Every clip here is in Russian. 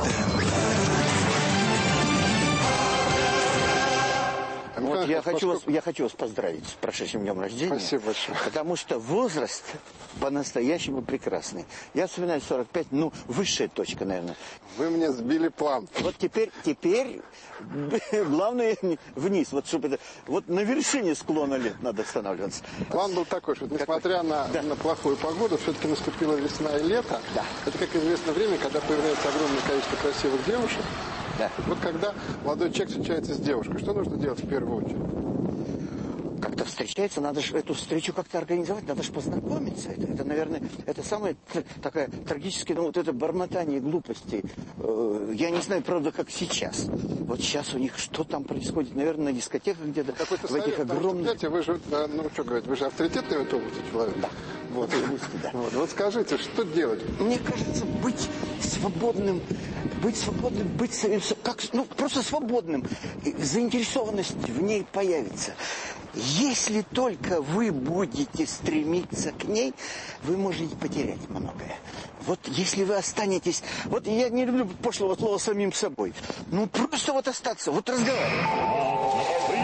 Вот я хочу, вас, я хочу вас поздравить с прошедшим днем рождения. Спасибо большое. Потому что возраст по-настоящему прекрасный. Я вспоминаю 45, ну, высшая точка, наверное. Вы мне сбили план. Вот теперь, теперь, главное вниз, вот чтобы это, вот на вершине склона лет надо останавливаться. План был такой, что несмотря на, Да. на плохую погоду, все-таки наступила весна и лето. Да. Это, как известно, время, когда появляется огромное количество красивых девушек. Да. Вот когда молодой человек встречается с девушкой, что нужно делать в первую очередь? Как-то встречается, надо же эту встречу как-то организовать, надо же познакомиться. Это, это наверное, это самая т- такая трагическая, ну, вот это бормотание глупостей. Э, я не знаю, правда, как сейчас. Вот сейчас у них что там происходит, наверное, на дискотеках где-то, в этих совет, огромных... знаете, вы же, э, ну что говорить, вы же авторитетный в области человек. Да. Вот. Да. Вот. вот скажите, что делать? Мне кажется, быть свободным, быть свободным, быть как, ну, просто свободным, заинтересованность в ней появится. Если только вы будете стремиться к ней, вы можете потерять многое. Вот если вы останетесь, вот я не люблю пошлого слова самим собой, ну просто вот остаться, вот разговаривать.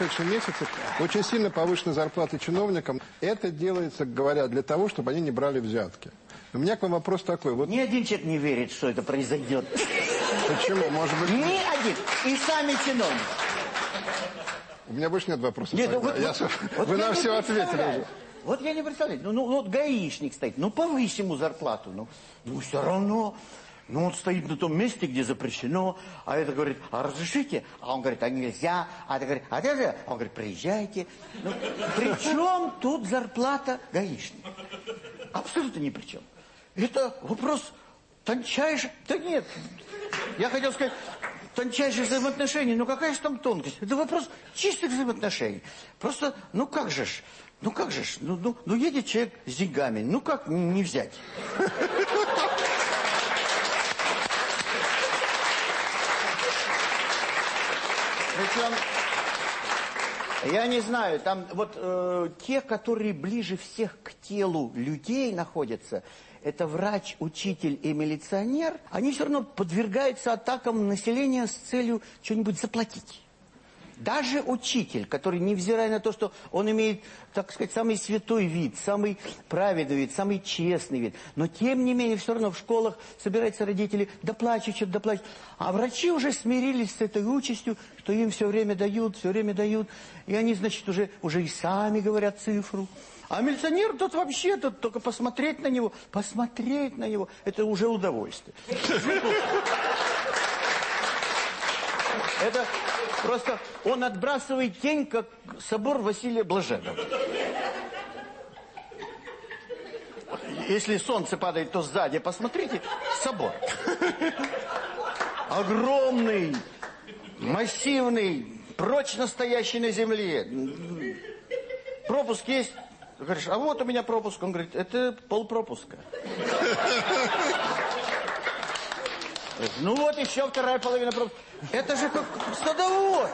Прошедшем месяце очень сильно повышены зарплаты чиновникам. Это делается, говорят, для того, чтобы они не брали взятки. У меня к вам вопрос такой. Вот Ни один человек не верит, что это произойдет. почему? Может быть, Ни один. И сами чиновники. у меня больше нет вопросов. Нет, тогда. вот, Я вот- вот вы я на все ответили уже. Вот я не представляю. Ну, ну, вот гаишник стоит, ну повысь ему зарплату. Ну, ну все равно. Ну, он стоит на том месте, где запрещено, а это говорит, а разрешите? А он говорит, а нельзя. А это говорит, а нельзя? А он говорит, приезжайте. Ну, при чем тут зарплата гаишника? Абсолютно ни при чем. Это вопрос тончайший... Да нет, я хотел сказать, тончайших взаимоотношений. Ну какая же там тонкость? Это вопрос чистых взаимоотношений. Просто, ну как же ж, ну как же ж, ну, ну, ну едет человек с деньгами, ну как не взять? Причем, я не знаю, там вот э, те, которые ближе всех к телу людей находятся, это врач, учитель и милиционер, они все равно подвергаются атакам населения с целью что-нибудь заплатить. Даже учитель, который, невзирая на то, что он имеет, так сказать, самый святой вид, самый праведный вид, самый честный вид, но тем не менее все равно в школах собираются родители, доплачут, доплачут. А врачи уже смирились с этой участью, что им все время дают, все время дают, и они, значит, уже, уже и сами говорят цифру. А милиционер тот вообще, тот только посмотреть на него, посмотреть на него, это уже удовольствие. Это просто он отбрасывает тень, как собор Василия Блаженного. Если солнце падает, то сзади, посмотрите, собор. Огромный, массивный, прочно стоящий на земле. Пропуск есть? Говоришь, а вот у меня пропуск. Он говорит, это полпропуска. Ну вот еще вторая половина. Это же как садовод.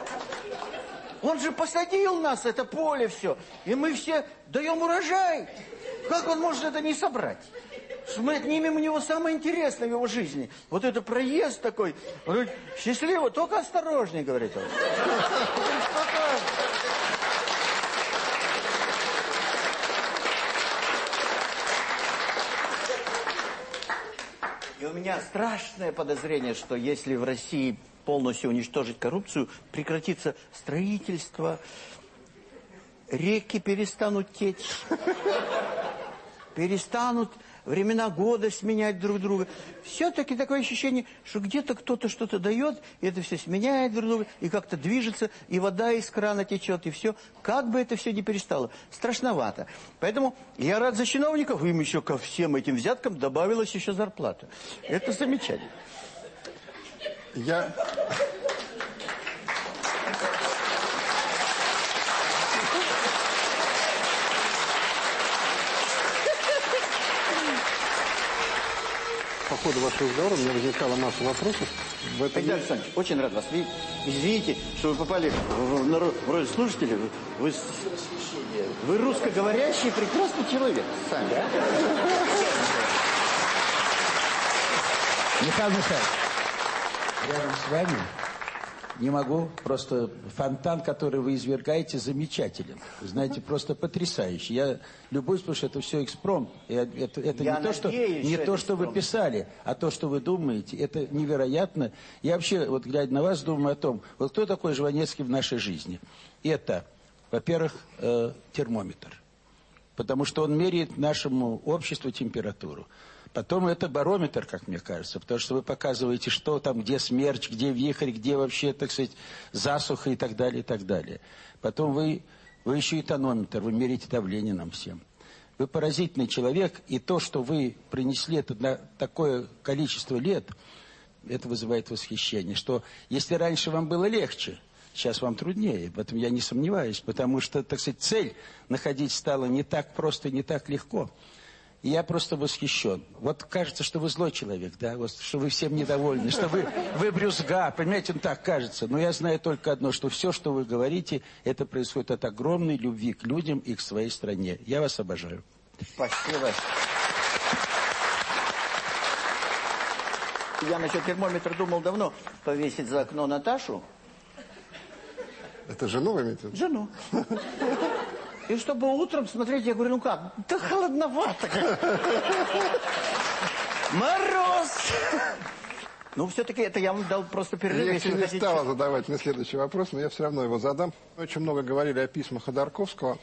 Он же посадил нас, это поле все. И мы все даем урожай. Как он может это не собрать? Мы отнимем у него самое интересное в его жизни. Вот это проезд такой. Он говорит, счастливо, только осторожнее, говорит он. у меня страшное подозрение, что если в России полностью уничтожить коррупцию, прекратится строительство, реки перестанут течь, перестанут времена года сменять друг друга. Все-таки такое ощущение, что где-то кто-то что-то дает, и это все сменяет друг друга, и как-то движется, и вода из крана течет, и все. Как бы это все не перестало. Страшновато. Поэтому я рад за чиновников, им еще ко всем этим взяткам добавилась еще зарплата. Это замечательно. Я... По ходу вашего разговора у меня возникала масса вопросов. В этом Игнат Александрович, очень рад вас видеть. Извините, что вы попали в, в, в роль слушателя. Вы, вы русскоговорящий прекрасный человек сами. Да? Михаил Михайлович, рядом с вами не могу, просто фонтан, который вы извергаете, замечателен. Знаете, просто потрясающий. Я любуюсь, потому что это все экспром. Это, это Я не то, что, не что, то, что вы писали, а то, что вы думаете. Это невероятно. Я вообще, вот глядя на вас, думаю о том, вот кто такой Жванецкий в нашей жизни? Это, во-первых, э, термометр. Потому что он меряет нашему обществу температуру. Потом это барометр, как мне кажется, потому что вы показываете, что там, где смерч, где вихрь, где вообще, так сказать, засуха и так далее, и так далее. Потом вы, вы еще и тонометр, вы меряете давление нам всем. Вы поразительный человек, и то, что вы принесли это на такое количество лет, это вызывает восхищение. Что если раньше вам было легче, сейчас вам труднее, в этом я не сомневаюсь, потому что, так сказать, цель находить стала не так просто, не так легко я просто восхищен. Вот кажется, что вы злой человек, да, вот, что вы всем недовольны, что вы, вы брюзга, понимаете, ну так кажется. Но я знаю только одно, что все, что вы говорите, это происходит от огромной любви к людям и к своей стране. Я вас обожаю. Спасибо. Я насчет термометра думал давно повесить за окно Наташу. Это жену вы имеете? Жену. И чтобы утром смотреть, я говорю, ну как? Да холодновато. Мороз. Ну, все-таки это я вам дал просто перерыв. Я не хотите... стала задавать мне следующий вопрос, но я все равно его задам. Очень много говорили о письмах Ходорковского.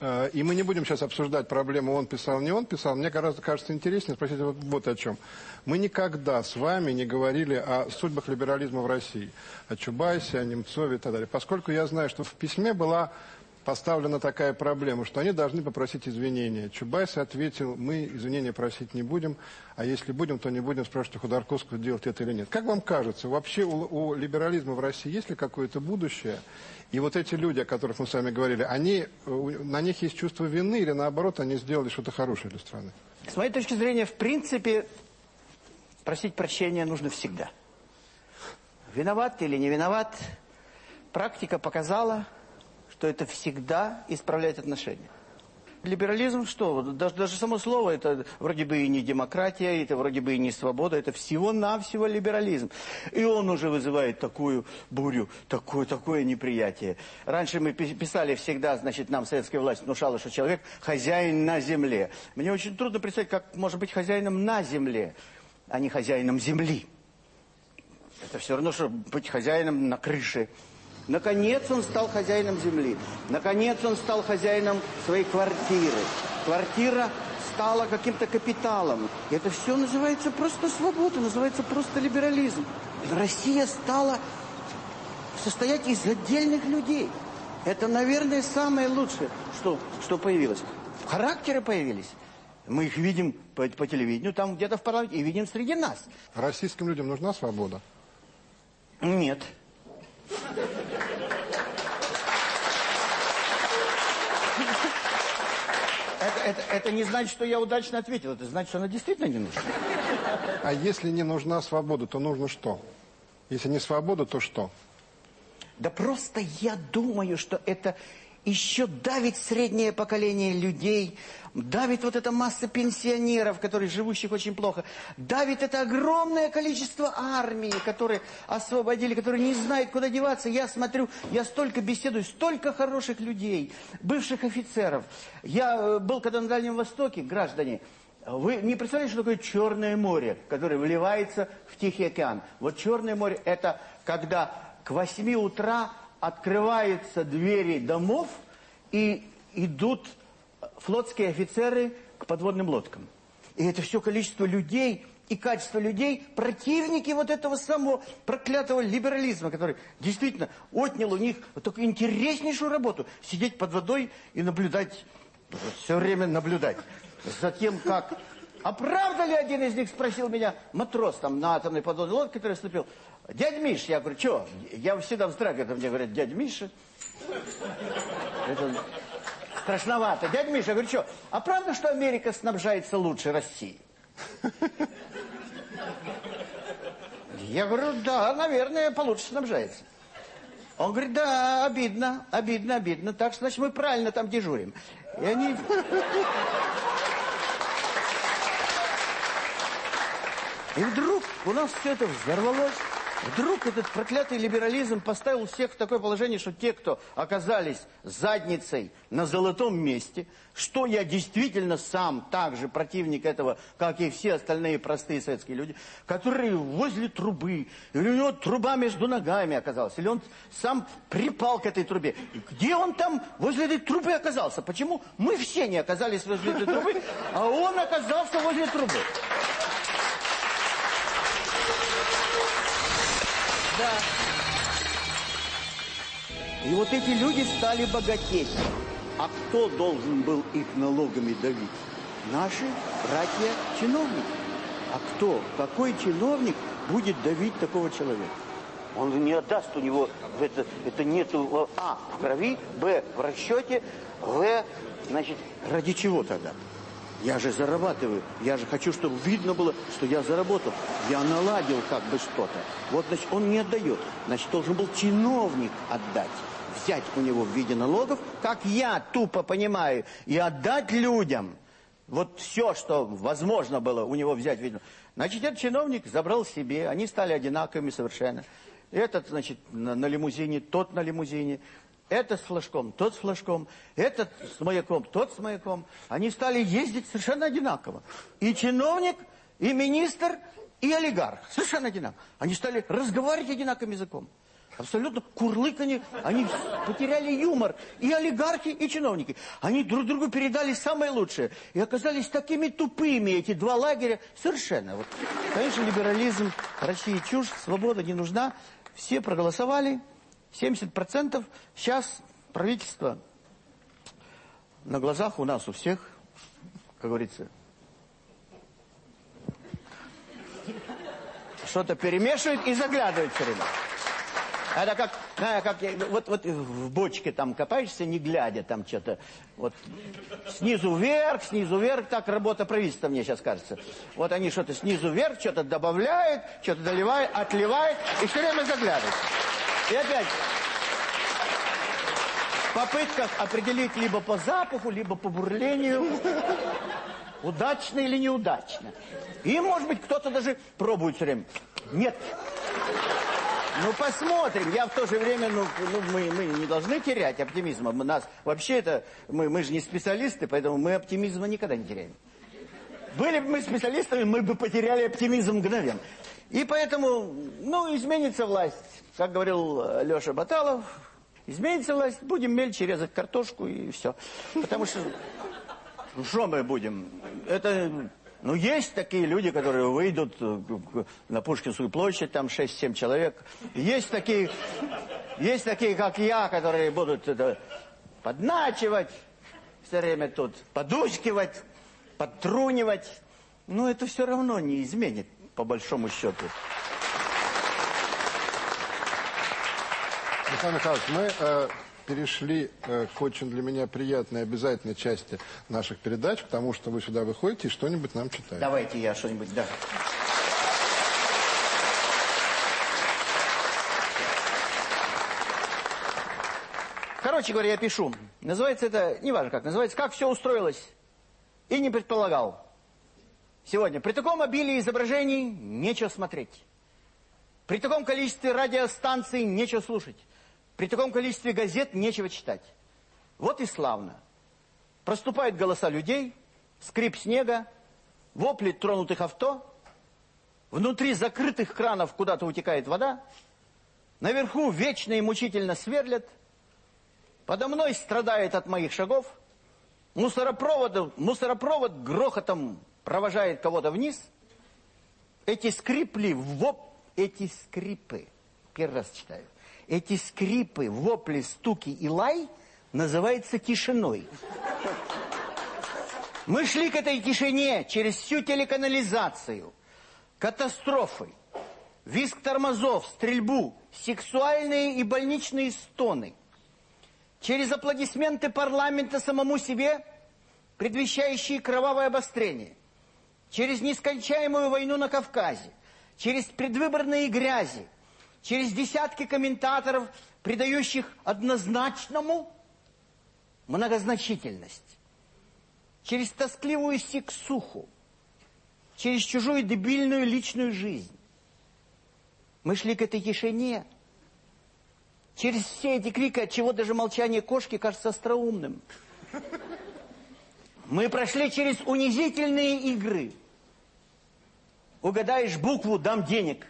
Э, и мы не будем сейчас обсуждать проблему, он писал, не он писал. Мне гораздо кажется интереснее спросить вот, вот о чем. Мы никогда с вами не говорили о судьбах либерализма в России. О Чубайсе, о Немцове и так далее. Поскольку я знаю, что в письме была поставлена такая проблема, что они должны попросить извинения. Чубайс ответил, мы извинения просить не будем, а если будем, то не будем спрашивать у Ходорковского, делать это или нет. Как вам кажется, вообще у, у либерализма в России есть ли какое-то будущее? И вот эти люди, о которых мы с вами говорили, они, на них есть чувство вины или наоборот, они сделали что-то хорошее для страны? С моей точки зрения, в принципе, просить прощения нужно всегда. Виноват или не виноват, практика показала, что это всегда исправляет отношения. Либерализм что? Даже, даже само слово, это вроде бы и не демократия, это вроде бы и не свобода, это всего-навсего либерализм. И он уже вызывает такую бурю, такое, такое неприятие. Раньше мы писали всегда, значит, нам советская власть внушала, что человек хозяин на земле. Мне очень трудно представить, как может быть хозяином на земле, а не хозяином земли. Это все равно, что быть хозяином на крыше. Наконец он стал хозяином земли. Наконец он стал хозяином своей квартиры. Квартира стала каким-то капиталом. И это все называется просто свобода, называется просто либерализм. Россия стала состоять из отдельных людей. Это, наверное, самое лучшее, что, что появилось. Характеры появились. Мы их видим по, по телевидению, там где-то в парламенте, и видим среди нас. Российским людям нужна свобода? Нет. Это, это, это не значит, что я удачно ответил. Это значит, что она действительно не нужна. А если не нужна свобода, то нужно что? Если не свобода, то что? Да просто я думаю, что это еще давит среднее поколение людей, давит вот эта масса пенсионеров, которые живущих очень плохо, давит это огромное количество армии, которые освободили, которые не знают, куда деваться. Я смотрю, я столько беседую, столько хороших людей, бывших офицеров. Я э, был когда на Дальнем Востоке, граждане, вы не представляете, что такое Черное море, которое вливается в Тихий океан? Вот Черное море – это когда к 8 утра открываются двери домов, и идут флотские офицеры к подводным лодкам. И это все количество людей и качество людей, противники вот этого самого проклятого либерализма, который действительно отнял у них вот такую интереснейшую работу. Сидеть под водой и наблюдать, все время наблюдать за тем, как а правда ли один из них спросил меня, матрос там на атомной подводной лодке, который вступил, дядь Миш, я говорю, что? Я всегда вздрагиваю, когда мне говорят, дядь Миша. Это страшновато. Дядь Миша, я говорю, что? А правда, что Америка снабжается лучше России? Я говорю, да, наверное, получше снабжается. Он говорит, да, обидно, обидно, обидно. Так что, значит, мы правильно там дежурим. И они... И вдруг у нас все это взорвалось. Вдруг этот проклятый либерализм поставил всех в такое положение, что те, кто оказались задницей на золотом месте, что я действительно сам также противник этого, как и все остальные простые советские люди, которые возле трубы, или у него труба между ногами оказалась, или он сам припал к этой трубе. И где он там возле этой трубы оказался? Почему мы все не оказались возле этой трубы, а он оказался возле трубы? Да. И вот эти люди стали богатеть. А кто должен был их налогами давить? Наши братья-чиновники. А кто, какой чиновник будет давить такого человека? Он не отдаст у него, это, это нету, а, в крови, б, в расчете, в, значит, ради чего тогда? Я же зарабатываю, я же хочу, чтобы видно было, что я заработал. Я наладил как бы что-то. Вот, значит, он не отдает. Значит, должен был чиновник отдать. Взять у него в виде налогов, как я тупо понимаю, и отдать людям. Вот все, что возможно было у него взять. Значит, этот чиновник забрал себе, они стали одинаковыми совершенно. Этот, значит, на, на лимузине, тот на лимузине. Этот с флажком, тот с флажком, этот с маяком, тот с маяком. Они стали ездить совершенно одинаково. И чиновник, и министр, и олигарх. Совершенно одинаково. Они стали разговаривать одинаковым языком. Абсолютно курлыканье. Они потеряли юмор. И олигархи, и чиновники. Они друг другу передали самое лучшее. И оказались такими тупыми эти два лагеря. Совершенно. Вот. Конечно, либерализм России чушь, свобода не нужна. Все проголосовали. 70% сейчас правительство на глазах у нас у всех, как говорится, что-то перемешивает и заглядывает все время. Это как, а, как вот, вот в бочке там копаешься, не глядя там что-то. Вот снизу вверх, снизу вверх, так работа правительства мне сейчас кажется. Вот они что-то снизу вверх, что-то добавляют, что-то доливают, отливают и все время заглядывают. И опять в попытках определить либо по запаху, либо по бурлению, удачно или неудачно. И, может быть, кто-то даже пробует все время. Нет. Ну, посмотрим. Я в то же время, ну, ну мы, мы не должны терять оптимизма. Мы, нас, вообще это, мы, мы же не специалисты, поэтому мы оптимизма никогда не теряем. Были бы мы специалистами, мы бы потеряли оптимизм мгновенно. И поэтому, ну, изменится власть. Как говорил э, Леша Баталов, изменится власть, будем мельче резать картошку и все. Потому что, что мы будем? Это, ну, есть такие люди, которые выйдут э, на Пушкинскую площадь, там 6-7 человек. Есть такие, есть такие, как я, которые будут это, подначивать все время тут, подускивать, подтрунивать. Но это все равно не изменит, по большому счету. Михаил Михайлович, мы э, перешли э, к очень для меня приятной обязательной части наших передач, потому что вы сюда выходите и что-нибудь нам читаете. Давайте я что-нибудь, да. Короче говоря, я пишу. Называется это, неважно как, называется «Как все устроилось?» И не предполагал. Сегодня. При таком обилии изображений нечего смотреть. При таком количестве радиостанций нечего слушать. При таком количестве газет нечего читать. Вот и славно. Проступают голоса людей, скрип снега, вопли тронутых авто, внутри закрытых кранов куда-то утекает вода, наверху вечно и мучительно сверлят, подо мной страдает от моих шагов, мусоропровод, мусоропровод грохотом провожает кого-то вниз, эти скрипли, воп, эти скрипы, первый раз читаю, эти скрипы, вопли, стуки и лай называется тишиной. Мы шли к этой тишине через всю телеканализацию, катастрофы, визг тормозов, стрельбу, сексуальные и больничные стоны. Через аплодисменты парламента самому себе, предвещающие кровавое обострение. Через нескончаемую войну на Кавказе. Через предвыборные грязи. Через десятки комментаторов, придающих однозначному многозначительность. Через тоскливую сексуху. Через чужую дебильную личную жизнь. Мы шли к этой тишине. Через все эти крики, от чего даже молчание кошки кажется остроумным. Мы прошли через унизительные игры. Угадаешь букву, дам денег.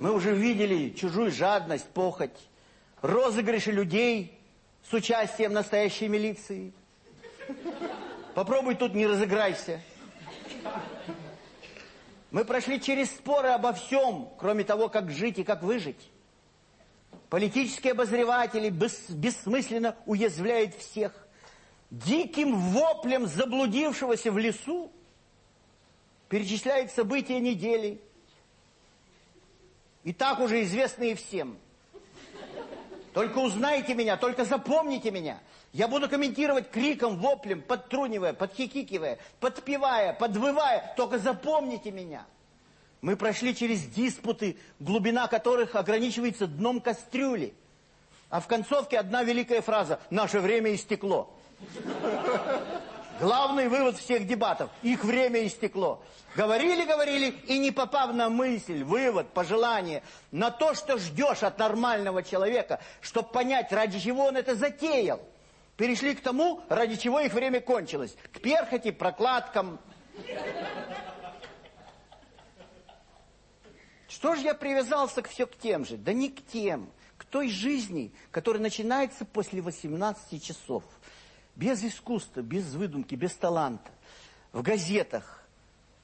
Мы уже видели чужую жадность, похоть, розыгрыши людей с участием настоящей милиции. Попробуй тут не разыграйся. Мы прошли через споры обо всем, кроме того, как жить и как выжить. Политические обозреватели бес, бессмысленно уязвляют всех. Диким воплем заблудившегося в лесу перечисляют события недели. И так уже известные всем. Только узнайте меня, только запомните меня. Я буду комментировать криком, воплем, подтрунивая, подхихикивая, подпевая, подвывая. Только запомните меня. Мы прошли через диспуты, глубина которых ограничивается дном кастрюли. А в концовке одна великая фраза «Наше время истекло». Главный вывод всех дебатов – их время истекло. Говорили, говорили, и не попав на мысль, вывод, пожелание, на то, что ждешь от нормального человека, чтобы понять, ради чего он это затеял – перешли к тому, ради чего их время кончилось. К перхоти, прокладкам. Что же я привязался к все к тем же? Да не к тем, к той жизни, которая начинается после 18 часов. Без искусства, без выдумки, без таланта. В газетах,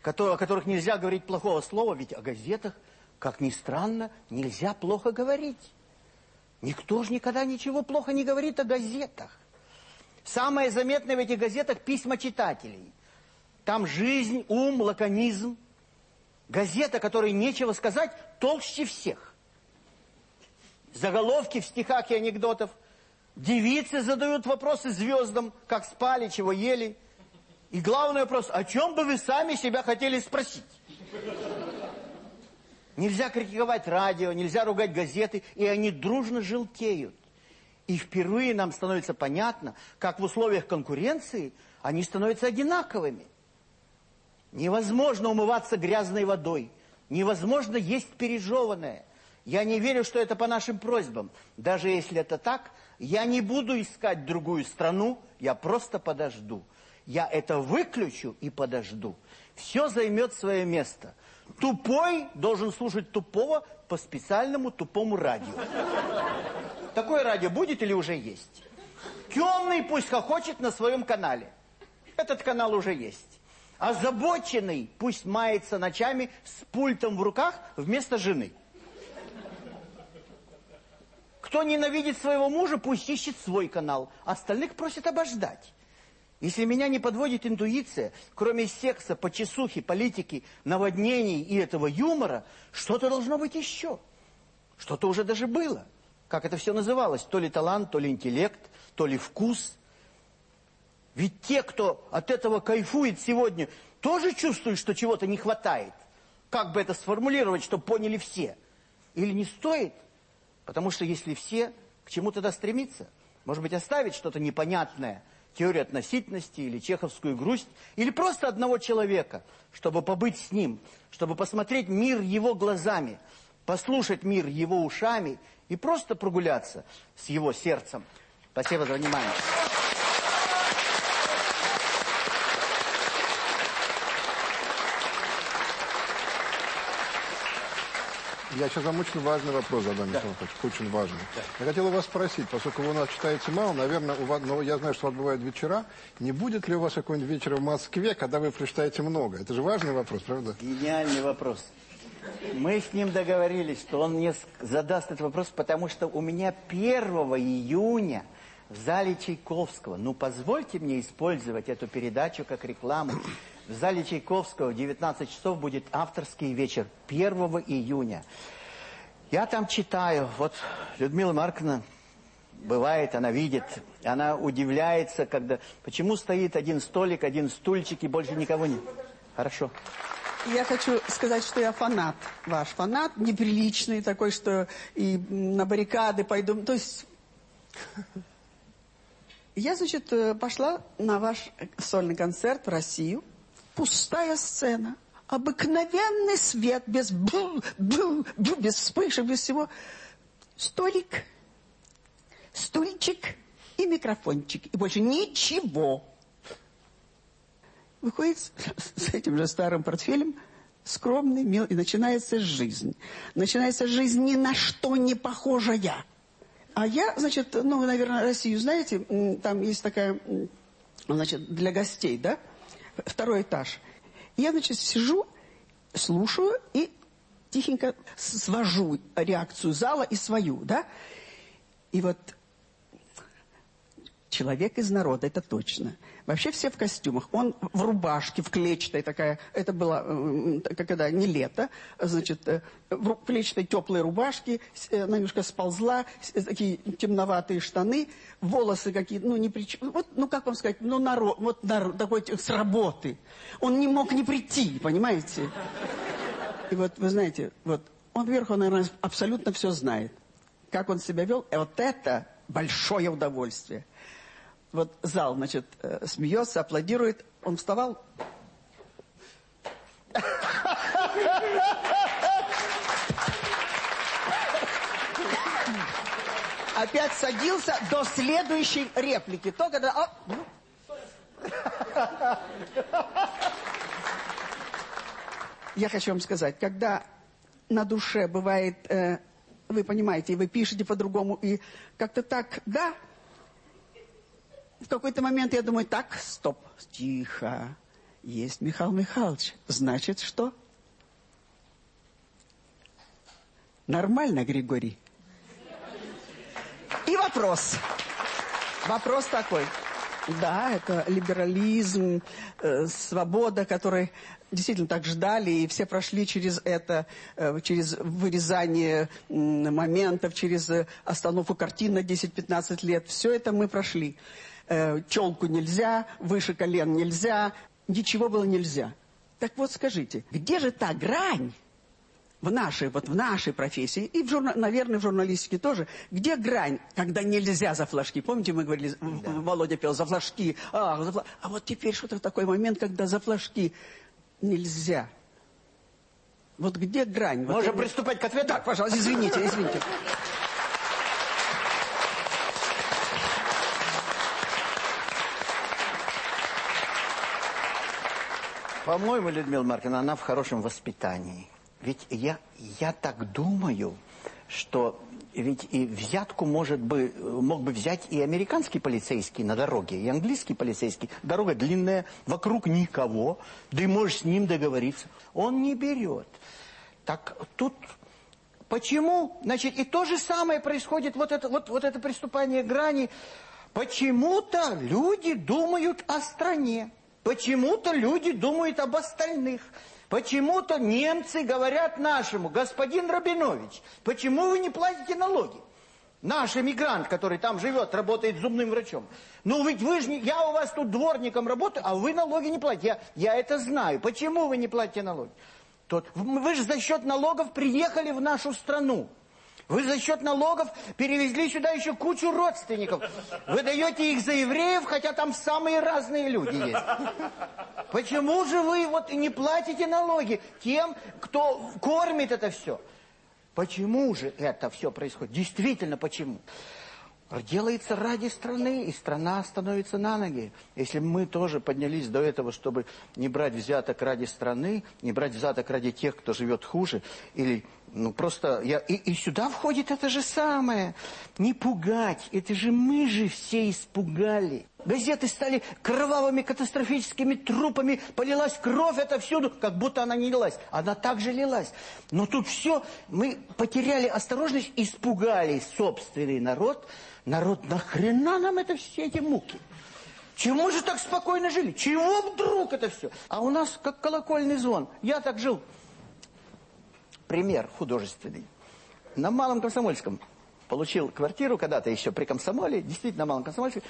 о которых нельзя говорить плохого слова, ведь о газетах, как ни странно, нельзя плохо говорить. Никто же никогда ничего плохо не говорит о газетах. Самое заметное в этих газетах письма читателей. Там жизнь, ум, лаконизм. Газета, которой нечего сказать, толще всех. Заголовки в стихах и анекдотов. Девицы задают вопросы звездам, как спали, чего ели. И главный вопрос, о чем бы вы сами себя хотели спросить? Нельзя критиковать радио, нельзя ругать газеты, и они дружно желтеют. И впервые нам становится понятно, как в условиях конкуренции они становятся одинаковыми. Невозможно умываться грязной водой. Невозможно есть пережеванное. Я не верю, что это по нашим просьбам. Даже если это так, я не буду искать другую страну, я просто подожду. Я это выключу и подожду. Все займет свое место. Тупой должен слушать тупого по специальному тупому радио. Такое радио будет или уже есть? Темный пусть хохочет на своем канале. Этот канал уже есть. Озабоченный пусть мается ночами с пультом в руках вместо жены. Кто ненавидит своего мужа, пусть ищет свой канал. Остальных просит обождать. Если меня не подводит интуиция, кроме секса, почесухи, политики, наводнений и этого юмора, что-то должно быть еще. Что-то уже даже было как это все называлось, то ли талант, то ли интеллект, то ли вкус. Ведь те, кто от этого кайфует сегодня, тоже чувствуют, что чего-то не хватает. Как бы это сформулировать, чтобы поняли все? Или не стоит? Потому что если все, к чему тогда стремиться? Может быть, оставить что-то непонятное, теорию относительности или чеховскую грусть, или просто одного человека, чтобы побыть с ним, чтобы посмотреть мир его глазами, послушать мир его ушами и просто прогуляться с его сердцем. Спасибо за внимание. Я сейчас вам очень важный вопрос задам, да. Михаил очень важный. Да. Я хотел у вас спросить, поскольку вы у нас читаете мало, наверное, у вас, но я знаю, что у вас бывают вечера, не будет ли у вас какой-нибудь вечер в Москве, когда вы прочитаете много? Это же важный вопрос, правда? Гениальный вопрос. Мы с ним договорились, что он мне задаст этот вопрос, потому что у меня 1 июня в зале Чайковского, ну позвольте мне использовать эту передачу как рекламу, в зале Чайковского в 19 часов будет авторский вечер 1 июня. Я там читаю, вот Людмила Марковна бывает, она видит, она удивляется, когда... Почему стоит один столик, один стульчик и больше никого нет? Хорошо. Я хочу сказать, что я фанат, ваш фанат, неприличный такой, что и на баррикады пойду. То есть я, значит, э, пошла на ваш сольный концерт в Россию. Пустая сцена, обыкновенный свет, без бу, бу, бу, без вспышек, без всего. Столик, стульчик и микрофончик. И больше ничего. Выходит с, этим же старым портфелем, скромный, мил, и начинается жизнь. Начинается жизнь ни на что не похожая. А я, значит, ну, вы, наверное, Россию знаете, там есть такая, значит, для гостей, да, второй этаж. Я, значит, сижу, слушаю и тихенько свожу реакцию зала и свою, да. И вот человек из народа, это точно. Вообще все в костюмах. Он в рубашке, в клетчатой такая, это было, когда не лето, значит, э, в клетчатой теплой рубашке, э, немножко сползла, э, такие темноватые штаны, волосы какие, ну, не прич... вот, ну, как вам сказать, ну, народ, вот народ, такой с работы. Он не мог не прийти, понимаете? И вот, вы знаете, вот, он вверху, наверное, абсолютно все знает. Как он себя вел, и вот это большое удовольствие. Вот зал, значит, э, смеется, аплодирует. Он вставал. Опять садился до следующей реплики. То, когда... Я хочу вам сказать, когда на душе бывает, э, вы понимаете, вы пишете по-другому, и как-то так, да, в какой-то момент я думаю, так, стоп, тихо, есть Михаил Михайлович. Значит, что? Нормально, Григорий? И вопрос. Вопрос такой. Да, это либерализм, э, свобода, который действительно так ждали, и все прошли через это, э, через вырезание э, моментов, через остановку картин на 10-15 лет. Все это мы прошли э, челку нельзя, выше колен нельзя, ничего было нельзя. Так вот скажите, где же та грань в нашей, вот в нашей профессии, и, в журна, наверное, в журналистике тоже, где грань, когда нельзя за флажки? Помните, мы говорили, да. Володя пел за флажки, а, за флажки. а вот теперь что-то такой момент, когда за флажки нельзя. Вот где грань? Можем вот, приступать к ответу? Так, пожалуйста, извините, извините. По-моему, Людмила Марковна, она в хорошем воспитании. Ведь я, я так думаю, что ведь и взятку может бы, мог бы взять и американский полицейский на дороге, и английский полицейский. Дорога длинная, вокруг никого, да и можешь с ним договориться. Он не берет. Так тут почему? Значит, и то же самое происходит, вот это, вот, вот это преступление грани. Почему-то люди думают о стране. Почему-то люди думают об остальных. Почему-то немцы говорят нашему, господин Рабинович, почему вы не платите налоги? Наш эмигрант, который там живет, работает зубным врачом. Ну ведь вы же, я у вас тут дворником работаю, а вы налоги не платите. Я, я это знаю. Почему вы не платите налоги? Тот, вы же за счет налогов приехали в нашу страну. Вы за счет налогов перевезли сюда еще кучу родственников. Вы даете их за евреев, хотя там самые разные люди есть. Почему же вы вот не платите налоги тем, кто кормит это все? Почему же это все происходит? Действительно, почему? делается ради страны, и страна становится на ноги. Если мы тоже поднялись до этого, чтобы не брать взяток ради страны, не брать взяток ради тех, кто живет хуже, или ну просто я и, и сюда входит это же самое. Не пугать. Это же мы же все испугали. газеты стали кровавыми катастрофическими трупами, полилась кровь это всюду, как будто она не лилась. Она также лилась. Но тут все, мы потеряли осторожность, испугались собственный народ. Народ, нахрена нам это все эти муки? Чему же так спокойно жили? Чего вдруг это все? А у нас как колокольный звон. Я так жил. Пример художественный. На Малом Комсомольском получил квартиру когда-то еще при комсомоле, действительно на Малом Комсомольском.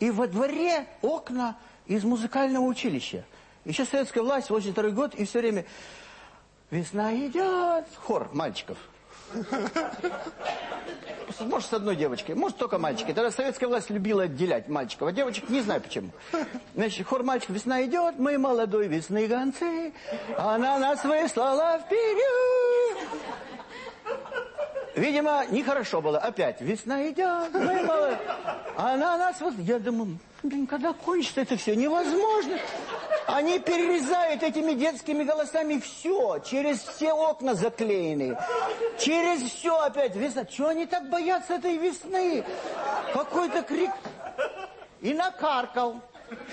И во дворе окна из музыкального училища. Еще советская власть, 82 год, и все время «Весна идет!» Хор мальчиков. Может, с одной девочкой, может, только мальчики. Тогда советская власть любила отделять мальчиков, а девочек не знаю почему. Значит, хор мальчиков «Весна идет, мы молодой весны гонцы, она нас выслала вперед!» Видимо, нехорошо было. Опять, весна идет, мы молодой. Она нас... Вот... Я думаю, блин, когда кончится это все? Невозможно. Они перерезают этими детскими голосами все. Через все окна заклеены. Через все опять весна. Чего они так боятся этой весны? Какой-то крик. И накаркал.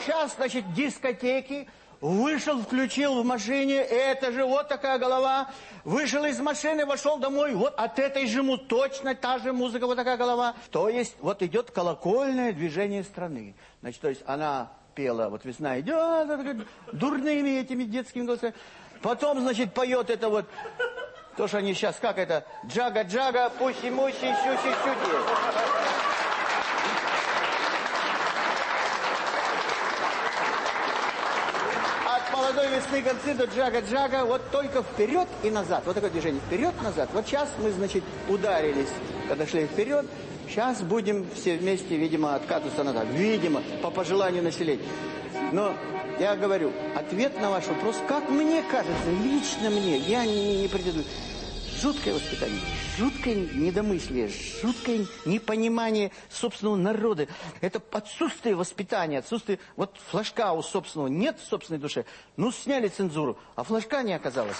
Сейчас, значит, дискотеки. Вышел, включил в машине, это же вот такая голова. Вышел из машины, вошел домой, вот от этой же му точно та же музыка, вот такая голова. То есть вот идет колокольное движение страны. Значит, то есть она пела, вот весна идет, дурными этими детскими голосами. Потом, значит, поет это вот, то, что они сейчас, как это, джага-джага, пуси-муси, щу-щу-щути. Молодой весны концы до джага-джага, вот только вперед и назад. Вот такое движение. Вперед-назад. Вот сейчас мы, значит, ударились, когда шли вперед. Сейчас будем все вместе, видимо, откатываться назад. Видимо, по пожеланию населения. Но я говорю, ответ на ваш вопрос, как мне кажется, лично мне, я не, не претендую, жуткое воспитание, жуткое недомыслие, жуткое непонимание собственного народа. Это отсутствие воспитания, отсутствие... Вот флажка у собственного нет в собственной душе. Ну, сняли цензуру, а флажка не оказалось.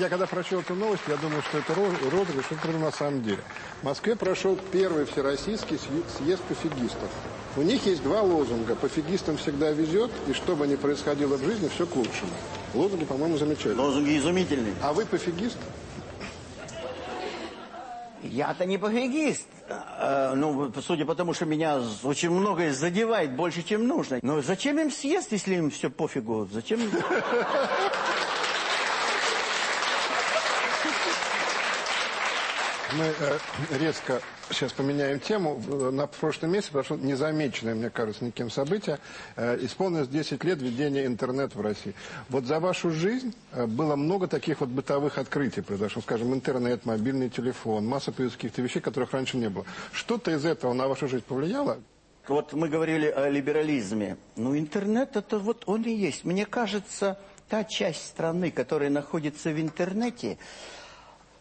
Я когда прочел эту новость, я думал, что это розыгрыш, это на самом деле. В Москве прошел первый всероссийский съезд пофигистов. У них есть два лозунга. Пофигистам всегда везет, и что бы ни происходило в жизни, все к лучшему. Лозунги, по-моему, замечательные. Лозунги изумительные. А вы пофигист? Я-то не пофигист. А, ну, судя по тому, что меня очень многое задевает больше, чем нужно. Но зачем им съест, если им все пофигу? Зачем? Мы э, резко сейчас поменяем тему. На прошлом месяце прошло незамеченное, мне кажется, никем событие. Э, исполнилось 10 лет введения интернета в России. Вот за вашу жизнь э, было много таких вот бытовых открытий произошло. Скажем, интернет, мобильный телефон, масса каких-то вещей, которых раньше не было. Что-то из этого на вашу жизнь повлияло? Вот мы говорили о либерализме. Ну, интернет, это вот он и есть. Мне кажется, та часть страны, которая находится в интернете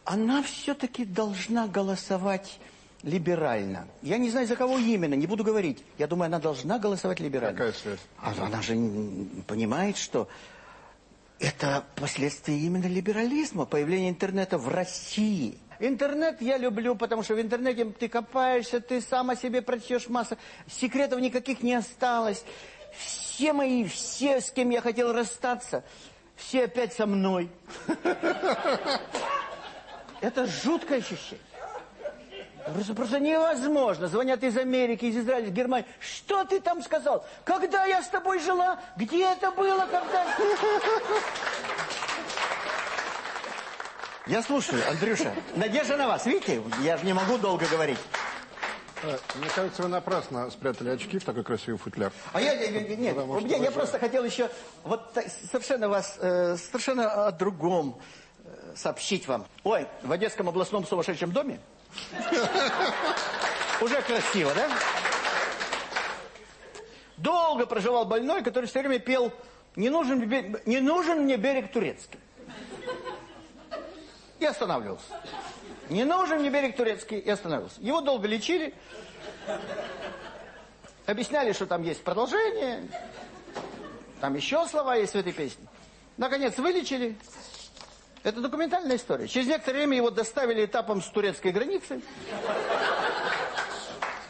она все-таки должна голосовать либерально. Я не знаю, за кого именно, не буду говорить. Я думаю, она должна голосовать либерально. Какая связь? А она же понимает, что это последствия именно либерализма, появления интернета в России. Интернет я люблю, потому что в интернете ты копаешься, ты сам о себе прочтешь массу. Секретов никаких не осталось. Все мои, все, с кем я хотел расстаться, все опять со мной. Это жуткое ощущение. Просто, просто невозможно. Звонят из Америки, из Израиля, из Германии. Что ты там сказал? Когда я с тобой жила? Где это было? Когда? Я слушаю, Андрюша. Надежда на вас. Видите, я же не могу долго говорить. Э, мне кажется, вы напрасно спрятали очки в такой красивый футляр. А я, нет, нет я, я просто хотел еще вот совершенно вас, э, совершенно о другом сообщить вам. Ой, в Одесском областном сумасшедшем доме? Уже красиво, да? Долго проживал больной, который все время пел «Не нужен, не нужен мне берег турецкий». И останавливался. «Не нужен мне берег турецкий» и останавливался. Его долго лечили. Объясняли, что там есть продолжение. Там еще слова есть в этой песне. Наконец вылечили. Это документальная история. Через некоторое время его доставили этапом с турецкой границы.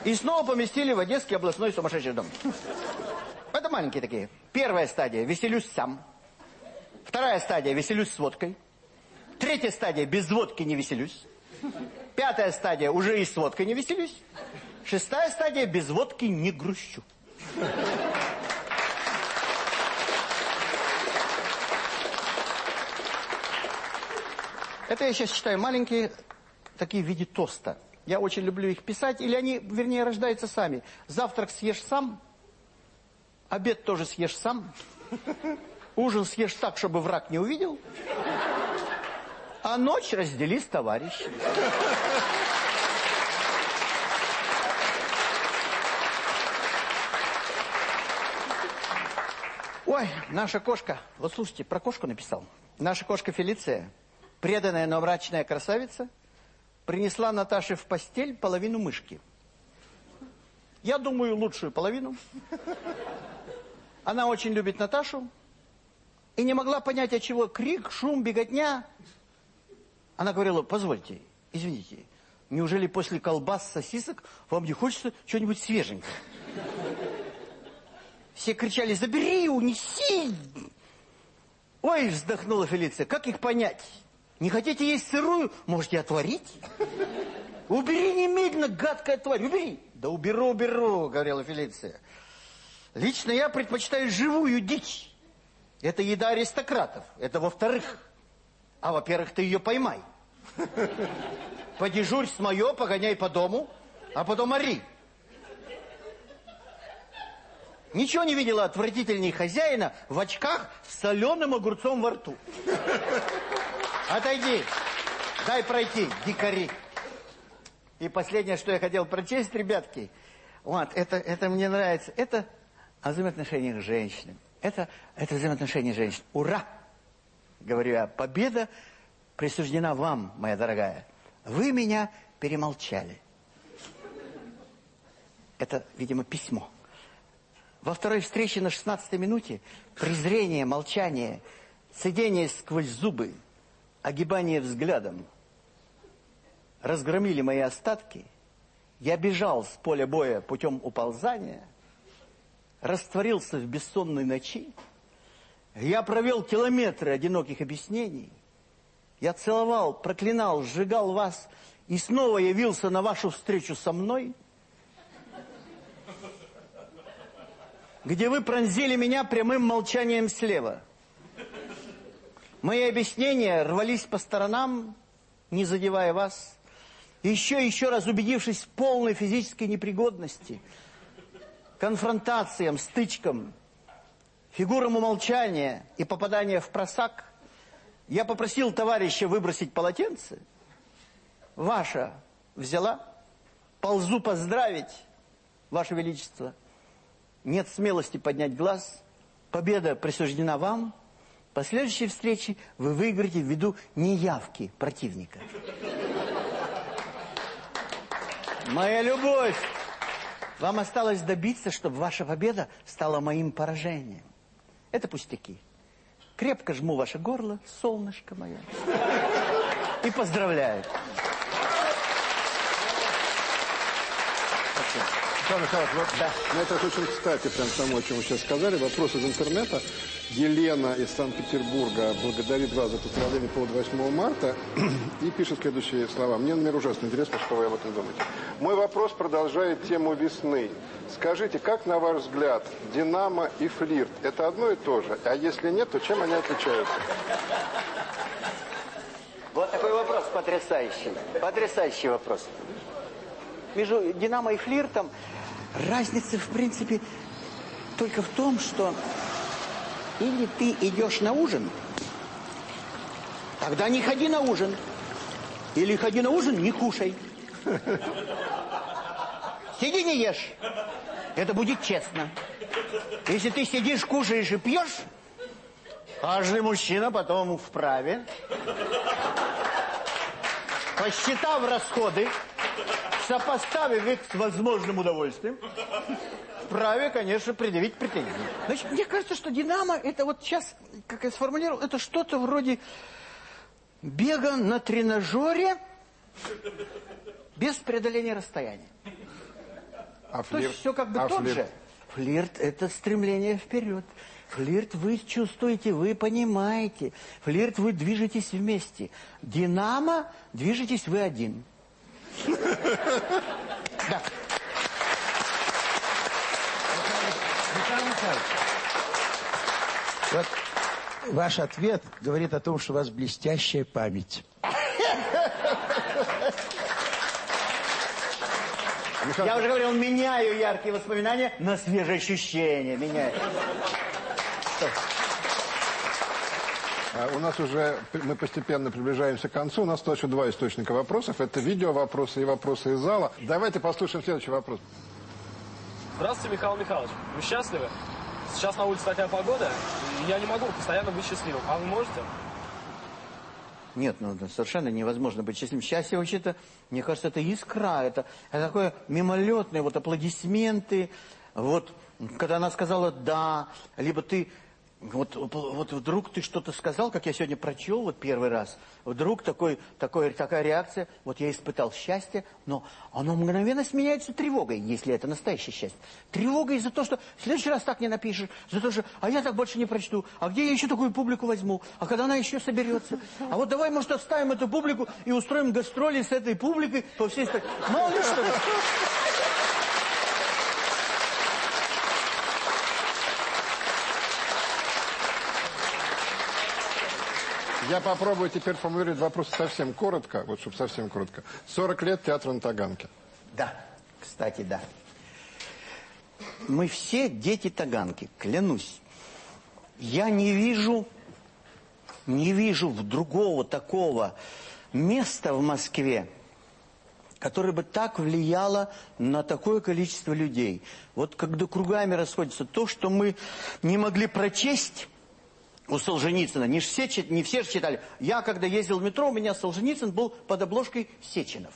И снова поместили в Одесский областной сумасшедший дом. Это маленькие такие. Первая стадия – веселюсь сам. Вторая стадия – веселюсь с водкой. Третья стадия – без водки не веселюсь. Пятая стадия – уже и с водкой не веселюсь. Шестая стадия – без водки не грущу. Это я сейчас читаю маленькие, такие в виде тоста. Я очень люблю их писать, или они, вернее, рождаются сами. Завтрак съешь сам, обед тоже съешь сам, ужин съешь так, чтобы враг не увидел, а ночь раздели с товарищем. Ой, наша кошка, вот слушайте, про кошку написал. Наша кошка Фелиция преданная, но мрачная красавица, принесла Наташе в постель половину мышки. Я думаю, лучшую половину. Она очень любит Наташу и не могла понять, от чего крик, шум, беготня. Она говорила, позвольте, извините, неужели после колбас, сосисок вам не хочется что-нибудь свеженькое? Все кричали, забери, унеси. Ой, вздохнула Фелиция, как их понять? Не хотите есть сырую? Можете отварить. Убери немедленно, гадкая тварь, убери. Да уберу, уберу, говорила Фелиция. Лично я предпочитаю живую дичь. Это еда аристократов. Это во-вторых. А во-первых, ты ее поймай. Подежурь мое, погоняй по дому, а потом ори. Ничего не видела отвратительней хозяина в очках с соленым огурцом во рту. Отойди. Дай пройти, дикари. И последнее, что я хотел прочесть, ребятки. Вот, это, это мне нравится. Это о взаимоотношениях женщин. Это, это взаимоотношения женщин. Ура! Говорю я, победа присуждена вам, моя дорогая. Вы меня перемолчали. Это, видимо, письмо. Во второй встрече на 16 минуте презрение, молчание, цедение сквозь зубы – огибание взглядом. Разгромили мои остатки, я бежал с поля боя путем уползания, растворился в бессонной ночи, я провел километры одиноких объяснений, я целовал, проклинал, сжигал вас. И снова явился на вашу встречу со мной, где вы пронзили меня прямым молчанием слева – Мои объяснения рвались по сторонам, не задевая вас. Еще и еще раз убедившись в полной физической непригодности, конфронтациям, стычкам, фигурам умолчания и попадания в просак, я попросил товарища выбросить полотенце. Ваша взяла. Ползу поздравить, Ваше Величество. Нет смелости поднять глаз. Победа присуждена вам. Последующие встречи вы выиграете ввиду неявки противника. Моя любовь! Вам осталось добиться, чтобы ваша победа стала моим поражением. Это пустяки. Крепко жму ваше горло, солнышко мое. И поздравляю. Александр Михайлович, вот да. на это очень кстати, прям тому, о чем вы сейчас сказали. Вопрос из интернета. Елена из Санкт-Петербурга благодарит вас за поздравление по 8 марта и пишет следующие слова. Мне, например, ужасно интересно, что вы об этом думаете. Мой вопрос продолжает тему весны. Скажите, как на ваш взгляд, Динамо и флирт – это одно и то же? А если нет, то чем они отличаются? Вот такой вопрос потрясающий. Потрясающий вопрос. Между Динамо и флиртом разница, в принципе, только в том, что или ты идешь на ужин, тогда не ходи на ужин. Или ходи на ужин, не кушай. Сиди не ешь. Это будет честно. Если ты сидишь, кушаешь и пьешь, каждый мужчина потом вправе, посчитав расходы, сопоставив их с возможным удовольствием, вправе, конечно, предъявить претензии. Значит, мне кажется, что «Динамо» это вот сейчас, как я сформулировал, это что-то вроде бега на тренажере без преодоления расстояния. А То есть все как бы А тот флирт? же. Флирт – это стремление вперед. Флирт вы чувствуете, вы понимаете. Флирт вы движетесь вместе. Динамо движетесь вы один. Да. Михаил Михайлович, Вот ваш ответ говорит о том, что у вас блестящая память. Михаил, Я уже говорил, меняю яркие воспоминания на свежие ощущения. Меняю. а, у нас уже, мы постепенно приближаемся к концу. У нас тоже два источника вопросов. Это видео вопросы и вопросы из зала. Давайте послушаем следующий вопрос. Здравствуйте, Михаил Михайлович. Вы счастливы? Сейчас на улице такая погода, и я не могу постоянно быть счастливым. А вы можете? Нет, ну совершенно невозможно быть счастливым. Счастье вообще-то, мне кажется, это искра, это, это такое мимолетное, вот аплодисменты, вот, когда она сказала «да», либо ты, вот, вот вдруг ты что-то сказал, как я сегодня прочел вот первый раз, вдруг такой, такой, такая реакция, вот я испытал счастье, но оно мгновенно сменяется тревогой, если это настоящее счастье. Тревогой за то, что в следующий раз так не напишешь, за то, что, а я так больше не прочту, а где я еще такую публику возьму, а когда она еще соберется, а вот давай, может, оставим эту публику и устроим гастроли с этой публикой по всей стране. Мало ли что. Я попробую теперь формулировать вопрос совсем коротко, вот чтобы совсем коротко. 40 лет театра на Таганке. Да, кстати, да. Мы все дети Таганки, клянусь. Я не вижу, не вижу другого такого места в Москве, которое бы так влияло на такое количество людей. Вот когда кругами расходится то, что мы не могли прочесть у Солженицына. Не все, не все читали. Я, когда ездил в метро, у меня Солженицын был под обложкой Сеченов.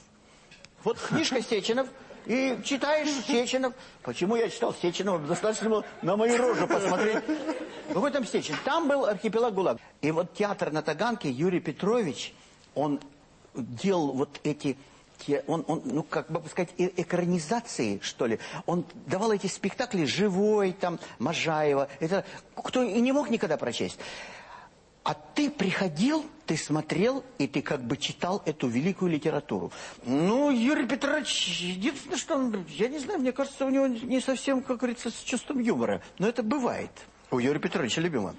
Вот книжка Сеченов, и читаешь Сеченов. Почему я читал Сеченова? Достаточно было на мою рожу посмотреть. Какой там Сечин? Там был архипелаг ГУЛАГ. И вот театр на Таганке, Юрий Петрович, он делал вот эти... Он, он, ну, как бы сказать, э- экранизации, что ли. Он давал эти спектакли «Живой», там, «Можаева». Это кто и не мог никогда прочесть. А ты приходил, ты смотрел, и ты как бы читал эту великую литературу. Ну, Юрий Петрович, единственное, что он, я не знаю, мне кажется, у него не совсем, как говорится, с чувством юмора. Но это бывает у Юрия Петровича любимого.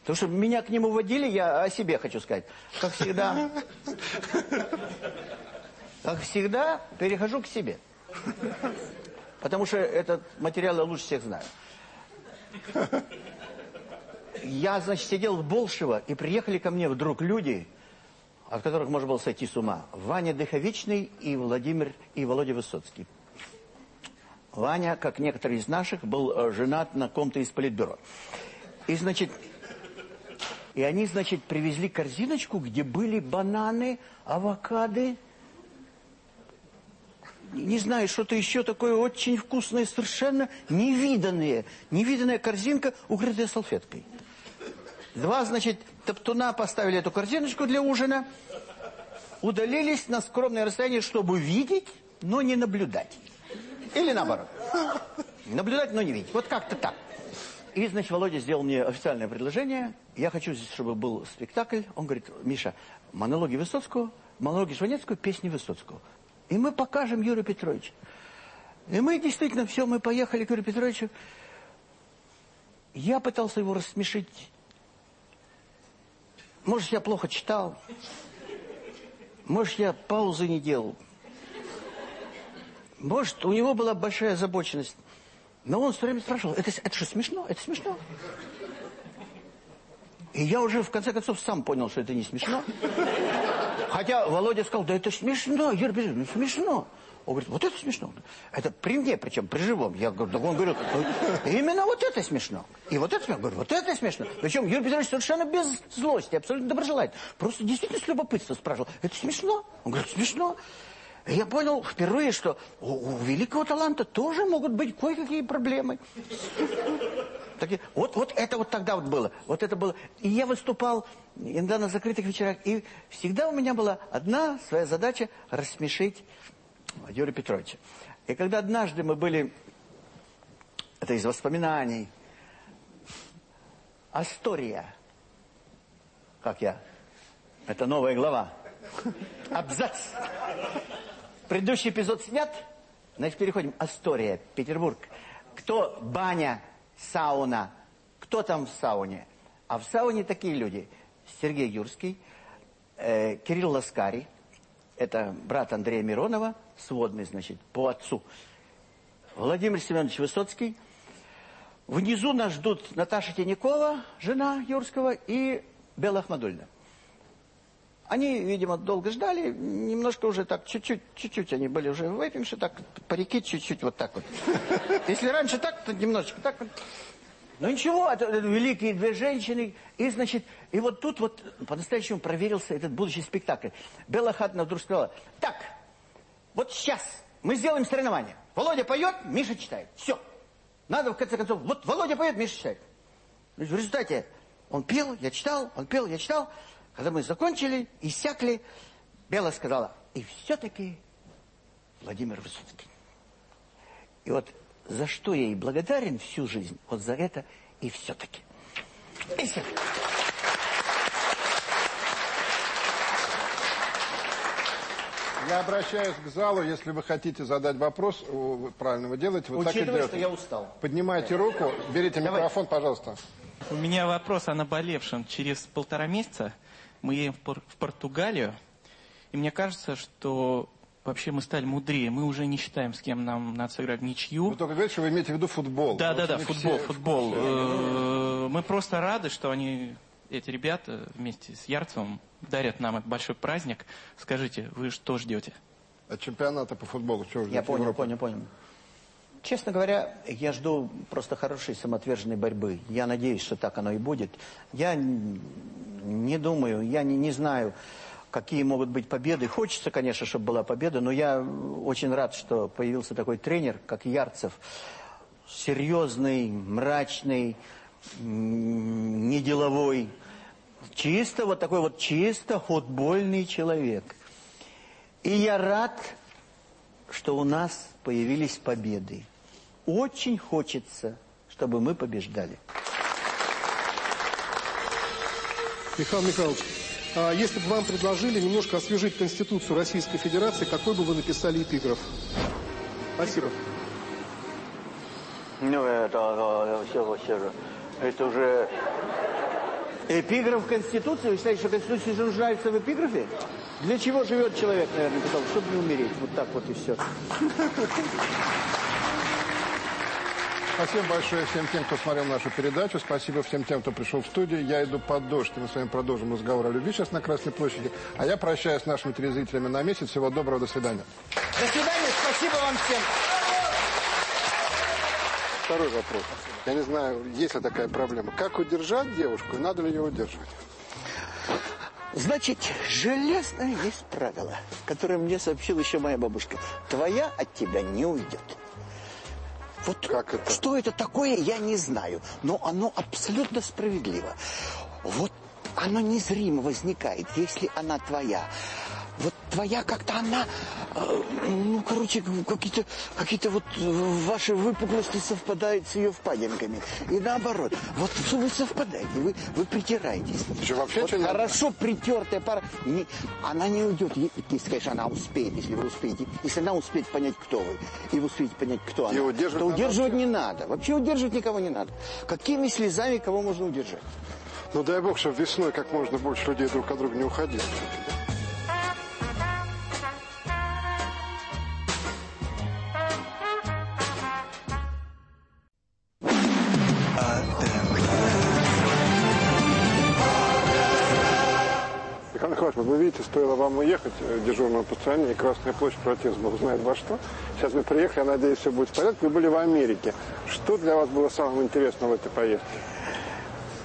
Потому что меня к нему водили, я о себе хочу сказать. Как всегда, как всегда, перехожу к себе. Потому что этот материал я лучше всех знаю. Я, значит, сидел в Болшево, и приехали ко мне вдруг люди, от которых можно было сойти с ума. Ваня Дыховичный и Владимир и Володя Высоцкий. Ваня, как некоторые из наших, был э, женат на ком-то из политбюро. И, значит, и они, значит, привезли корзиночку, где были бананы, авокады, не знаю, что-то еще такое очень вкусное, совершенно невиданное. Невиданная корзинка, укрытая салфеткой. Два, значит, топтуна поставили эту корзиночку для ужина, удалились на скромное расстояние, чтобы видеть, но не наблюдать. Или наоборот. Наблюдать, но не видеть. Вот как-то так. И, значит, Володя сделал мне официальное предложение. Я хочу, здесь, чтобы был спектакль. Он говорит, Миша, монологи Высоцкого, монологи Жванецкого, песни Высоцкого. И мы покажем Юрию Петровичу. И мы действительно, все, мы поехали к Юрию Петровичу. Я пытался его рассмешить. Может, я плохо читал. Может, я паузы не делал. Может, у него была большая озабоченность. Но он все время спрашивал, это, это что, смешно? Это смешно? И я уже, в конце концов, сам понял, что это не смешно. Хотя Володя сказал, да это смешно, Юрий Петрович, ну смешно. Он говорит, вот это смешно. Это при мне, причем при живом. Я говорю, он говорит, именно вот это смешно. И вот это смешно. Говорю, вот это смешно. Причем Юрий Петрович совершенно без злости, абсолютно доброжелательно. Просто действительно с любопытства спрашивал, это смешно? Он говорит, смешно. И я понял впервые, что у, у великого таланта тоже могут быть кое-какие проблемы. Такие, вот, вот это вот тогда вот было. Вот это было. И я выступал иногда на закрытых вечерах. И всегда у меня была одна своя задача рассмешить Юрия Петровича. И когда однажды мы были, это из воспоминаний, Астория, как я, это новая глава, абзац. Предыдущий эпизод снят, значит, переходим. Астория, Петербург. Кто баня, сауна, кто там в сауне? А в сауне такие люди. Сергей Юрский, э, Кирилл Ласкари, это брат Андрея Миронова, сводный, значит, по отцу. Владимир Семенович Высоцкий. Внизу нас ждут Наташа Тинякова, жена Юрского, и Белла Ахмадульна. Они, видимо, долго ждали, немножко уже так, чуть-чуть, чуть-чуть они были уже выпившие, так, парики чуть-чуть вот так вот. Если раньше так, то немножечко так вот. Ну ничего, это, это великие две женщины. И, значит, и вот тут вот по-настоящему проверился этот будущий спектакль. Белла Хатна вдруг сказала, так, вот сейчас мы сделаем соревнование. Володя поет, Миша читает. Все. Надо, в конце концов, вот Володя поет, Миша читает. В результате он пел, я читал, он пел, я читал. Когда мы закончили, иссякли, Белла сказала, и все-таки Владимир Высоцкий. И вот за что я ей благодарен всю жизнь, вот за это и все-таки. И все. Я обращаюсь к залу, если вы хотите задать вопрос, вы правильно вы делаете. Вот так и Учитывая, делаете. что я устал. Поднимайте руку, берите Давай. микрофон, пожалуйста. У меня вопрос о наболевшем. Через полтора месяца мы едем в, Пор- в Португалию, и мне кажется, что вообще мы стали мудрее. Мы уже не считаем, с кем нам надо сыграть в ничью. Вы только говорите, что вы имеете в виду футбол. Да, да, да, футбол, футбол. Э, Мы просто рады, что они, эти ребята, вместе с Ярцевым дарят нам этот большой праздник. Скажите, вы что ждете? От чемпионата по футболу. Чего вы Я ждете понял, понял, понял. Честно говоря, я жду просто хорошей самоотверженной борьбы. Я надеюсь, что так оно и будет. Я не думаю, я не, не знаю, какие могут быть победы. Хочется, конечно, чтобы была победа, но я очень рад, что появился такой тренер, как Ярцев. Серьезный, мрачный, неделовой. Чисто вот такой вот чисто футбольный человек. И я рад, что у нас появились победы. Очень хочется, чтобы мы побеждали. Михаил Михайлович, а если бы вам предложили немножко освежить Конституцию Российской Федерации, какой бы вы написали эпиграф? Спасибо. Ну, это все, все, это уже эпиграф Конституции. Вы считаете, что Конституция нуждается в эпиграфе? Для чего живет человек, наверное, писал, чтобы не умереть. Вот так вот и все. Спасибо большое всем тем, кто смотрел нашу передачу. Спасибо всем тем, кто пришел в студию. Я иду под дождь, и мы с вами продолжим разговор о любви сейчас на Красной площади. А я прощаюсь с нашими телезрителями на месяц. Всего доброго, до свидания. До свидания, спасибо вам всем. Второй вопрос. Я не знаю, есть ли такая проблема. Как удержать девушку и надо ли ее удерживать? Значит, железное есть правило, которое мне сообщила еще моя бабушка. Твоя от тебя не уйдет. Вот Как это? что это такое, я не знаю, но оно абсолютно справедливо. Вот оно незримо возникает, если она твоя. Вот твоя как-то она, э, ну, короче, какие-то какие вот э, ваши выпуклости совпадают с ее впадинками. И наоборот. Вот вы совпадаете, вы, вы притираетесь. Что, вообще Вот не- хорошо притертая пара, не- она не уйдет, если, конечно, она успеет, если вы успеете. Если она успеет понять, кто вы, и вы успеете понять, кто она, удерживать то надо удерживать не надо. Вообще удерживать никого не надо. Какими слезами кого можно удержать? Ну дай бог, чтобы весной как можно больше людей друг от друга не уходили. Михаил Михайлович, вот вы видите, стоило вам уехать э, дежурному по стране, и Красная площадь протест был, знает во что. Сейчас мы приехали, я надеюсь, все будет в порядке. Вы были в Америке. Что для вас было самым интересным в этой поездке?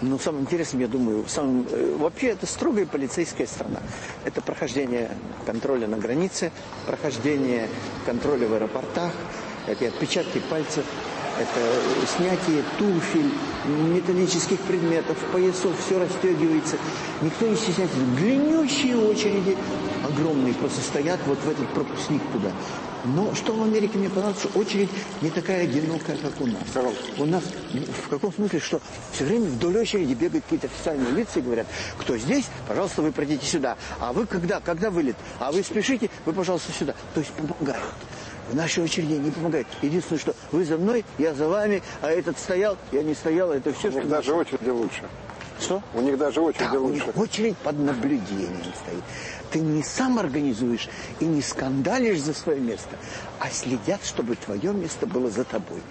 Ну, самым интересным, я думаю, самым, э, вообще это строгая полицейская страна. Это прохождение контроля на границе, прохождение контроля в аэропортах, это отпечатки пальцев, это снятие туфель, металлических предметов, поясов, все расстегивается. Никто не стесняется. Длиннющие очереди, огромные, просто стоят вот в этот пропускник туда. Но что в Америке мне понравилось, очередь не такая одинокая, как у нас. У нас в каком смысле, что все время вдоль очереди бегают какие-то официальные лица и говорят, кто здесь, пожалуйста, вы пройдите сюда. А вы когда? Когда вылет? А вы спешите, вы, пожалуйста, сюда. То есть помогают. В нашей очереди не помогает. Единственное, что вы за мной, я за вами, а этот стоял, я не стоял, это все, У них что... даже очереди лучше. Что? У них даже очереди Да, у лучше. них очередь под наблюдением стоит. Ты не сам организуешь и не скандалишь за свое место, а следят, чтобы твое место было за тобой.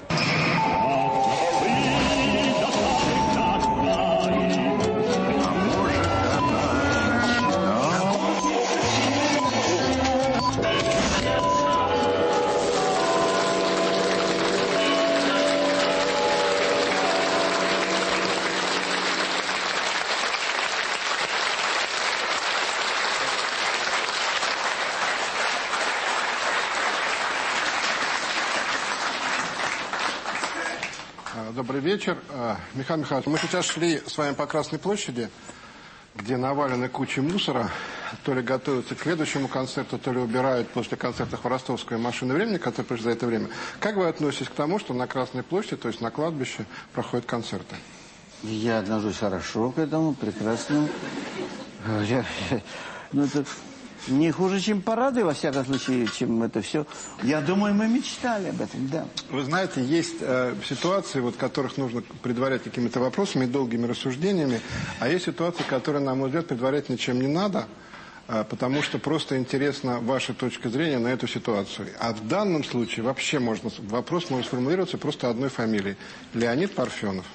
Вечер. А, Михаил Михайлович, мы сейчас шли с вами по Красной площади, где навалены кучи мусора. То ли готовятся к следующему концерту, то ли убирают после концерта Хворостовское машины времени, которое пришло за это время. Как вы относитесь к тому, что на Красной площади, то есть на кладбище, проходят концерты? Я отношусь хорошо к этому, прекрасно. Я, ну, это не хуже, чем парады, во всяком случае, чем это все. Я думаю, мы мечтали об этом, да. Вы знаете, есть э, ситуации, вот, которых нужно предварять какими-то вопросами долгими рассуждениями, а есть ситуации, которые, на мой взгляд, предварять ничем не надо, э, потому что просто интересна ваша точка зрения на эту ситуацию. А в данном случае вообще можно, вопрос может сформулироваться просто одной фамилией. Леонид Парфенов.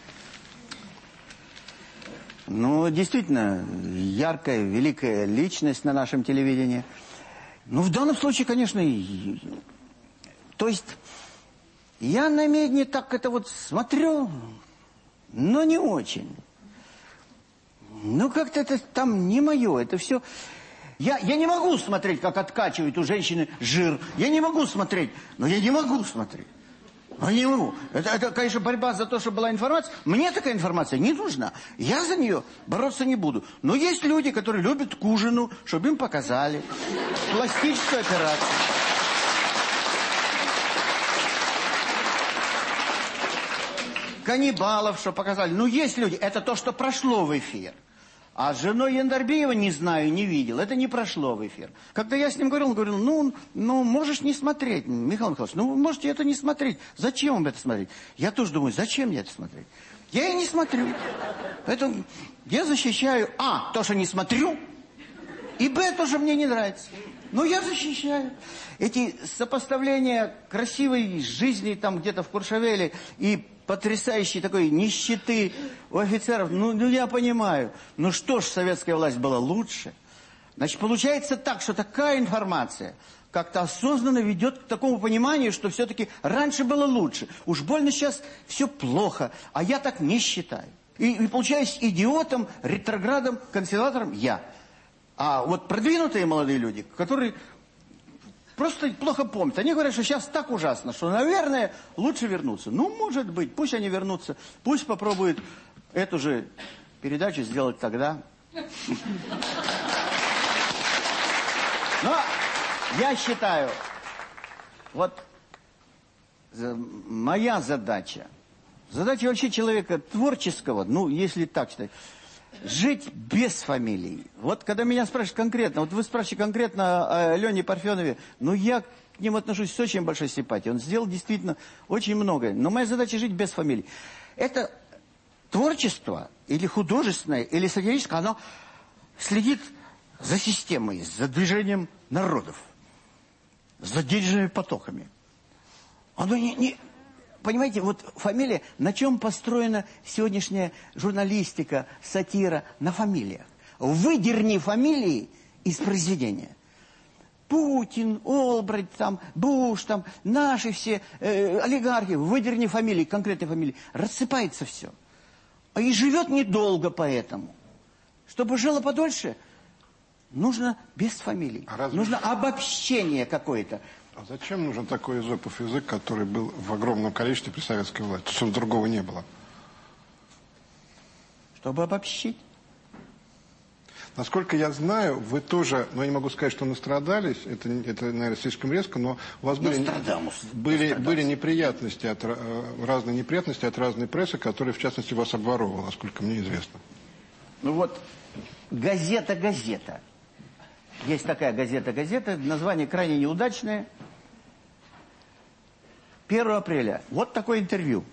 Ну, действительно, яркая, великая личность на нашем телевидении. Ну, в данном случае, конечно, то есть я на медне так это вот смотрю, но не очень. Ну, как-то это там не мое, это все... Я, я не могу смотреть, как откачивают у женщины жир. Я не могу смотреть, но я не могу смотреть. Ну, не могу. Это, это, конечно, борьба за то, чтобы была информация. Мне такая информация не нужна. Я за нее бороться не буду. Но есть люди, которые любят к ужину, чтобы им показали. Пластическую операцию. Каннибалов, что показали. Ну, есть люди. Это то, что прошло в эфир. А с женой Яндарбиева не знаю, не видел. Это не прошло в эфир. Когда я с ним говорил, он говорил, ну, ну можешь не смотреть, Михаил Михайлович, ну, можете это не смотреть. Зачем вам это смотреть? Я тоже думаю, зачем мне это смотреть? Я и не смотрю. Поэтому я защищаю, а, то, что не смотрю, и б, то, что мне не нравится. Но я защищаю. Эти сопоставления красивой жизни там где-то в Куршавеле и потрясающей такой нищеты у офицеров, ну, ну я понимаю. Ну что ж, советская власть была лучше. Значит, получается так, что такая информация как-то осознанно ведет к такому пониманию, что все-таки раньше было лучше. Уж больно сейчас все плохо, а я так не считаю. И, и получаюсь идиотом, ретроградом, консерватором я. А вот продвинутые молодые люди, которые просто плохо помнят, они говорят, что сейчас так ужасно, что, наверное, лучше вернуться. Ну, может быть, пусть они вернутся, пусть попробуют эту же передачу сделать тогда. Но я считаю, вот моя задача, задача вообще человека творческого, ну, если так считать, жить без фамилий. Вот когда меня спрашивают конкретно, вот вы спрашиваете конкретно о Лене Парфенове, ну, я к нему отношусь с очень большой симпатией. Он сделал действительно очень многое. Но моя задача жить без фамилий. Это творчество, или художественное, или сатирическое, оно следит за системой, за движением народов, за денежными потоками. Оно не, не- Понимаете, вот фамилия, на чем построена сегодняшняя журналистика, сатира? На фамилиях. Выдерни фамилии из произведения. Путин, Олбрайт, там, Буш, там, наши все э, олигархи, выдерни фамилии, конкретные фамилии. Рассыпается все. А и живет недолго поэтому. Чтобы жило подольше, нужно без фамилий. А Нужно обобщение какое-то. А зачем нужен такой изопов язык, который был в огромном количестве при советской власти? Чтобы другого не было. Чтобы обобщить. Насколько я знаю, вы тоже, ну я не могу сказать, что настрадались, это, это наверное, слишком резко, но у вас были, были, были неприятности, от, э, разные неприятности от разной прессы, которая, в частности, вас обворовала, насколько мне известно. Ну вот, газета-газета. Есть такая газета-газета, название крайне неудачное. 1 апреля. Вот такое интервью,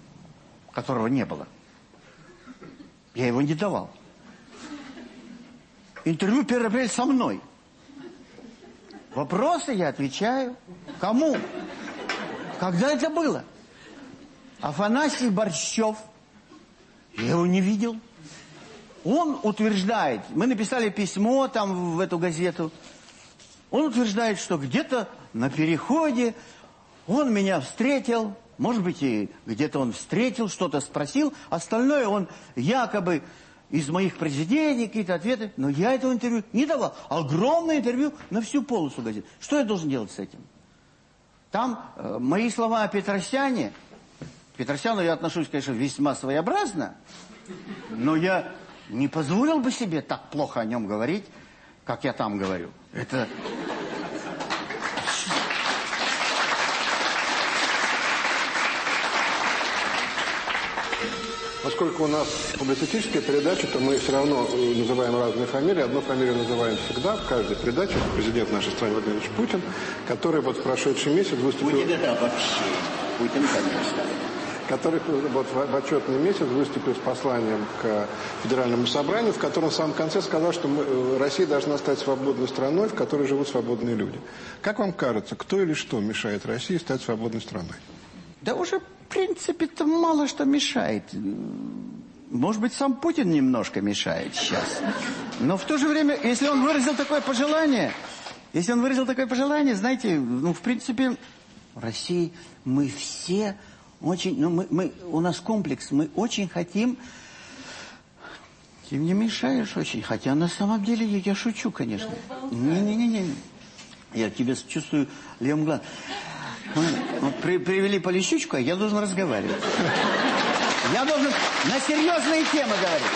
которого не было. Я его не давал. Интервью 1 апреля со мной. Вопросы я отвечаю. Кому? Когда это было? Афанасий Борщев. Я его не видел. Он утверждает, мы написали письмо там в эту газету, он утверждает, что где-то на переходе он меня встретил, может быть, и где-то он встретил, что-то спросил, остальное он якобы из моих произведений, какие-то ответы, но я этого интервью не давал. Огромное интервью на всю полосу газет. Что я должен делать с этим? Там э, мои слова о Петросяне, к Петросяну я отношусь, конечно, весьма своеобразно, но я не позволил бы себе так плохо о нем говорить, как я там говорю. Это... Поскольку у нас публицистическая передача, то мы все равно э, называем разные фамилии. Одну фамилию называем всегда, в каждой передаче. Президент нашей страны Владимир Путин, который вот в прошедший месяц выступил... Путин это вообще. Путин, конечно который вот в отчетный месяц выступил с посланием к Федеральному собранию, в котором в самом конце сказал, что мы, э, Россия должна стать свободной страной, в которой живут свободные люди. Как вам кажется, кто или что мешает России стать свободной страной? Да уже, в принципе-то, мало что мешает. Может быть, сам Путин немножко мешает сейчас. Но в то же время, если он выразил такое пожелание, если он выразил такое пожелание, знаете, ну, в принципе, в России мы все очень, ну, мы, мы, у нас комплекс, мы очень хотим... Ты мне мешаешь очень, хотя на самом деле я, я шучу, конечно. Не-не-не, я тебе чувствую левым глазом. Вот при, привели Полищучку, а я должен разговаривать. Я должен на серьезные темы говорить.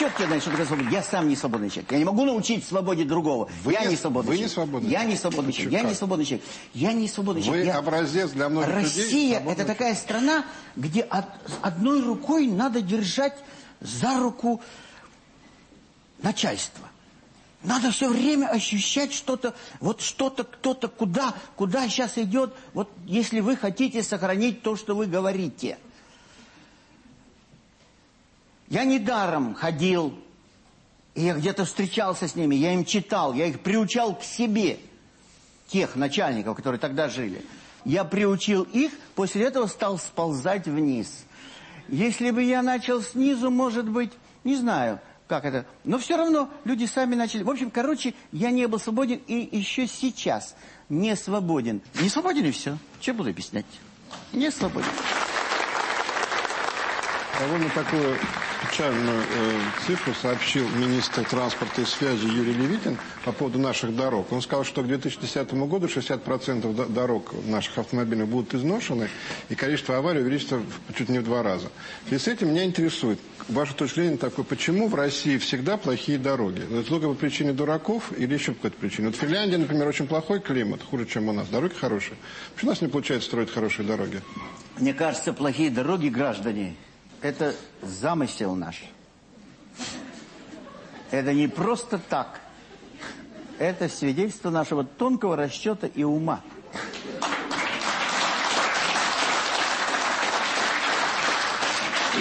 Черт тебе что такое свобода. Я сам не свободный человек. Я не могу научить свободе другого. Вы я не, не свободный вы человек. не свободный Я не свободный человек. Я не свободный человек. Я не свободный человек. Вы я... образец для многих Россия людей. Россия – это такая страна, где от, одной рукой надо держать за руку начальство. Надо все время ощущать что-то, вот что-то, кто-то, куда, куда сейчас идет, вот если вы хотите сохранить то, что вы говорите. Я недаром ходил и я где-то встречался с ними, я им читал, я их приучал к себе, тех начальников, которые тогда жили. Я приучил их, после этого стал сползать вниз. Если бы я начал снизу, может быть, не знаю, как это, но все равно люди сами начали. В общем, короче, я не был свободен и еще сейчас не свободен. Не свободен и все. Что буду объяснять? Не свободен. Довольно такую печальную э, цифру сообщил министр транспорта и связи Юрий Левитин по поводу наших дорог. Он сказал, что к 2010 году 60% дорог наших автомобилей будут изношены, и количество аварий увеличится чуть не в два раза. И с этим меня интересует, ваша точка зрения такой, почему в России всегда плохие дороги? Это только по причине дураков или еще по какой-то причине? Вот в Финляндии, например, очень плохой климат, хуже, чем у нас. Дороги хорошие. Почему у нас не получается строить хорошие дороги? Мне кажется, плохие дороги, граждане, это замысел наш. Это не просто так. Это свидетельство нашего тонкого расчета и ума.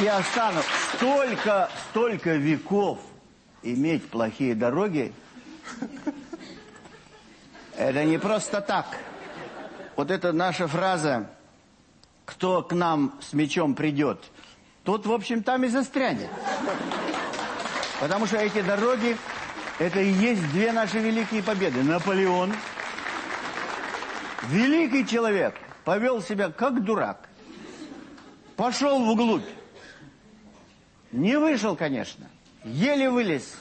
Я стану столько, столько веков иметь плохие дороги. Это не просто так. Вот это наша фраза «Кто к нам с мечом придет?» Тот, в общем, там и застрянет. Потому что эти дороги, это и есть две наши великие победы. Наполеон, великий человек, повел себя как дурак. Пошел вглубь. Не вышел, конечно. Еле вылез.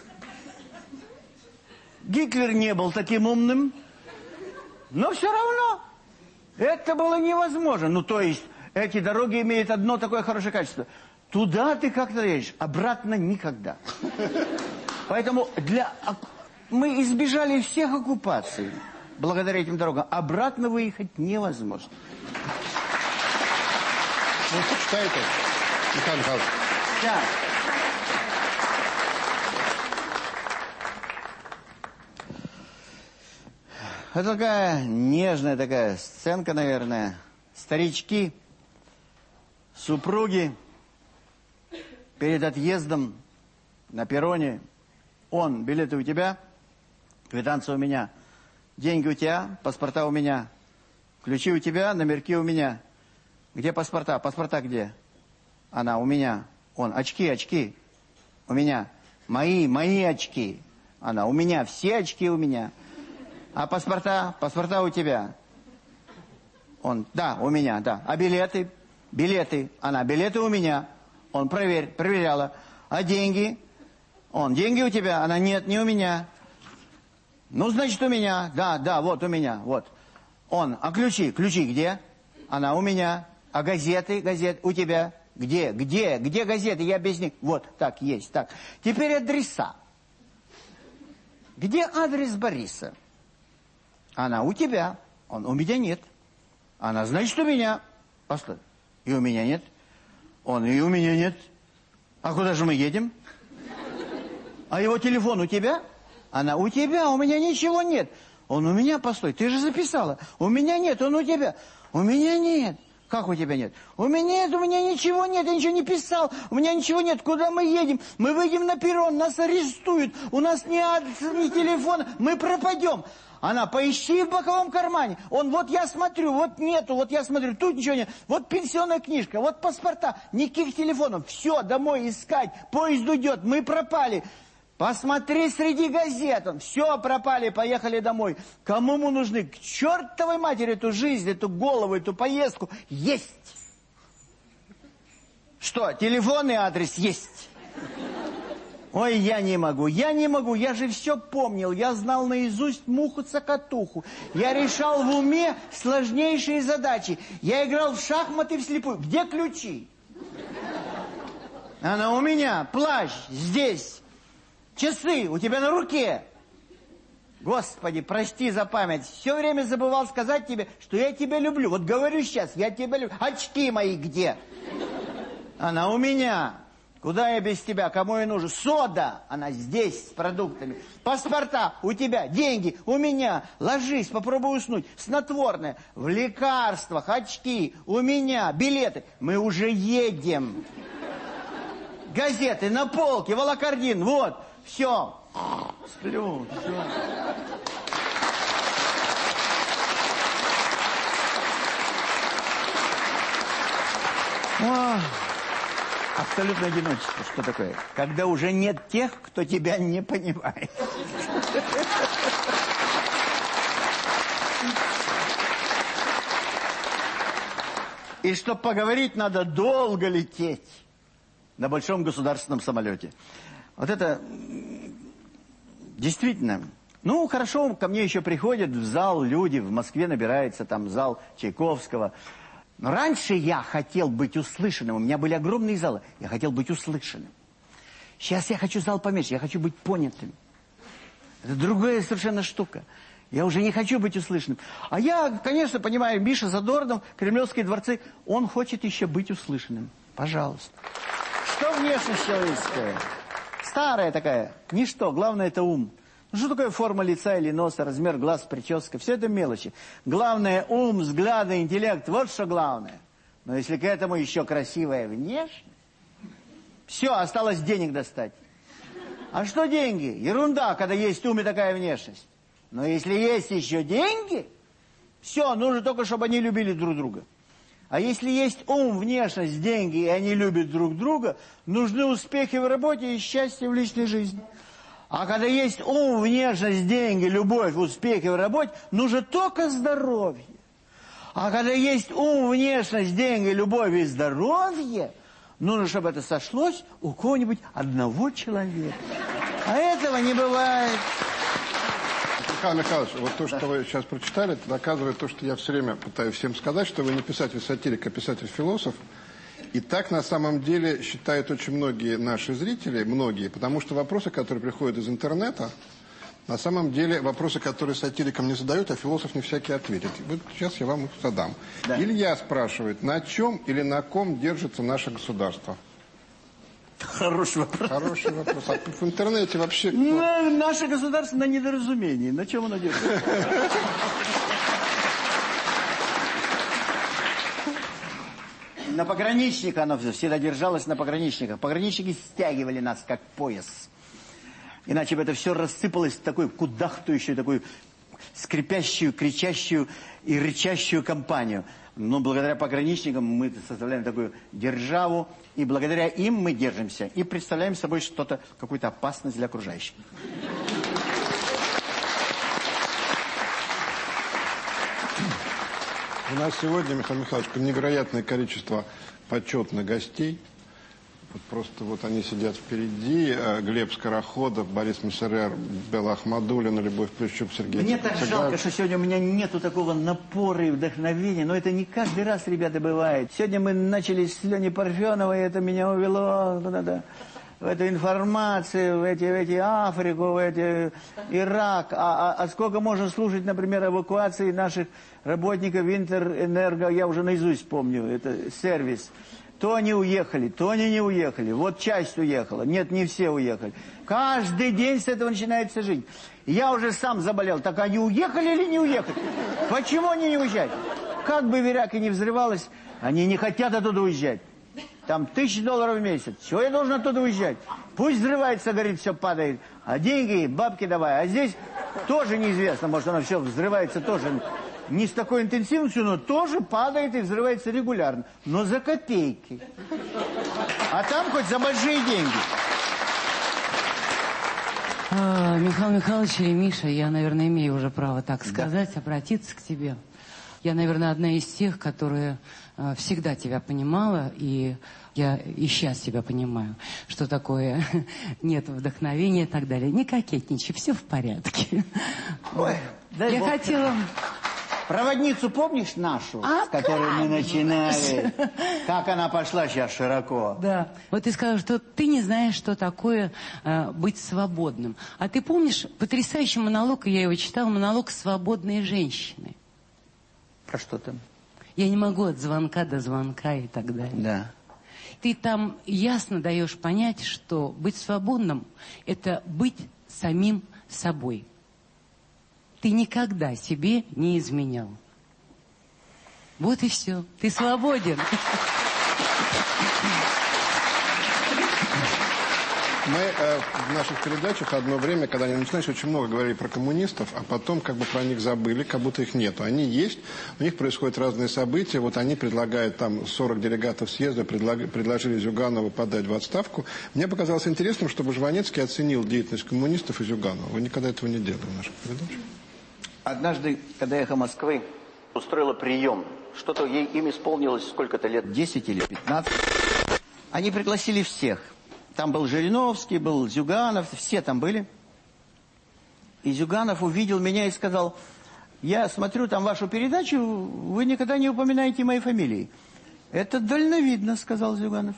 Гитлер не был таким умным, но все равно это было невозможно. Ну, то есть, эти дороги имеют одно такое хорошее качество – Туда ты как-то едешь, обратно никогда. Поэтому для... мы избежали всех оккупаций благодаря этим дорогам. Обратно выехать невозможно. Ну, почитайте, Михаил Михайлович. Да. Это такая нежная такая сценка, наверное. Старички, супруги перед отъездом на перроне. Он, билеты у тебя, квитанция у меня, деньги у тебя, паспорта у меня, ключи у тебя, номерки у меня. Где паспорта? Паспорта где? Она у меня. Он, очки, очки. У меня. Мои, мои очки. Она, у меня, все очки у меня. А паспорта? Паспорта у тебя. Он, да, у меня, да. А билеты? Билеты. Она, билеты у меня. Он, проверь, проверяла. А деньги? Он, деньги у тебя? Она, нет, не у меня. Ну, значит, у меня. Да, да, вот у меня, вот. Он, а ключи? Ключи где? Она, у меня. А газеты? Газеты у тебя? Где? Где? Где газеты? Я без них. Вот, так, есть, так. Теперь адреса. Где адрес Бориса? Она у тебя. Он, у меня нет. Она, значит, у меня. Постой. И у меня нет. Он, и у меня нет. А куда же мы едем? А его телефон у тебя? Она, у тебя, у меня ничего нет. Он, у меня, постой, ты же записала. У меня нет, он у тебя. У меня нет. Как у тебя нет? У меня нет, у меня ничего нет, я ничего не писал, у меня ничего нет. Куда мы едем? Мы выйдем на перрон, нас арестуют, у нас ни адреса, ни телефона, мы пропадем. Она, поищи в боковом кармане. Он, вот я смотрю, вот нету, вот я смотрю, тут ничего нет. Вот пенсионная книжка, вот паспорта, никаких телефонов. Все, домой искать, поезд уйдет, мы пропали. Посмотри среди газет. Все, пропали, поехали домой. Кому мы нужны? К чертовой матери эту жизнь, эту голову, эту поездку. Есть. Что, телефонный адрес есть? Ой, я не могу, я не могу, я же все помнил, я знал наизусть муху-цокотуху. Я решал в уме сложнейшие задачи. Я играл в шахматы вслепую. Где ключи? Она у меня, плащ, здесь. Часы у тебя на руке. Господи, прости за память. Все время забывал сказать тебе, что я тебя люблю. Вот говорю сейчас, я тебя люблю. Очки мои где? Она у меня. Куда я без тебя? Кому я нужен? Сода! Она здесь с продуктами. Паспорта у тебя, деньги у меня. Ложись, попробуй уснуть. Снотворное. В лекарствах, очки у меня, билеты. Мы уже едем. Газеты на полке, волокордин, вот. Все. Сплю. Все. Ох. Абсолютное одиночество. Что такое? Когда уже нет тех, кто тебя не понимает. И чтобы поговорить, надо долго лететь на большом государственном самолете. Вот это действительно... Ну, хорошо, ко мне еще приходят в зал люди, в Москве набирается там зал Чайковского. Но раньше я хотел быть услышанным, у меня были огромные залы, я хотел быть услышанным. Сейчас я хочу зал поменьше, я хочу быть понятым. Это другая совершенно штука. Я уже не хочу быть услышанным. А я, конечно, понимаю, Миша Задорнов, Кремлевские дворцы, он хочет еще быть услышанным. Пожалуйста. Что внешность человеческая? Старая такая, ничто, главное это ум. Ну что такое форма лица или носа, размер глаз, прическа? Все это мелочи. Главное ум, взгляды, интеллект, вот что главное. Но если к этому еще красивая внешность, все, осталось денег достать. А что деньги? Ерунда, когда есть ум и такая внешность. Но если есть еще деньги, все, нужно только, чтобы они любили друг друга. А если есть ум, внешность, деньги, и они любят друг друга, нужны успехи в работе и счастье в личной жизни. А когда есть ум, внешность, деньги, любовь, успехи в работе, нужно только здоровье. А когда есть ум, внешность, деньги, любовь и здоровье, нужно, чтобы это сошлось у кого-нибудь одного человека. А этого не бывает. Михаил Михайлович, вот то, что вы сейчас прочитали, это доказывает то, что я все время пытаюсь всем сказать, что вы не писатель-сатирик, а писатель-философ. И так на самом деле считают очень многие наши зрители, многие, потому что вопросы, которые приходят из интернета, на самом деле вопросы, которые сатирикам не задают, а философ не всякий ответит. Вот сейчас я вам их задам. Да. Илья спрашивает, на чем или на ком держится наше государство? Хороший вопрос. Хороший вопрос. А в интернете вообще... Ну, наше государство на недоразумении. На чем оно держится? На пограничника оно все- всегда держалось на пограничниках. Пограничники стягивали нас, как пояс. Иначе бы это все рассыпалось в такую кудахтающую, такую скрипящую, кричащую и рычащую компанию. Но благодаря пограничникам мы составляем такую державу, и благодаря им мы держимся и представляем собой что-то, какую-то опасность для окружающих. У нас сегодня, Михаил Михайлович, невероятное количество почетных гостей. Вот просто вот они сидят впереди. Э, Глеб Скороходов, Борис Мессерер, Белла Ахмадулина, Любовь Плющук, Сергей Мне так Цыгаев. жалко, что сегодня у меня нету такого напора и вдохновения, но это не каждый раз, ребята, бывает. Сегодня мы начали с Лени Парфеновой, и это меня увело куда-то в эту информацию, в эти, в эти Африку, в эти Ирак. А, а- а сколько можно слушать, например, эвакуации наших работников Интерэнерго, я уже наизусть помню, это сервис. То они уехали, то они не уехали. Вот часть уехала. Нет, не все уехали. Каждый день с этого начинается жизнь. Я уже сам заболел. Так они уехали или не уехали? Почему они не уезжают? Как бы в Ираке не взрывалось, они не хотят оттуда уезжать. Там тысячи долларов в месяц. Чего я должен оттуда уезжать? Пусть взрывается, горит, все падает. А деньги, бабки давай. А здесь тоже неизвестно. Может, оно все взрывается тоже не с такой интенсивностью, но тоже падает и взрывается регулярно. Но за копейки. А там хоть за большие деньги. А, Михаил Михайлович или Миша, я, наверное, имею уже право так сказать, обратиться к тебе. Я, наверное, одна из тех, которые всегда тебя понимала, и я и сейчас тебя понимаю, что такое нет вдохновения и так далее. Не кокетничай, все в порядке. Ой, дай Я бог. хотела... Проводницу помнишь нашу, А, с которой мы начинали? Как она пошла сейчас широко. Да. Вот ты сказал, что ты не знаешь, что такое э, быть свободным. А ты помнишь потрясающий монолог, я его читала, монолог свободной женщины. Про что там? Я не могу от звонка до звонка и так далее. Да. Ты там ясно даешь понять, что быть свободным – это быть самим собой. Ты никогда себе не изменял. Вот и все. Ты свободен. Мы э, в наших передачах одно время, когда они начинались, очень много говорили про коммунистов, а потом как бы про них забыли, как будто их нету. Они есть, у них происходят разные события. Вот они предлагают, там 40 делегатов съезда предлаг- предложили Зюганову подать в отставку. Мне показалось интересным, чтобы Жванецкий оценил деятельность коммунистов и Зюганова. Вы никогда этого не делали в наших передачах. Однажды, когда «Эхо Москвы» устроила прием, что-то ей им исполнилось сколько-то лет, 10 или 15, они пригласили всех. Там был Жириновский, был Зюганов, все там были. И Зюганов увидел меня и сказал, я смотрю там вашу передачу, вы никогда не упоминаете моей фамилии. Это дальновидно, сказал Зюганов.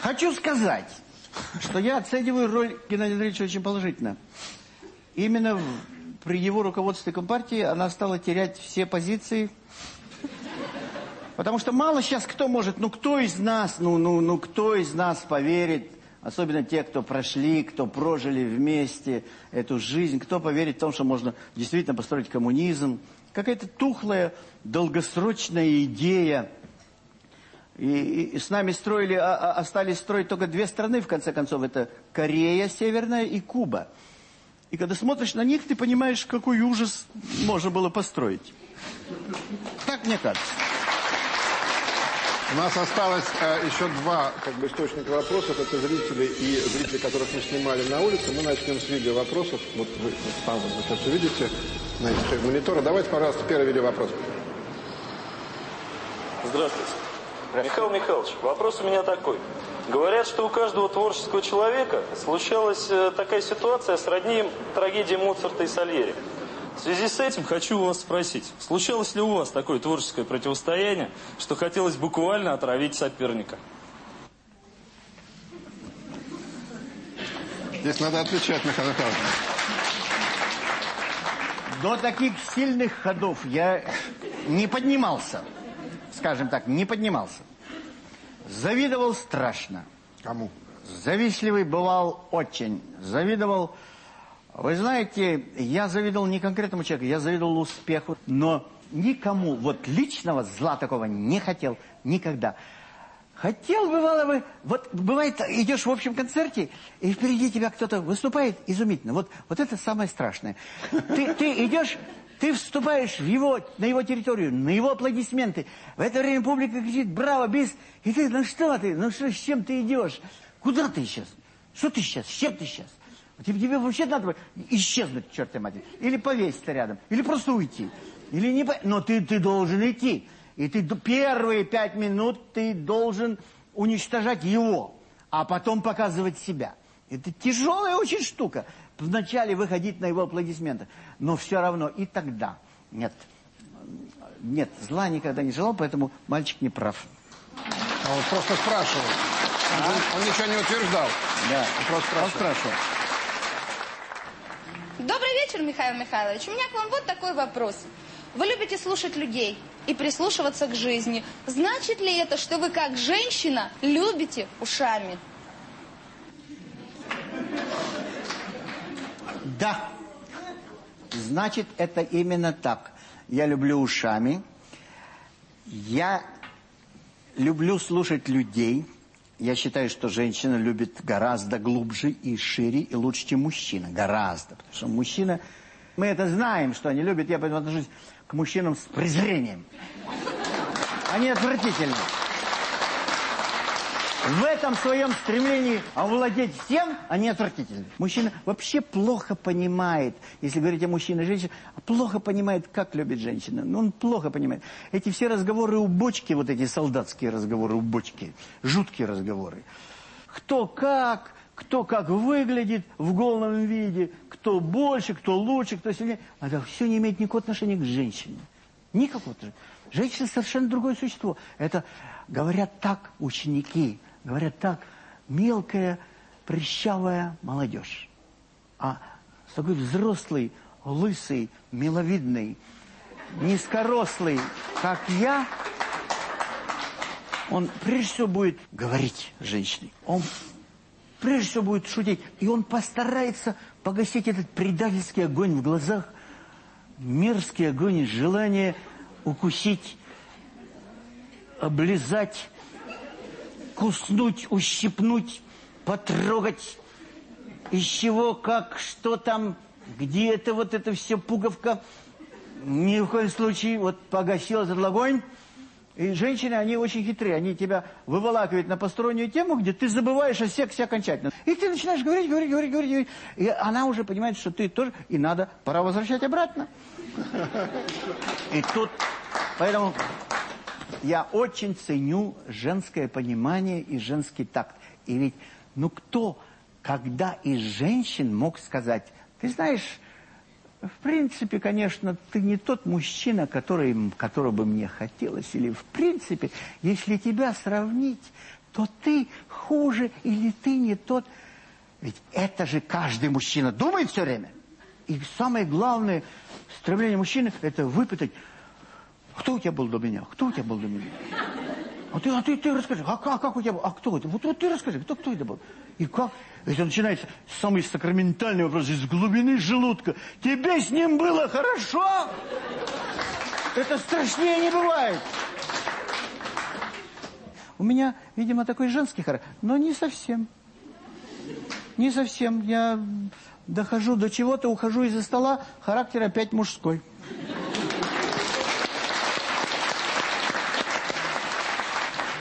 Хочу сказать, что я оцениваю роль Геннадия Андреевича очень положительно. Именно в- при его руководстве Компартии она стала терять все позиции. Потому что мало сейчас кто может, ну кто из нас, ну, ну, ну кто из нас поверит, особенно те, кто прошли, кто прожили вместе эту жизнь, кто поверит в том, что можно действительно построить коммунизм. Какая-то тухлая, долгосрочная идея. И, и- и с нами строили, а- а- остались строить только две страны, в конце концов, это Корея Северная и Куба. И когда смотришь на них, ты понимаешь, какой ужас можно было построить. Так мне кажется. У нас осталось э, еще два как бы, источника вопросов. Это зрители и зрители, которых мы снимали на улице. Мы начнем с видео вопросов. Вот вы вот там вот, вы сейчас увидите на этих мониторах. Давайте, пожалуйста, первый видео вопрос. Здравствуйте. Михаил Михайлович, вопрос у меня такой. Говорят, что у каждого творческого человека случалась э, такая ситуация сродни трагедии Моцарта и Сальери. В связи с этим хочу у вас спросить, случалось ли у вас такое творческое противостояние, что хотелось буквально отравить соперника? Здесь надо отвечать, Михаил Михайлович. До таких сильных ходов я не поднимался. Скажем так, не поднимался. Завидовал страшно. Кому? Завистливый бывал очень. Завидовал... Вы знаете, я завидовал не конкретному человеку, я завидовал успеху, но никому вот личного зла такого не хотел никогда. Хотел, бывало бы, вот бывает, идешь в общем концерте, и впереди тебя кто-то выступает изумительно. Вот, вот это самое страшное. Ты, ты идешь, ты вступаешь в его, на его территорию, на его аплодисменты. В это время публика кричит «Браво, бис!» И ты, ну что ты, ну что, с чем ты идешь? Куда ты сейчас? Что ты сейчас? С чем ты сейчас? Тебе, тебе вообще надо исчезнуть, черт матери. Или повеситься рядом, или просто уйти. Или не... Но ты, ты должен идти. И ты первые пять минут ты должен уничтожать его, а потом показывать себя. Это тяжелая очень штука. Вначале выходить на его аплодисменты. Но все равно и тогда. Нет, нет, зла никогда не желал, поэтому мальчик не прав. А он просто спрашивал. А? Он, он ничего не утверждал. Да, он просто спрашивал. Он спрашивал. Добрый вечер, Михаил Михайлович. У меня к вам вот такой вопрос. Вы любите слушать людей и прислушиваться к жизни. Значит ли это, что вы как женщина любите ушами? Да. Значит, это именно так. Я люблю ушами. Я люблю слушать людей. Я считаю, что женщина любит гораздо глубже и шире, и лучше, чем мужчина. Гораздо. Потому что мужчина... Мы это знаем, что они любят. Я поэтому отношусь к мужчинам с презрением. Они отвратительны. В этом своем стремлении овладеть всем, они отвратительны. Мужчина вообще плохо понимает, если говорить о мужчине и женщине, плохо понимает, как любит женщина. Ну, он плохо понимает. Эти все разговоры у бочки, вот эти солдатские разговоры у бочки, жуткие разговоры. Кто как, кто как выглядит в голом виде, кто больше, кто лучше, кто сильнее. Это все не имеет никакого отношения к женщине. Никакого. Женщина совершенно другое существо. Это говорят так ученики, говорят так, мелкая, прыщавая молодежь. А такой взрослый, лысый, миловидный, низкорослый, как я, он прежде всего будет говорить женщине. Он прежде всего будет шутить. И он постарается погасить этот предательский огонь в глазах, мерзкий огонь, желание укусить, облизать, куснуть, ущипнуть, потрогать. Из чего, как, что там, где это вот это все пуговка. Ни в коем случае, вот погасил этот огонь. И женщины, они очень хитрые, они тебя выволакивают на постороннюю тему, где ты забываешь о сексе окончательно. И ты начинаешь говорить, говорить, говорить, говорить, говорить. И она уже понимает, что ты тоже, и надо, пора возвращать обратно. И тут, поэтому я очень ценю женское понимание и женский такт. И ведь, ну кто, когда из женщин мог сказать, ты знаешь, в принципе, конечно, ты не тот мужчина, который, которого бы мне хотелось. Или в принципе, если тебя сравнить, то ты хуже или ты не тот. Ведь это же каждый мужчина думает все время. И самое главное стремление мужчины – это выпытать, кто у тебя был до меня? Кто у тебя был до меня? А ты, а ты, ты расскажи, а, а как у тебя был? А кто это? Вот, вот ты расскажи, кто, кто это был? И как? Это начинается самый сакраментальный вопрос из глубины желудка. Тебе с ним было хорошо? Это страшнее не бывает. У меня, видимо, такой женский характер, но не совсем. Не совсем. Я дохожу до чего-то, ухожу из-за стола, характер опять мужской.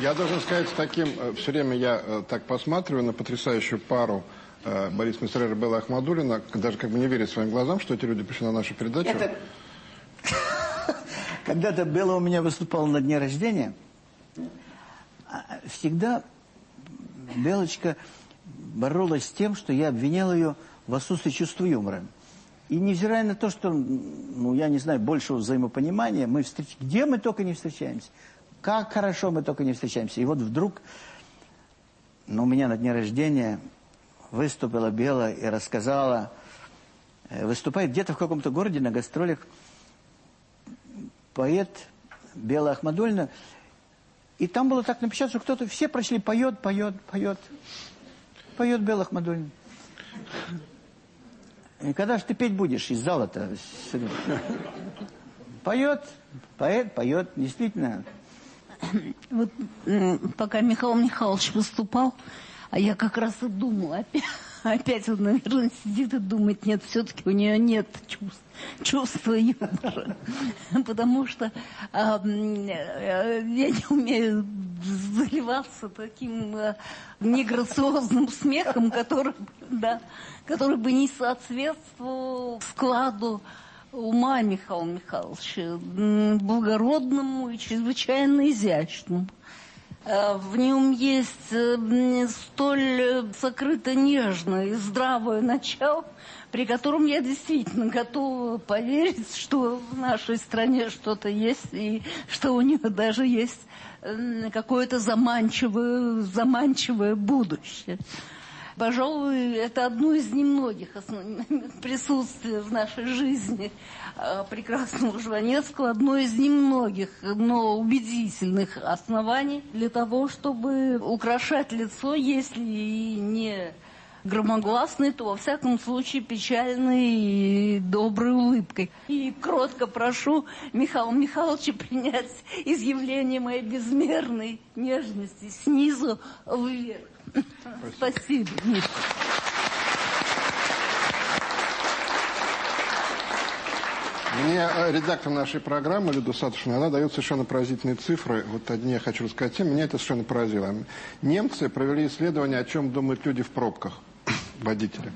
Я должен сказать, с таким, э, все время я э, так посматриваю на потрясающую пару э, Борис Мистрера и Белла Ахмадулина, даже как бы не верит своим глазам, что эти люди пришли на нашу передачу. Это... Когда-то Белла у меня выступала на дне рождения, а, всегда Белочка боролась с тем, что я обвинял ее в отсутствии чувства юмора. И невзирая на то, что, ну, я не знаю, большего взаимопонимания, мы встреч... где мы только не встречаемся, как хорошо мы только не встречаемся. И вот вдруг, ну, у меня на дне рождения выступила Бела и рассказала, э, выступает где-то в каком-то городе на гастролях поэт Бела Ахмадульна, и там было так напечатано, что кто-то, все прочли, поет, поет, поет, поет Бела Ахмадульна. И когда же ты петь будешь из зала-то? Поет, поэт, поет, действительно. Вот пока Михаил Михайлович выступал, а я как раз и думала, опять, опять он, наверное, сидит и думает, нет, все-таки у нее нет чувств, чувства юмора. Потому что а, я не умею заливаться таким а, неграциозным смехом, который, да, который бы не соответствовал складу ума Михаила Михайловича, благородному и чрезвычайно изящному. Э, в нем есть э, столь сокрыто нежное и здравое начало, при котором я действительно готова поверить, что в нашей стране что-то есть, и что у нее даже есть какое-то заманчивое, заманчивое будущее. Пожалуй, это одно из немногих присутствий в нашей жизни э, прекрасного Жванецкого, одно из немногих, но убедительных оснований для того, чтобы украшать лицо, если и не громогласной, то во всяком случае печальной и доброй улыбкой. И кротко прошу Михаила Михайловича принять изъявление моей безмерной нежности снизу вверх. Спасибо. Мне э, редактор нашей программы, Люда Сатушина, она дает совершенно поразительные цифры. Вот одни я хочу рассказать тем, меня это совершенно поразило. Немцы провели исследование, о чем думают люди в пробках, водители.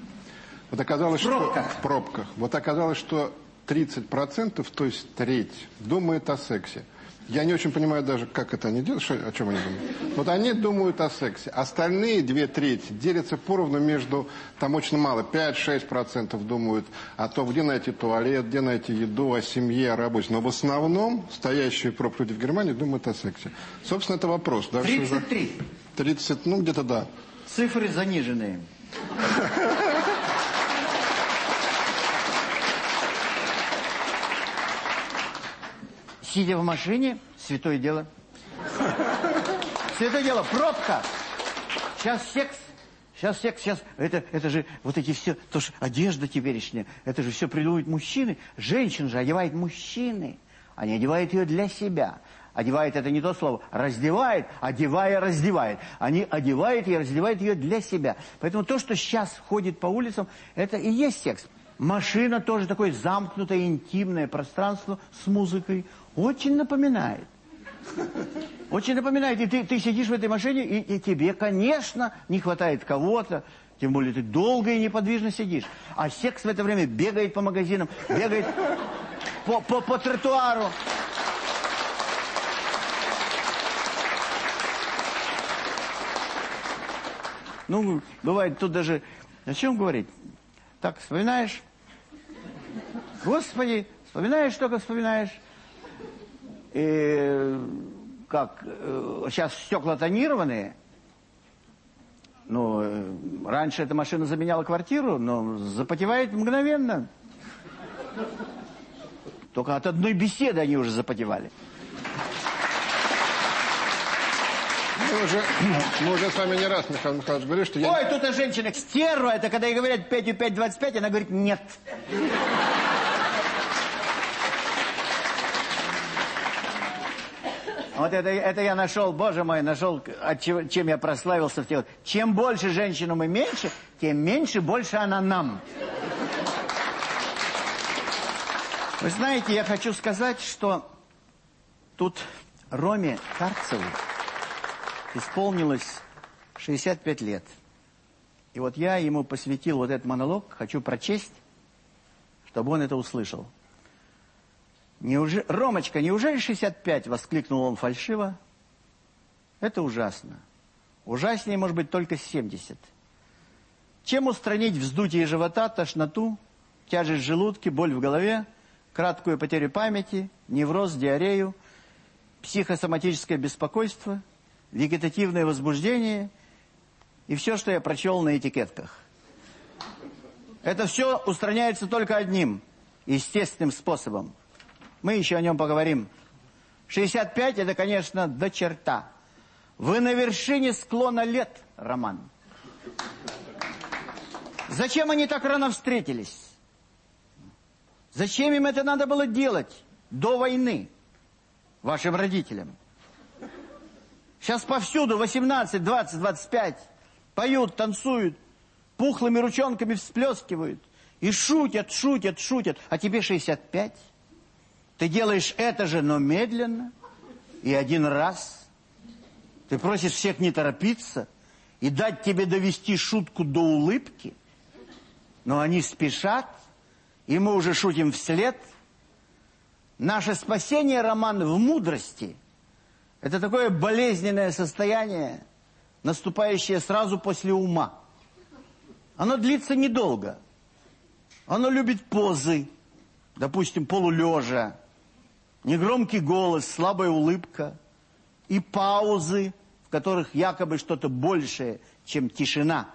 Вот оказалось, в пробках. что в пробках. Вот оказалось, что 30%, то есть треть, думает о сексе. Я не очень понимаю даже, как это они делают, что, о чем они думают. Вот они думают о сексе. Остальные две трети делятся поровну между, там очень мало, 5-6% думают о том, где найти туалет, где найти еду, о семье, о работе. Но в основном стоящие проб люди в Германии думают о сексе. Собственно, это вопрос. Да, 33. 30, ну где-то да. Цифры заниженные. Сидя в машине, святое дело. Святое дело, пробка. Сейчас секс. Сейчас секс, сейчас, это, это же вот эти все, то, что одежда теперешняя, это же все придумывают мужчины. Женщин же одевают мужчины. Они одевают ее для себя. Одевает это не то слово. Раздевает, одевая, раздевает. Они одевают и раздевают ее для себя. Поэтому то, что сейчас ходит по улицам, это и есть секс. Машина тоже такое замкнутое, интимное пространство с музыкой. Очень напоминает. Очень напоминает. И ты, ты сидишь в этой машине, и, и тебе, конечно, не хватает кого-то. Тем более ты долго и неподвижно сидишь. А секс в это время бегает по магазинам, бегает по, по, по тротуару. Ну, бывает, тут даже... О чем говорить? Так, вспоминаешь? Господи, вспоминаешь, только вспоминаешь. И как, сейчас э, стекла тонированные. Ну, э, раньше эта машина заменяла квартиру, но запотевает мгновенно. Только от одной беседы они уже запотевали. Мы уже, мы уже с вами не раз, Михаил Михайлович, говорили, что я... Ой, тут и женщина стерва, это когда ей говорят 5 и 5, 25, она говорит нет. Вот это, это я нашел, боже мой, нашел, чем я прославился в теле. Чем больше женщину мы меньше, тем меньше больше она нам. Вы знаете, я хочу сказать, что тут Роме Карцеву исполнилось 65 лет. И вот я ему посвятил вот этот монолог, хочу прочесть, чтобы он это услышал. Неужели... «Ромочка, неужели 65?» — воскликнул он фальшиво. Это ужасно. Ужаснее может быть только 70. Чем устранить вздутие живота, тошноту, тяжесть в желудке, боль в голове, краткую потерю памяти, невроз, диарею, психосоматическое беспокойство, вегетативное возбуждение и все, что я прочел на этикетках. Это все устраняется только одним, естественным способом. Мы еще о нем поговорим. 65 это, конечно, до черта. Вы на вершине склона лет, Роман. Зачем они так рано встретились? Зачем им это надо было делать до войны, вашим родителям? Сейчас повсюду 18, 20, 25 поют, танцуют, пухлыми ручонками всплескивают и шутят, шутят, шутят. А тебе 65. Ты делаешь это же, но медленно и один раз. Ты просишь всех не торопиться и дать тебе довести шутку до улыбки. Но они спешат, и мы уже шутим вслед. Наше спасение, Роман, в мудрости. Это такое болезненное состояние, наступающее сразу после ума. Оно длится недолго. Оно любит позы, допустим, полулежа, негромкий голос, слабая улыбка и паузы, в которых якобы что-то большее, чем тишина.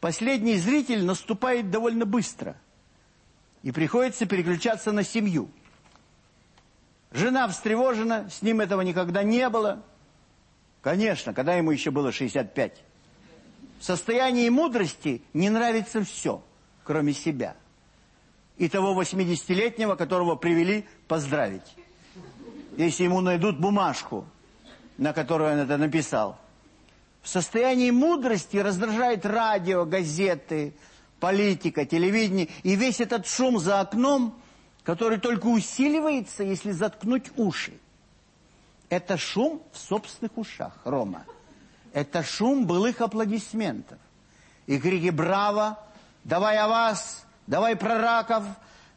Последний зритель наступает довольно быстро, и приходится переключаться на семью. Жена встревожена, с ним этого никогда не было. Конечно, когда ему еще было 65. В состоянии мудрости не нравится все, кроме себя. И того 80-летнего, которого привели поздравить. Если ему найдут бумажку, на которую он это написал. В состоянии мудрости раздражает радио, газеты, политика, телевидение. И весь этот шум за окном, который только усиливается, если заткнуть уши. Это шум в собственных ушах, Рома. Это шум былых аплодисментов. И крики «Браво!», «Давай о вас!», «Давай про раков!»,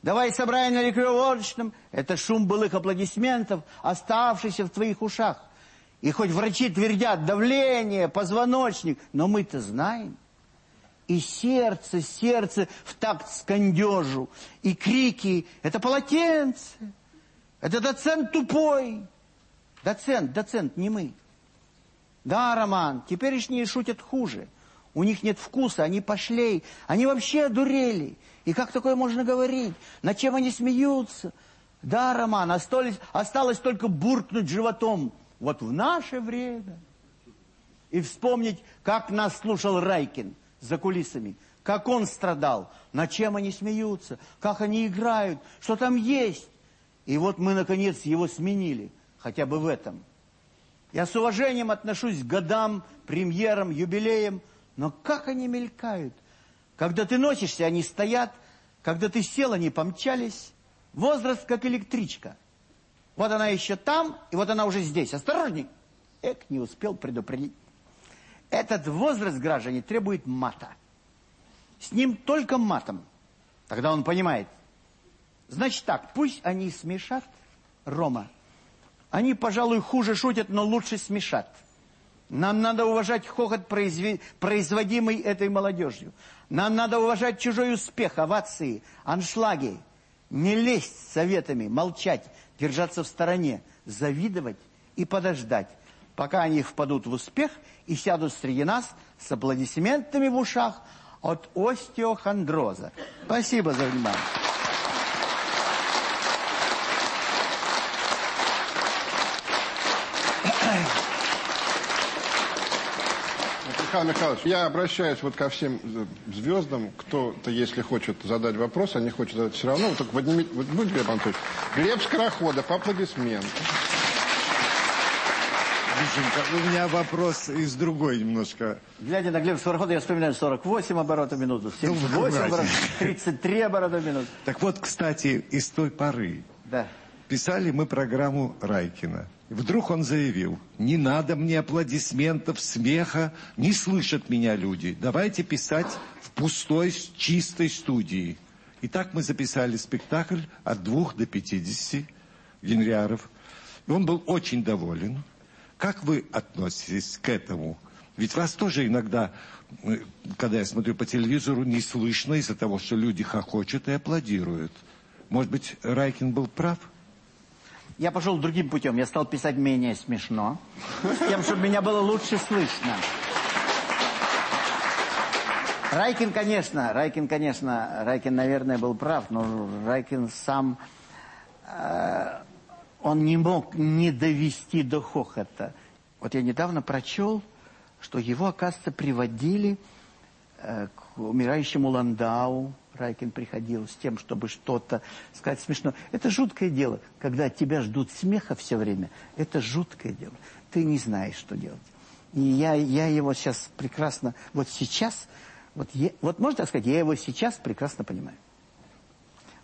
«Давай собрание на ликвидовочном!» Это шум былых аплодисментов, оставшийся в твоих ушах. И хоть врачи твердят давление, позвоночник, но мы-то знаем. И сердце, сердце в такт скандежу, и крики «Это полотенце!», «Это доцент тупой!», «Доцент, доцент, не мы!» Да, Роман, теперешние шутят хуже. У них нет вкуса, они пошлей, они вообще одурели. И как такое можно говорить? Над чем они смеются? Да, Роман, осталось, осталось только буркнуть животом. Вот в наше время. И вспомнить, как нас слушал Райкин за кулисами. Как он страдал, над чем они смеются, как они играют, что там есть. И вот мы, наконец, его сменили, хотя бы в этом. Я с уважением отношусь к годам, премьерам, юбилеям, но как они мелькают. Когда ты носишься, они стоят, когда ты сел, они помчались. Возраст как электричка. Вот она еще там, и вот она уже здесь. Осторожней! Эк, не успел предупредить. Этот возраст, граждане, требует мата. С ним только матом. Тогда он понимает. Значит так, пусть они смешат Рома они, пожалуй, хуже шутят, но лучше смешат. Нам надо уважать хохот, производимый этой молодежью. Нам надо уважать чужой успех, овации, аншлаги. Не лезть советами, молчать, держаться в стороне, завидовать и подождать, пока они впадут в успех и сядут среди нас с аплодисментами в ушах от остеохондроза. Спасибо за внимание. Михаил Михайлович, я обращаюсь вот ко всем звездам, кто-то, если хочет задать вопрос, а не хочет задать все равно, вот только поднимите, вот будет Глеб Анатольевич? Глеб Скороходов, аплодисмент. Мишенька, у меня вопрос из другой немножко. Глядя на Глеба Скорохода, я вспоминаю 48 оборотов в минуту, 78 ну, оборотов, 33 оборота в минуту. Так вот, кстати, из той поры. Да. Писали мы программу Райкина. Вдруг он заявил, не надо мне аплодисментов, смеха, не слышат меня люди. Давайте писать в пустой, чистой студии. И так мы записали спектакль от двух до пятидесяти генриаров. И он был очень доволен. Как вы относитесь к этому? Ведь вас тоже иногда, э, когда я смотрю по телевизору, не слышно из-за того, что люди хохочут и аплодируют. Может быть, Райкин был прав? Я пошел другим путем. Я стал писать менее смешно, с тем, чтобы меня было лучше слышно. Райкин, конечно, Райкин, конечно, Райкин, наверное, был прав, но Райкин сам, э, он не мог не довести до хохота. Вот я недавно прочел, что его, оказывается, приводили э, к умирающему Ландау. Райкин приходил с тем, чтобы что-то сказать смешно. Это жуткое дело, когда тебя ждут смеха все время. Это жуткое дело. Ты не знаешь, что делать. И я, я его сейчас прекрасно, вот сейчас, вот, я, вот можно так сказать, я его сейчас прекрасно понимаю.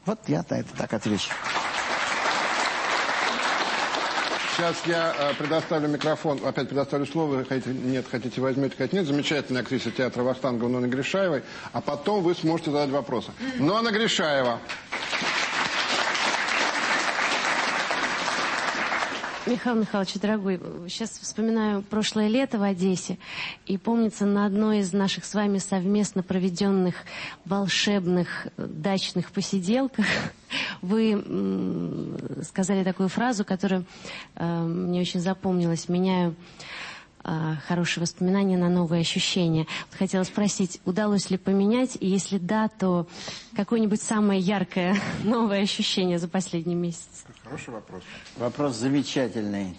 Вот я на это так отвечу. Сейчас я э, предоставлю микрофон, опять предоставлю слово, хотите, нет, хотите возьмете, хотите нет, замечательная актриса театра Вахтангова Нона Гришаевой, а потом вы сможете задать вопросы. Нона Гришаева. Михаил Михайлович, дорогой, сейчас вспоминаю прошлое лето в Одессе, и помнится на одной из наших с вами совместно проведенных волшебных дачных посиделках вы сказали такую фразу, которая э, мне очень запомнилась. Меняю хорошие воспоминания на новые ощущения. Вот хотела спросить, удалось ли поменять, и если да, то какое-нибудь самое яркое новое ощущение за последний месяц? Хороший вопрос. Вопрос замечательный.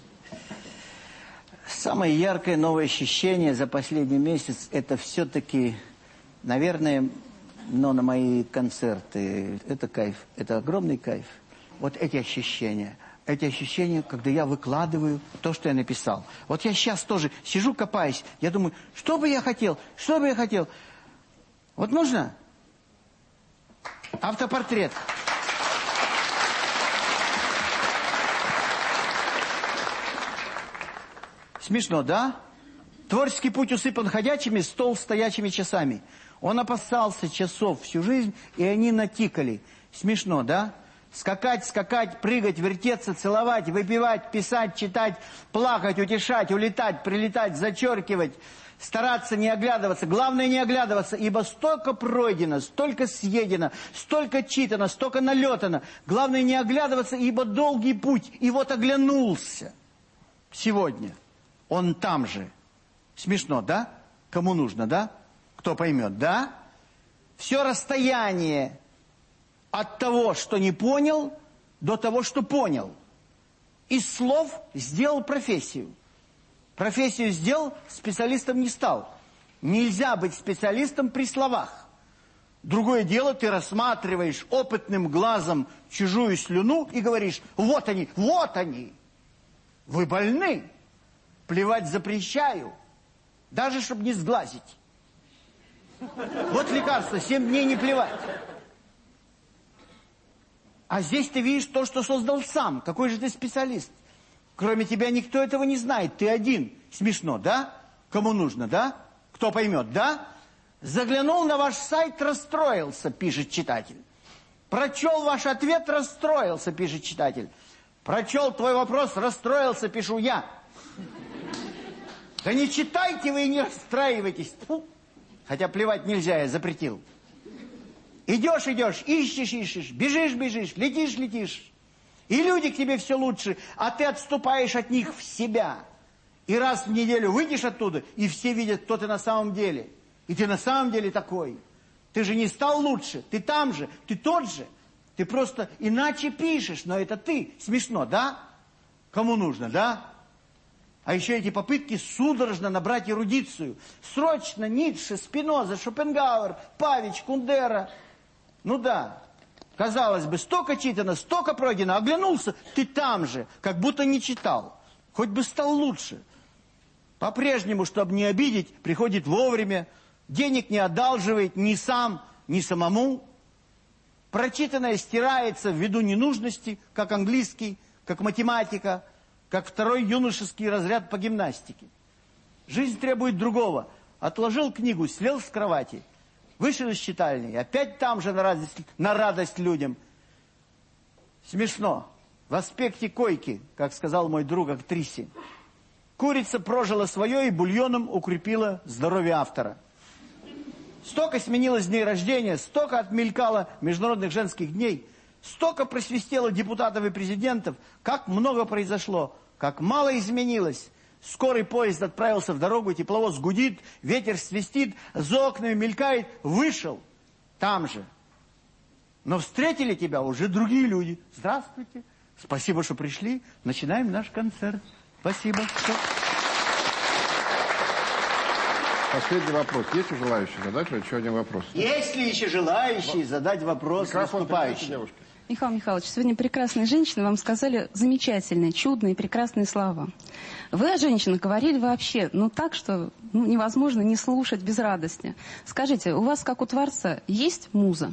Самое яркое новое ощущение за последний месяц, это все-таки, наверное, но на мои концерты, это кайф, это огромный кайф. Вот эти ощущения, эти ощущения, когда я выкладываю то, что я написал. Вот я сейчас тоже сижу, копаюсь, я думаю, что бы я хотел, что бы я хотел. Вот можно? Автопортрет. Смешно, да? Творческий путь усыпан ходячими, стол стоячими часами. Он опасался часов всю жизнь, и они натикали. Смешно, да? Скакать, скакать, прыгать, вертеться, целовать, выпивать, писать, читать, плакать, утешать, улетать, прилетать, зачеркивать, стараться не оглядываться. Главное не оглядываться, ибо столько пройдено, столько съедено, столько читано, столько налетано. Главное не оглядываться, ибо долгий путь. И вот оглянулся сегодня. Он там же. Смешно, да? Кому нужно, да? Кто поймет, да? Все расстояние от того, что не понял, до того, что понял. Из слов сделал профессию. Профессию сделал, специалистом не стал. Нельзя быть специалистом при словах. Другое дело, ты рассматриваешь опытным глазом чужую слюну и говоришь, вот они, вот они. Вы больны. Плевать запрещаю. Даже, чтобы не сглазить. Вот лекарство, семь дней не плевать. А здесь ты видишь то, что создал сам. Какой же ты специалист? Кроме тебя никто этого не знает. Ты один. Смешно, да? Кому нужно, да? Кто поймет, да? Заглянул на ваш сайт, расстроился, пишет читатель. Прочел ваш ответ, расстроился, пишет читатель. Прочел твой вопрос, расстроился, пишу я. Да не читайте вы и не расстраивайтесь. Фу. Хотя плевать нельзя, я запретил. Идешь, идешь, ищешь, ищешь, бежишь, бежишь, летишь, летишь. И люди к тебе все лучше, а ты отступаешь от них в себя. И раз в неделю выйдешь оттуда, и все видят, кто ты на самом деле. И ты на самом деле такой. Ты же не стал лучше, ты там же, ты тот же. Ты просто иначе пишешь, но это ты. Смешно, да? Кому нужно, да? А еще эти попытки судорожно набрать эрудицию. Срочно Ницше, Спиноза, Шопенгауэр, Павич, Кундера. Ну да, казалось бы, столько читано, столько пройдено. Оглянулся, ты там же, как будто не читал. Хоть бы стал лучше. По-прежнему, чтобы не обидеть, приходит вовремя. Денег не одалживает ни сам, ни самому. Прочитанное стирается ввиду ненужности, как английский, как математика – как второй юношеский разряд по гимнастике. Жизнь требует другого. Отложил книгу, слел с кровати, вышел из читальни, опять там же на радость, на радость людям. Смешно. В аспекте койки, как сказал мой друг актрисе. Курица прожила свое и бульоном укрепила здоровье автора. Столько сменилось дней рождения, столько отмелькало международных женских дней, столько просвистело депутатов и президентов, как много произошло, как мало изменилось. Скорый поезд отправился в дорогу, тепловоз гудит, ветер свистит, за окнами мелькает, вышел там же. Но встретили тебя уже другие люди. Здравствуйте, спасибо, что пришли, начинаем наш концерт. Спасибо. Последний вопрос. Есть у желающих задать еще один вопрос? Есть ли еще желающие задать вопрос Микрофон выступающим? Михаил Михайлович, сегодня прекрасные женщины вам сказали замечательные, чудные, прекрасные слова. Вы о женщинах говорили вообще, ну так, что ну, невозможно не слушать без радости. Скажите, у вас, как у Творца, есть муза?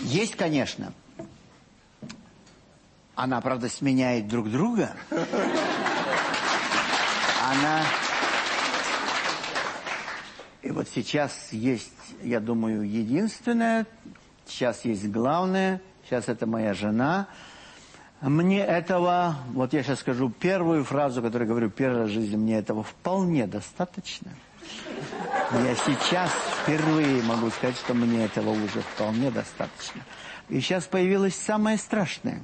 Есть, конечно. Она, правда, сменяет друг друга. Она... И вот сейчас есть, я думаю, единственное, сейчас есть главное, сейчас это моя жена. Мне этого, вот я сейчас скажу первую фразу, которую говорю первый раз в жизни, мне этого вполне достаточно. Я сейчас впервые могу сказать, что мне этого уже вполне достаточно. И сейчас появилось самое страшное.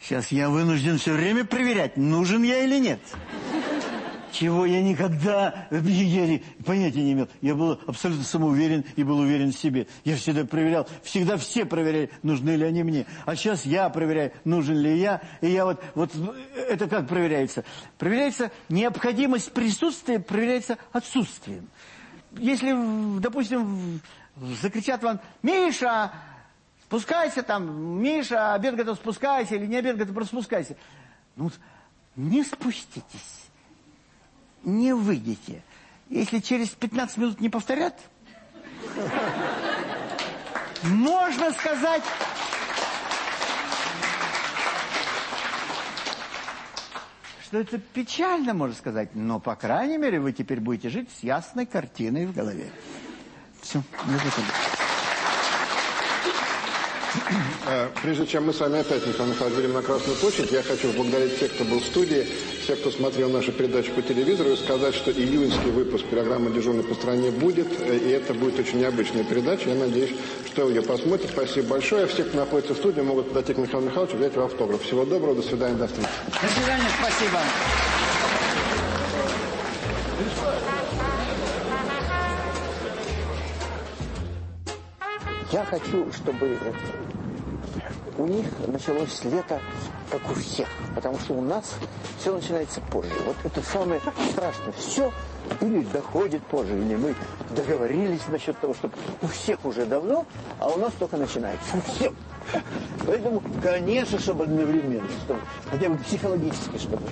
Сейчас я вынужден все время проверять, нужен я или нет. Чего я никогда я понятия не имел. Я был абсолютно самоуверен и был уверен в себе. Я всегда проверял, всегда все проверяли, нужны ли они мне. А сейчас я проверяю, нужен ли я. И я вот, вот это как проверяется? Проверяется необходимость присутствия, проверяется отсутствием. Если, допустим, закричат вам, Миша, спускайся там, Миша, обед готов, спускайся, или не обед готов, просто спускайся. Ну, не спуститесь не выйдете. Если через 15 минут не повторят, можно сказать... Что это печально, можно сказать, но, по крайней мере, вы теперь будете жить с ясной картиной в голове. Все, не Э, Прежде чем мы с вами опять, Михаил Михайлович, выйдем на Красную площадь, я хочу поблагодарить тех, кто был в студии, всех, кто смотрел нашу передачу по телевизору, и сказать, что июньский выпуск программы «Дежурный по стране» будет, э, и это будет очень необычная передача. Я надеюсь, что вы ее посмотрите. Спасибо большое. Все, кто находится в студии, могут подойти к Михаилу Михайловичу, взять его автограф. Всего доброго, до свидания, до встречи. До свидания, спасибо. Я хочу, чтобы э, у них началось лето, как у всех. Потому что у нас все начинается позже. Вот это самое страшное. Все или доходит позже, или мы договорились насчет того, чтобы у всех уже давно, а у нас только начинается. У всех. Поэтому, конечно, чтобы одновременно, чтобы хотя бы психологически, чтобы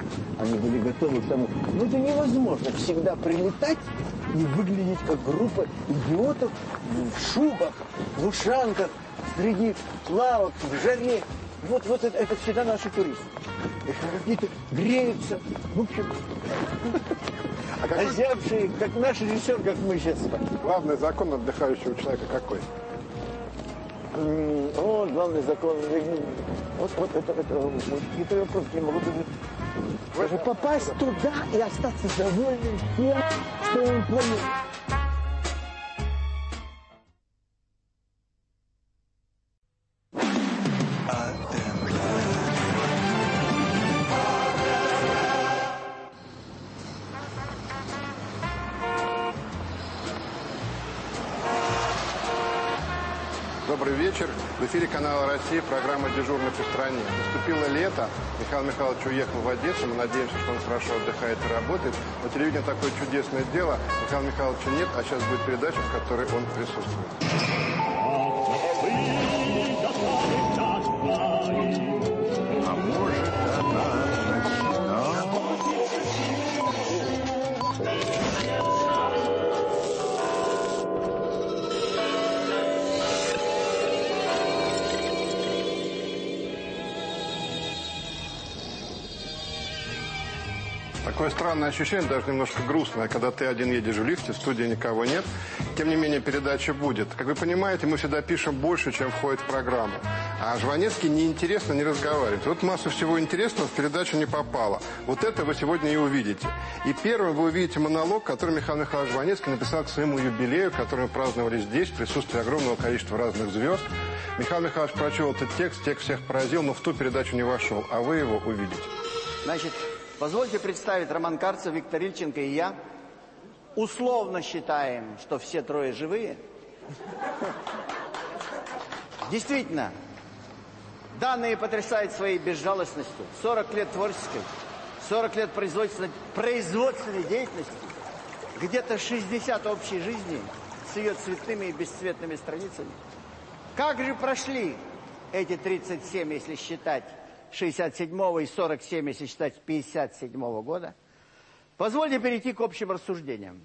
они были готовы к тому. Но это невозможно всегда прилетать и выглядеть как группа идиотов в шубах, в ушанках, среди лавок, в жаре. Вот, вот это, это всегда наши туристы. Какие-то греются, в общем, озябшие, как наш режиссер, как мы сейчас. Главный закон отдыхающего человека какой? О, главный закон. я Вот, вот это, это, вот какие-то вопросы не могу даже, даже попасть туда и остаться довольным тем, что он планирует. «Россия», программа «Дежурный по стране». Наступило лето. Михаил Михайлович уехал в Одессу. Мы надеемся, что он хорошо отдыхает и работает. Но телевидение такое чудесное дело. Михаила Михайловича нет, а сейчас будет передача, в которой он присутствует. Такое странное ощущение, даже немножко грустное, когда ты один едешь в лифте, в студии никого нет. Тем не менее, передача будет. Как вы понимаете, мы всегда пишем больше, чем входит в программу. А Жванецкий неинтересно не разговаривает. Вот масса всего интересного в передачу не попала. Вот это вы сегодня и увидите. И первым вы увидите монолог, который Михаил Михайлович Жванецкий написал к своему юбилею, который мы праздновали здесь, в присутствии огромного количества разных звезд. Михаил Михайлович прочел этот текст, текст всех поразил, но в ту передачу не вошел. А вы его увидите. Значит, позвольте представить Роман Карцев, Виктор Ильченко и я. Условно считаем, что все трое живые. Действительно, данные потрясают своей безжалостностью. 40 лет творческой, 40 лет производственной, производственной деятельности, где-то 60 общей жизни с ее цветными и бесцветными страницами. Как же прошли эти 37, если считать 67 и 47, если считать 57 -го года? Позвольте перейти к общим рассуждениям.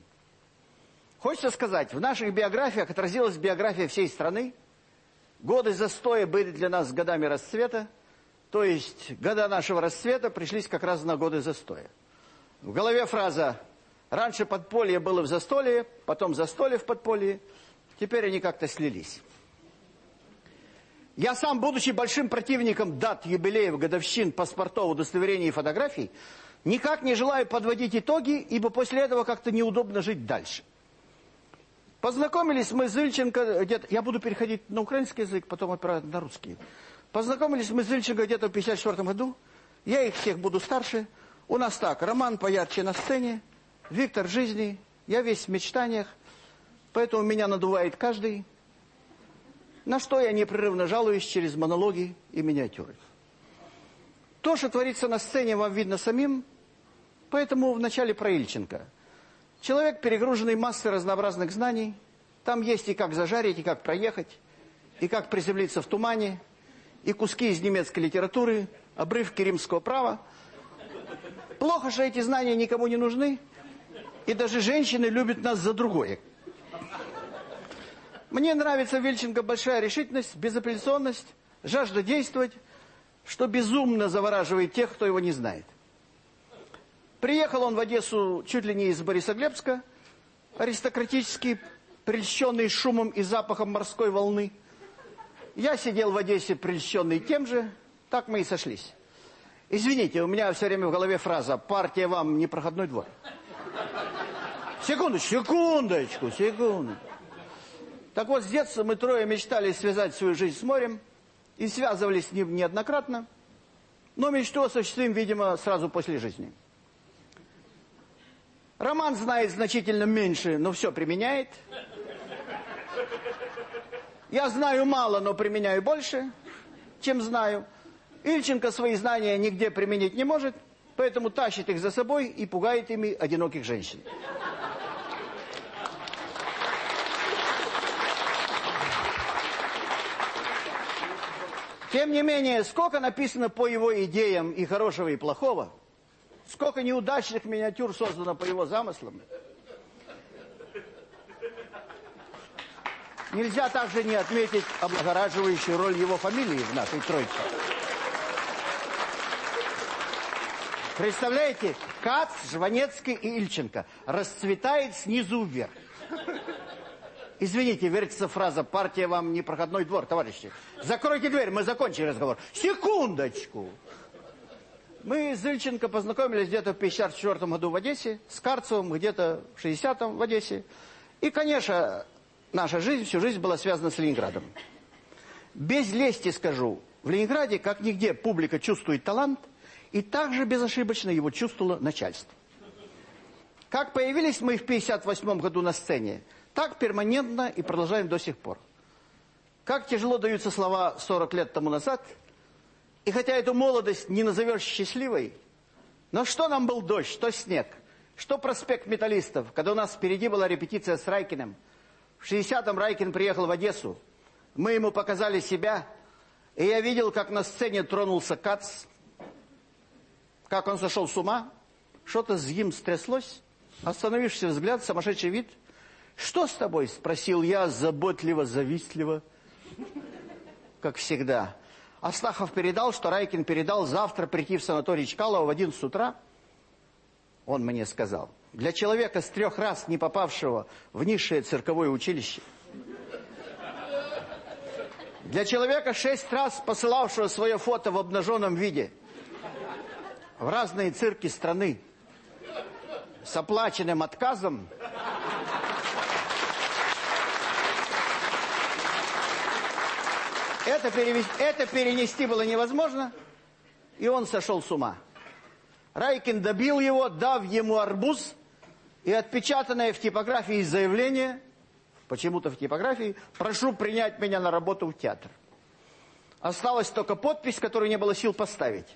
Хочется сказать, в наших биографиях отразилась биография всей страны. Годы застоя были для нас годами расцвета, то есть года нашего расцвета пришлись как раз на годы застоя. В голове фраза «Раньше подполье было в застолье, потом застолье в подполье, теперь они как-то слились». Я сам, будучи большим противником дат, юбилеев, годовщин, паспортов, удостоверений и фотографий, никак не желаю подводить итоги, ибо после этого как-то неудобно жить дальше. Познакомились мы с Ильченко где-то... Я буду переходить на украинский язык, потом опирать на русский. Познакомились мы с Ильченко где-то в 54 году. Я их всех буду старше. У нас так, Роман поярче на сцене, Виктор жизни, я весь в мечтаниях. Поэтому меня надувает каждый. На что я непрерывно жалуюсь через монологи и миниатюры. То, что творится на сцене, вам видно самим. Поэтому вначале про Ильченко. Человек, перегруженный массой разнообразных знаний. Там есть и как зажарить, и как проехать, и как приземлиться в тумане, и куски из немецкой литературы, обрывки римского права. Плохо, что эти знания никому не нужны, и даже женщины любят нас за другое. Мне нравится Вельченко большая решительность, безапелляционность, жажда действовать, что безумно завораживает тех, кто его не знает. Приехал он в Одессу чуть ли не из Борисоглебска, аристократический, прельщенный шумом и запахом морской волны. Я сидел в Одессе, прельщенный тем же, так мы и сошлись. Извините, у меня все время в голове фраза «партия вам не проходной двор». Секундочку, секундочку, секунду. Так вот, с детства мы трое мечтали связать свою жизнь с морем и связывались с ним неоднократно, но мечту осуществим, видимо, сразу после жизни. Роман знает значительно меньше, но все применяет. Я знаю мало, но применяю больше, чем знаю. Ильченко свои знания нигде применить не может, поэтому тащит их за собой и пугает ими одиноких женщин. Тем не менее, сколько написано по его идеям и хорошего, и плохого, сколько неудачных миниатюр создано по его замыслам. Нельзя также не отметить облагораживающую роль его фамилии в нашей тройке. Представляете, Кац, Жванецкий и Ильченко расцветает снизу вверх. Извините, вертится фраза «партия вам не проходной двор», товарищи. Закройте дверь, мы закончили разговор. Секундочку. Мы с Ильченко познакомились где-то в 54 году в Одессе, с Карцевым где-то в 60-м в Одессе. И, конечно, наша жизнь, всю жизнь была связана с Ленинградом. Без лести скажу, в Ленинграде, как нигде, публика чувствует талант, и также безошибочно его чувствовало начальство. Как появились мы в 58 году на сцене, так перманентно и продолжаем до сих пор. Как тяжело даются слова 40 лет тому назад. И хотя эту молодость не назовешь счастливой, но что нам был дождь, что снег, что проспект металлистов, когда у нас впереди была репетиция с Райкиным. В 60-м Райкин приехал в Одессу. Мы ему показали себя, и я видел, как на сцене тронулся Кац, как он сошел с ума, что-то с ним стряслось, остановившийся взгляд, сумасшедший вид – «Что с тобой?» – спросил я, заботливо, завистливо, как всегда. Астахов передал, что Райкин передал завтра прийти в санаторий Чкалова в 11 утра. Он мне сказал, для человека с трех раз не попавшего в низшее цирковое училище, для человека шесть раз посылавшего свое фото в обнаженном виде в разные цирки страны с оплаченным отказом, это, перевести, это перенести было невозможно, и он сошел с ума. Райкин добил его, дав ему арбуз, и отпечатанное в типографии заявление, почему-то в типографии, прошу принять меня на работу в театр. Осталась только подпись, которую не было сил поставить.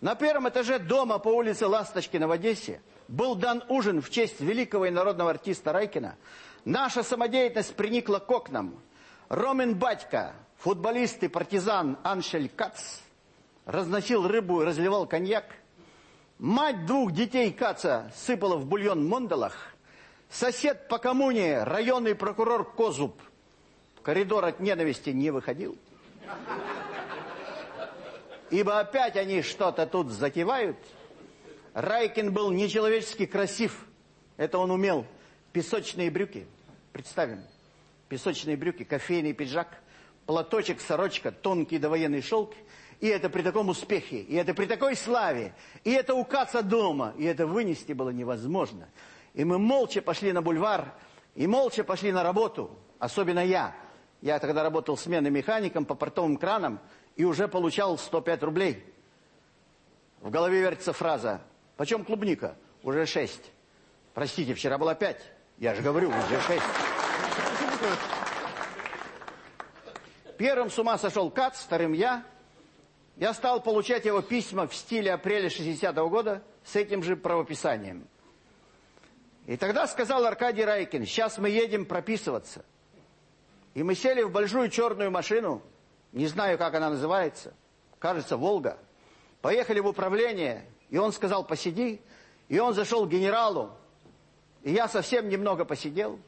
На первом этаже дома по улице Ласточкина в Одессе был дан ужин в честь великого и народного артиста Райкина. Наша самодеятельность приникла к окнам. Ромин Батька, футболист и партизан Аншель Кац, разносил рыбу и разливал коньяк. Мать двух детей Каца сыпала в бульон Мондалах. Сосед по коммуне, районный прокурор Козуб, в коридор от ненависти не выходил. Ибо опять они что-то тут затевают. Райкин был нечеловечески красив. Это он умел. Песочные брюки. Представим. Песочные брюки, кофейный пиджак, платочек, сорочка, тонкий довоенный шелк – и это при таком успехе, и это при такой славе, и это у Каца дома, и это вынести было невозможно. И мы молча пошли на бульвар, и молча пошли на работу, особенно я. Я тогда работал сменным механиком по портовым кранам и уже получал 105 рублей. В голове вертится фраза «Почем клубника?» «Уже 6». Простите, вчера было 5. Я же говорю, уже 6. Первым с ума сошел Кац, вторым я – я стал получать его письма в стиле апреля 60-го года с этим же правописанием. И тогда сказал Аркадий Райкин, сейчас мы едем прописываться. И мы сели в большую черную машину, не знаю, как она называется, кажется, «Волга». Поехали в управление, и он сказал, посиди. И он зашел к генералу, и я совсем немного посидел.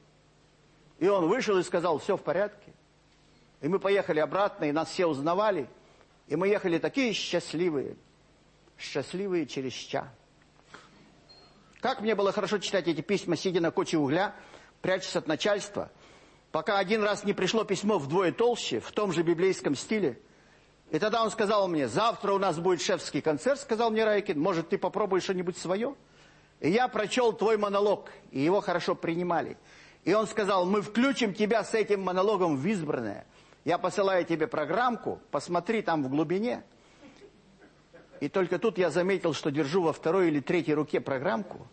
И он вышел и сказал, все в порядке. И мы поехали обратно, и нас все узнавали – и мы ехали такие счастливые, счастливые через ча. Как мне было хорошо читать эти письма, сидя на куче угля, прячась от начальства, пока один раз не пришло письмо вдвое толще, в том же библейском стиле. И тогда он сказал мне, завтра у нас будет шефский концерт, сказал мне Райкин, может, ты попробуешь что-нибудь свое? И я прочел твой монолог, и его хорошо принимали. И он сказал, мы включим тебя с этим монологом в избранное. Я посылаю тебе программку, посмотри там в глубине. И только тут я заметил, что держу во второй или третьей руке программку.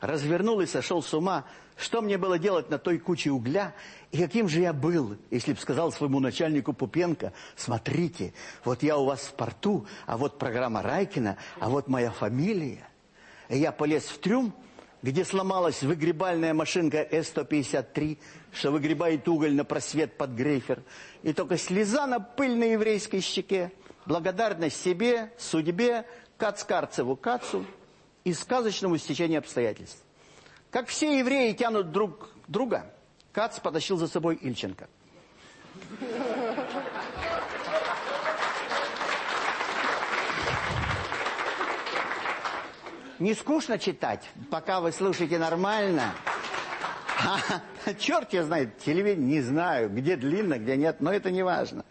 Развернул и сошел с ума. Что мне было делать на той куче угля? И каким же я был, если бы сказал своему начальнику Пупенко, смотрите, вот я у вас в порту, а вот программа Райкина, а вот моя фамилия. И я полез в трюм, где сломалась выгребальная машинка С-153, что выгребает уголь на просвет под грейфер, и только слеза на пыльной еврейской щеке, благодарность себе, судьбе, Кацкарцеву Кацу и сказочному стечению обстоятельств. Как все евреи тянут друг друга, Кац потащил за собой Ильченко. Не скучно читать, пока вы слушаете нормально. А, черт я знает, телевидение, не знаю, где длинно, где нет, но это не важно.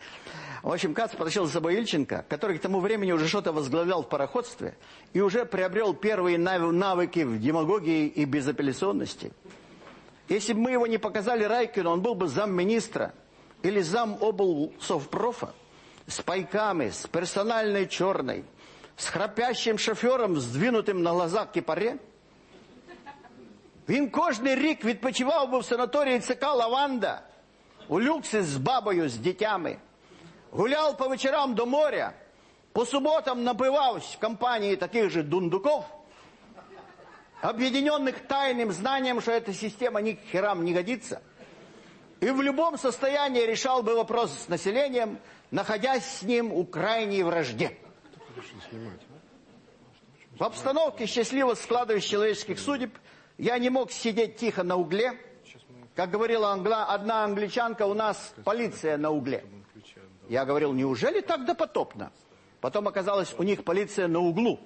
В общем, Кац потащил за собой Ильченко, который к тому времени уже что-то возглавлял в пароходстве и уже приобрел первые навыки в демагогии и безапелляционности. Если бы мы его не показали Райкину, он был бы замминистра или зам облсовпрофа с пайками, с персональной черной, с храпящим шофером, сдвинутым на глаза кипаре. Він кожний рік відпочивав би в санаторії ЦК Лаванда, у люксі з бабою, з дітями. Гуляв по вечорам до моря, по суботам напивався в компании таких же дундуков, объединенных тайным знанием, что эта система ни к херам не годится. И в любом состоянии решал бы вопрос с населением, находясь с ним у крайней вражде. В обстановке счастливо складывающих человеческих судеб я не мог сидеть тихо на угле. Как говорила англа, одна англичанка, у нас полиция на угле. Я говорил, неужели так допотопно? Потом оказалось, у них полиция на углу.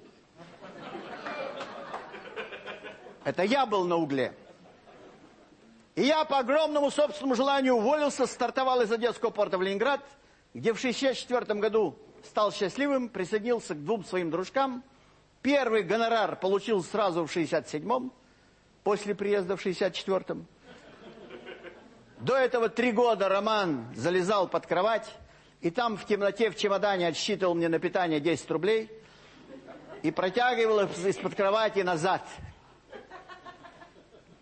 Это я был на угле. И я по огромному собственному желанию уволился, стартовал из Одесского порта в Ленинград, где в 1964 году стал счастливым, присоединился к двум своим дружкам. Первый гонорар получил сразу в 67-м, после приезда в 64-м. До этого три года Роман залезал под кровать, и там в темноте в чемодане отсчитывал мне на питание 10 рублей и протягивал их из-под кровати назад.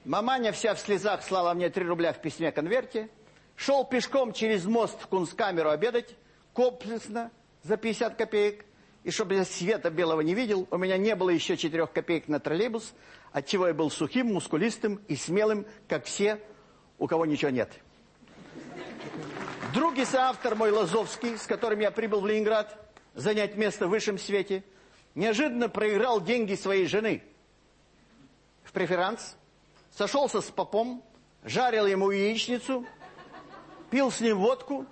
Маманя вся в слезах слала мне 3 рубля в письме-конверте, шел пешком через мост в кунсткамеру обедать, комплексно, за 50 копеек. И чтобы я света белого не видел, у меня не было еще 4 копеек на троллейбус, отчего я был сухим, мускулистым и смелым, как все, у кого ничего нет. Друг и соавтор мой Лазовский, с которым я прибыл в Ленинград, занять место в высшем свете, неожиданно проиграл деньги своей жены в преферанс, сошелся с попом, жарил ему яичницу, пил с ним водку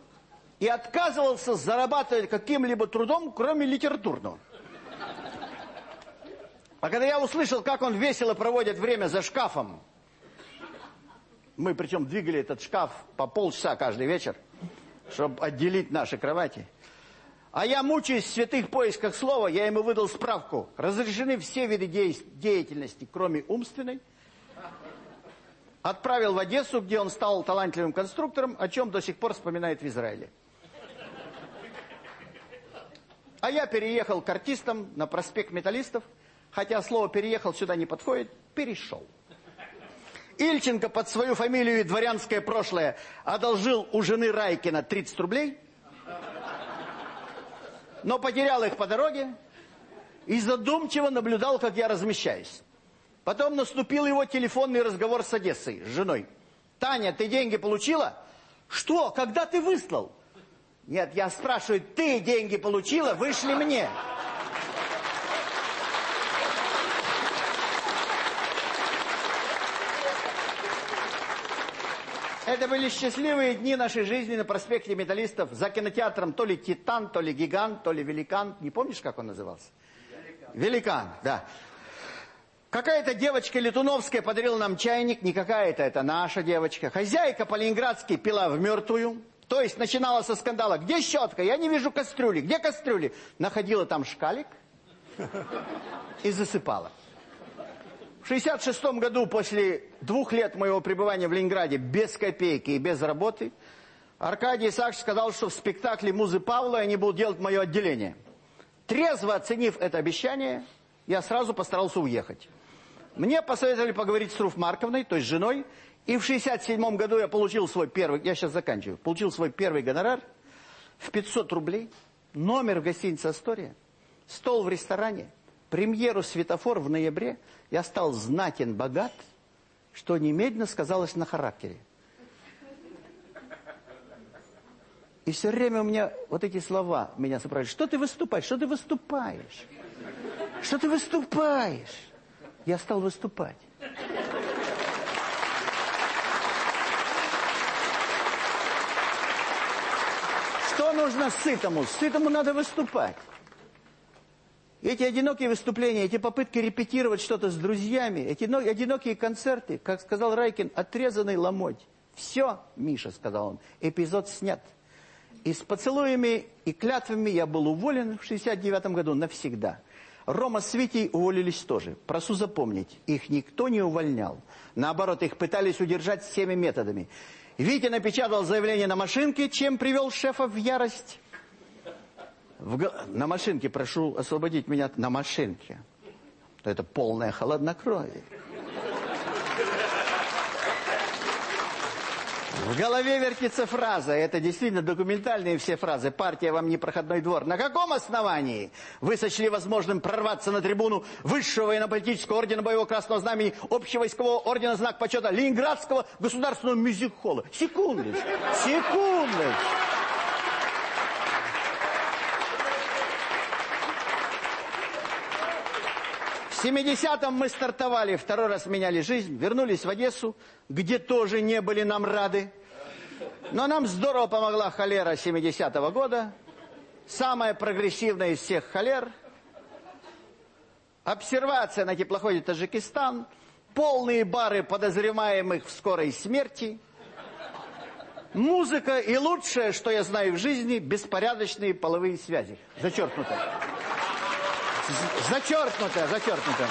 и отказывался зарабатывать каким-либо трудом, кроме литературного. А когда я услышал, как он весело проводит время за шкафом, мы причем двигали этот шкаф по полчаса каждый вечер, чтобы отделить наши кровати. А я мучаюсь в святых поисках слова, я ему выдал справку. Разрешены все виды деятельности, кроме умственной. Отправил в Одессу, где он стал талантливым конструктором, о чем до сих пор вспоминает в Израиле. А я переехал к артистам на проспект металлистов, хотя слово «переехал» сюда не подходит, перешел. Ильченко под свою фамилию и дворянское прошлое одолжил у жены Райкина 30 рублей, но потерял их по дороге и задумчиво наблюдал, как я размещаюсь. Потом наступил его телефонный разговор с Одессой, с женой. «Таня, ты деньги получила?» «Что? Когда ты выслал?» Нет, я спрашиваю, ты деньги получила, вышли мне. Это были счастливые дни нашей жизни на проспекте Металлистов за кинотеатром то ли Титан, то ли Гигант, то ли Великан. Не помнишь, как он назывался? Великан, Великан да. Какая-то девочка Летуновская подарила нам чайник, не какая-то, это наша девочка. Хозяйка по-ленинградски пила в мертвую. То есть начинала со скандала. Где щетка? Я не вижу кастрюли. Где кастрюли? Находила там шкалик и засыпала. В 66 году, после двух лет моего пребывания в Ленинграде, без копейки и без работы, Аркадий Исаакович сказал, что в спектакле «Музы Павла» они будут делать мое отделение. Трезво оценив это обещание, я сразу постарался уехать. Мне посоветовали поговорить с Руф Марковной, то есть женой, и в 67 году я получил свой первый, я сейчас заканчиваю, получил свой первый гонорар в 500 рублей, номер в гостинице «Астория», стол в ресторане, премьеру «Светофор» в ноябре. Я стал знатен, богат, что немедленно сказалось на характере. И все время у меня вот эти слова меня сопровождают. Что ты выступаешь? Что ты выступаешь? Что ты выступаешь? Я стал выступать. Нужно сытому? Сытому надо выступать. Эти одинокие выступления, эти попытки репетировать что-то с друзьями, эти одинокие концерты, как сказал Райкин, отрезанный ломоть. Все, Миша, сказал он, эпизод снят. И с поцелуями и клятвами я был уволен в 69 году навсегда. Рома с Витей уволились тоже. Прошу запомнить, их никто не увольнял. Наоборот, их пытались удержать всеми методами. Витя напечатал заявление на машинке, чем привел шефа в ярость. В, на машинке, прошу освободить меня на машинке. Это полное холоднокровие. В голове вертится фраза, это действительно документальные все фразы. Партия вам не проходной двор. На каком основании вы сочли возможным прорваться на трибуну высшего военно-политического ордена боевого красного знамени, общего войскового ордена знак почета Ленинградского государственного мюзик-холла? Секундочку, секундочку. В 70-м мы стартовали, второй раз меняли жизнь, вернулись в Одессу, где тоже не были нам рады. Но нам здорово помогла холера 70-го года, самая прогрессивная из всех холер. Обсервация на теплоходе Таджикистан, полные бары подозреваемых в скорой смерти, музыка и лучшее, что я знаю в жизни, беспорядочные половые связи. Зачеркнуто. Зачеркнуто, зачеркнуто.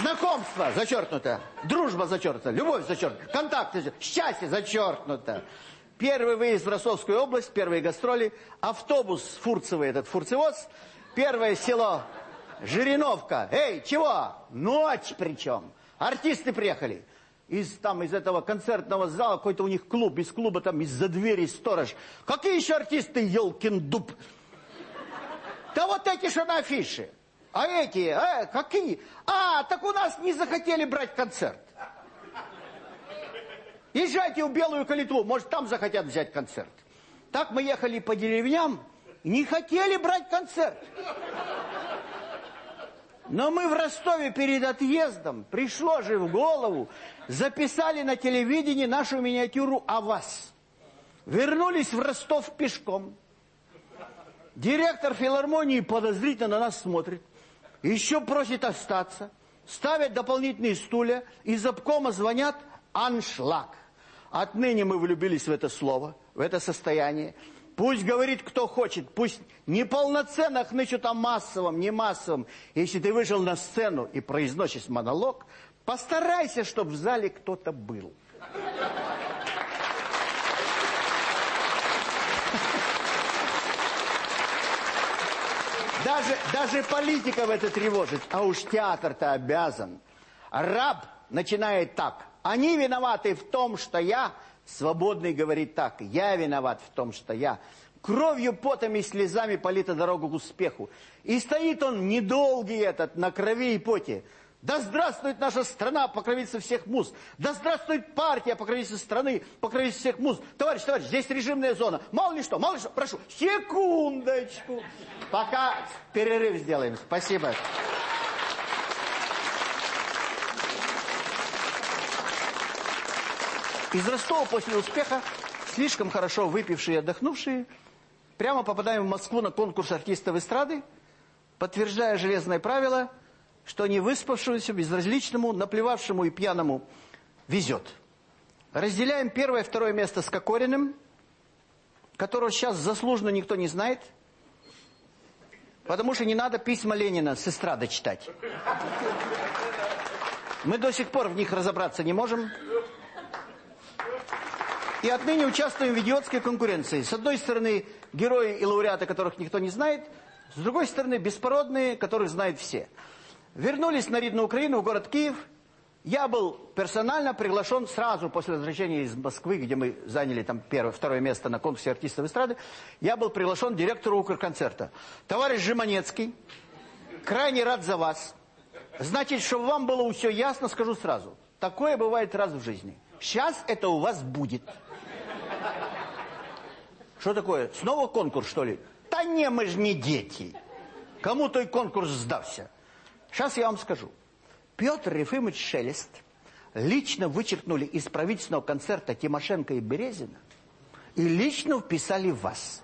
Знакомство зачеркнуто. Дружба зачеркнута. Любовь зачеркнута. Контакты, счастье зачеркнуто. Первый выезд в Ростовскую область, первые гастроли. Автобус фурцевый, этот фурцевоз. Первое село Жириновка. Эй, чего? Ночь причем. Артисты приехали. Из, там, из этого концертного зала, какой-то у них клуб, из клуба там из-за двери сторож. Какие еще артисты, елкин дуб? Да вот эти, что на афише. А эти, а, какие? А, так у нас не захотели брать концерт. Езжайте в Белую Калитву, может, там захотят взять концерт. Так мы ехали по деревням, не хотели брать концерт. Но мы в Ростове перед отъездом, пришло же в голову, записали на телевидении нашу миниатюру о вас. Вернулись в Ростов пешком. Директор филармонии подозрительно на нас смотрит. Еще просит остаться. Ставят дополнительные стулья. Из обкома звонят «Аншлаг». Отныне мы влюбились в это слово, в это состояние. Пусть говорит, кто хочет, пусть неполноценно хнычут о массовом, не массовом. Если ты вышел на сцену и произносишь монолог, постарайся, чтобы в зале кто-то был. Даже, даже политиков это тревожит, а уж театр-то обязан. Раб начинает так. Они виноваты в том, что я Свободный говорит так, я виноват в том, что я. Кровью, потом и слезами полита дорогу к успеху. И стоит он недолгий этот, на крови и поте. Да здравствует наша страна, покровительство всех муз. Да здравствует партия, покровительство страны, покровительство всех муз. Товарищ, товарищ, здесь режимная зона. Мало ли что, мало ли что, прошу, секундочку. Пока перерыв сделаем. Спасибо. Из Ростова после успеха, слишком хорошо выпившие и отдохнувшие, прямо попадаем в Москву на конкурс артистов эстрады, подтверждая железное правило, что не выспавшемуся, безразличному, наплевавшему и пьяному везет. Разделяем первое и второе место с Кокориным, которого сейчас заслуженно никто не знает, потому что не надо письма Ленина с эстрады читать. Мы до сих пор в них разобраться не можем. И отныне участвуем в идиотской конкуренции. С одной стороны, герои и лауреаты, которых никто не знает. С другой стороны, беспородные, которых знают все. Вернулись на Ридную Украину, в город Киев. Я был персонально приглашен сразу после возвращения из Москвы, где мы заняли там первое, второе место на конкурсе артистов эстрады. Я был приглашен директору Укрконцерта. Товарищ Жиманецкий, крайне рад за вас. Значит, чтобы вам было все ясно, скажу сразу. Такое бывает раз в жизни. Сейчас это у вас будет. Что такое? Снова конкурс, что ли? Да не, мы же не дети. Кому той конкурс сдався? Сейчас я вам скажу. Петр Ефимович Шелест лично вычеркнули из правительственного концерта Тимошенко и Березина и лично вписали вас.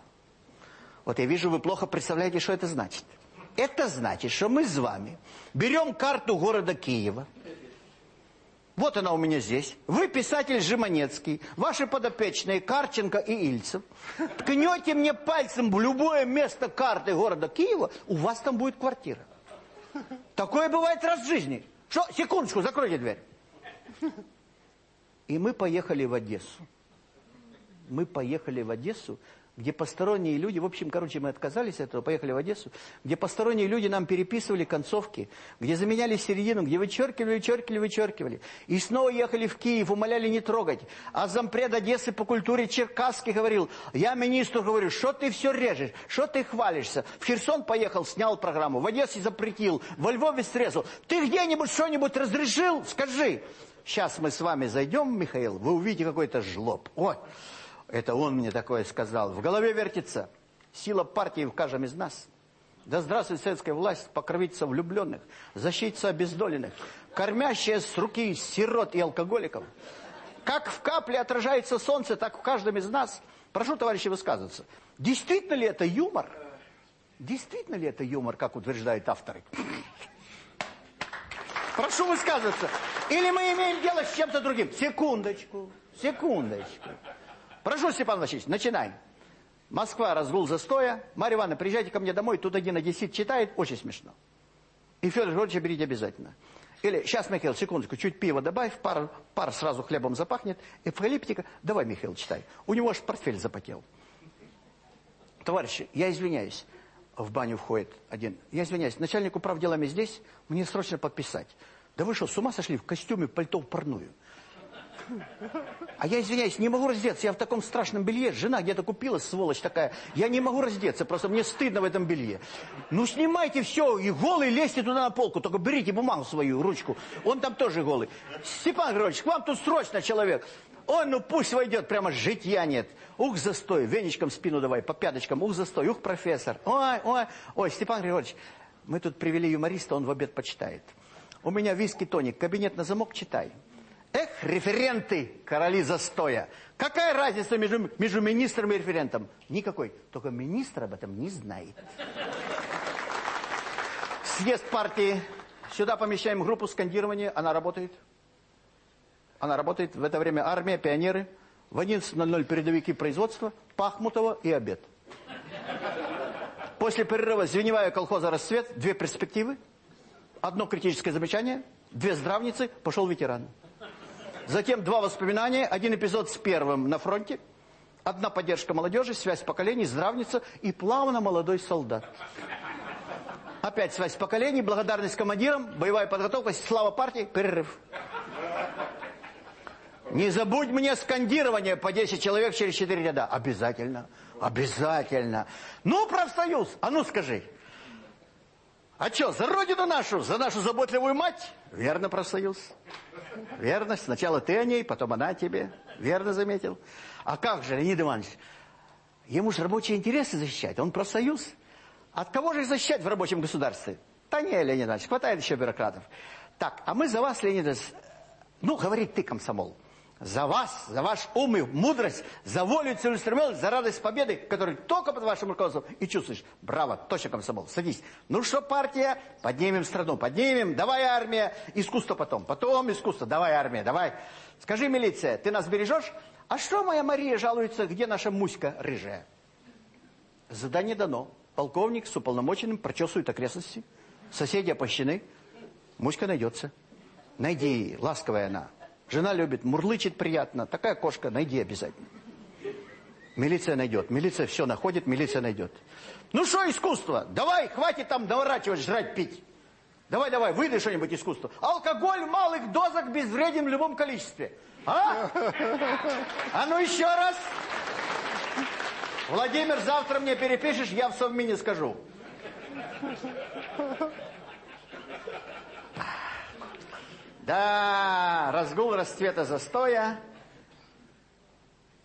Вот я вижу, вы плохо представляете, что это значит. Это значит, что мы с вами берем карту города Киева, вот она у меня здесь. Вы писатель Жиманецкий, ваши подопечные Карченко и Ильцев. Ткнете мне пальцем в любое место карты города Киева, у вас там будет квартира. Такое бывает раз в жизни. Что? Секундочку, закройте дверь. И мы поехали в Одессу. Мы поехали в Одессу, где посторонние люди, в общем, короче, мы отказались от этого, поехали в Одессу, где посторонние люди нам переписывали концовки, где заменяли середину, где вычеркивали, вычеркивали, вычеркивали. И снова ехали в Киев, умоляли не трогать. А зампред Одессы по культуре Черкасский говорил, я министру говорю, что ты все режешь, что ты хвалишься. В Херсон поехал, снял программу, в Одессе запретил, во Львове срезал. Ты где-нибудь что-нибудь разрешил? Скажи. Сейчас мы с вами зайдем, Михаил, вы увидите какой-то жлоб. Ой. Это он мне такое сказал. В голове вертится сила партии в каждом из нас. Да здравствует советская власть, покровительство влюбленных, защитница обездоленных, кормящая с руки сирот и алкоголиков. Как в капле отражается солнце, так в каждом из нас. Прошу, товарищи, высказываться. Действительно ли это юмор? Действительно ли это юмор, как утверждают авторы? Прошу высказываться. Или мы имеем дело с чем-то другим? Секундочку, секундочку. Прошу, Степан Васильевич, начинаем. Москва, разгул застоя. Марья Ивановна, приезжайте ко мне домой, тут один одессит читает, очень смешно. И Федор Григорьевич берите обязательно. Или, сейчас, Михаил, секундочку, чуть пива добавь, пар, пар сразу хлебом запахнет. Эвкалиптика, давай, Михаил, читай. У него аж портфель запотел. Товарищи, я извиняюсь. В баню входит один. Я извиняюсь, начальник управ делами здесь, мне срочно подписать. Да вы что, с ума сошли в костюме пальто в парную? А я, извиняюсь, не могу раздеться. Я в таком страшном белье. Жена где-то купила, сволочь такая. Я не могу раздеться, просто мне стыдно в этом белье. Ну, снимайте все, и голый лезьте туда на полку. Только берите бумагу свою, ручку. Он там тоже голый. Степан Григорьевич, к вам тут срочно человек. Ой, ну пусть войдет, прямо житья нет. Ух, застой, веничком спину давай, по пяточкам. Ух, застой, ух, профессор. Ой, ой, ой, Степан Григорьевич, мы тут привели юмориста, он в обед почитает. У меня виски тоник, кабинет на замок, читай. Эх, референты, короли застоя. Какая разница между, между министром и референтом? Никакой. Только министр об этом не знает. Съезд партии. Сюда помещаем группу скандирования. Она работает. Она работает. В это время армия, пионеры. В 11.00 передовики производства. Пахмутова и обед. После перерыва звеневая колхоза «Расцвет». Две перспективы. Одно критическое замечание. Две здравницы. Пошел ветеран. Затем два воспоминания. Один эпизод с первым на фронте. Одна поддержка молодежи, связь поколений, здравница и плавно молодой солдат. Опять связь поколений, благодарность командирам, боевая подготовка, слава партии, перерыв. Не забудь мне скандирование по 10 человек через 4 ряда. Обязательно, обязательно. Ну, профсоюз, а ну скажи. А что, за родину нашу, за нашу заботливую мать? Верно, профсоюз. Верно, сначала ты о ней, потом она тебе. Верно заметил. А как же, Леонид Иванович, ему же рабочие интересы защищать, он профсоюз. От кого же их защищать в рабочем государстве? Да не, Леонид Иванович, хватает еще бюрократов. Так, а мы за вас, Леонид Иванович, ну, говорит ты, комсомол. За вас, за ваш ум и мудрость, за волю и целеустремленность, за радость победы, которую только под вашим руководством и чувствуешь. Браво, точно комсомол, садись. Ну что, партия, поднимем страну, поднимем, давай армия, искусство потом, потом искусство, давай армия, давай. Скажи, милиция, ты нас бережешь? А что моя Мария жалуется, где наша Муська рыжая? Задание дано. Полковник с уполномоченным прочесывает окрестности. Соседи опощены. Муська найдется. Найди, ласковая она. Жена любит, мурлычет приятно. Такая кошка, найди обязательно. Милиция найдет. Милиция все находит, милиция найдет. Ну что искусство? Давай, хватит там доворачивать, жрать, пить. Давай, давай, выдай что-нибудь искусство. Алкоголь в малых дозах безвреден в любом количестве. А? А ну еще раз. Владимир, завтра мне перепишешь, я в Совмине скажу. Да, разгул расцвета застоя.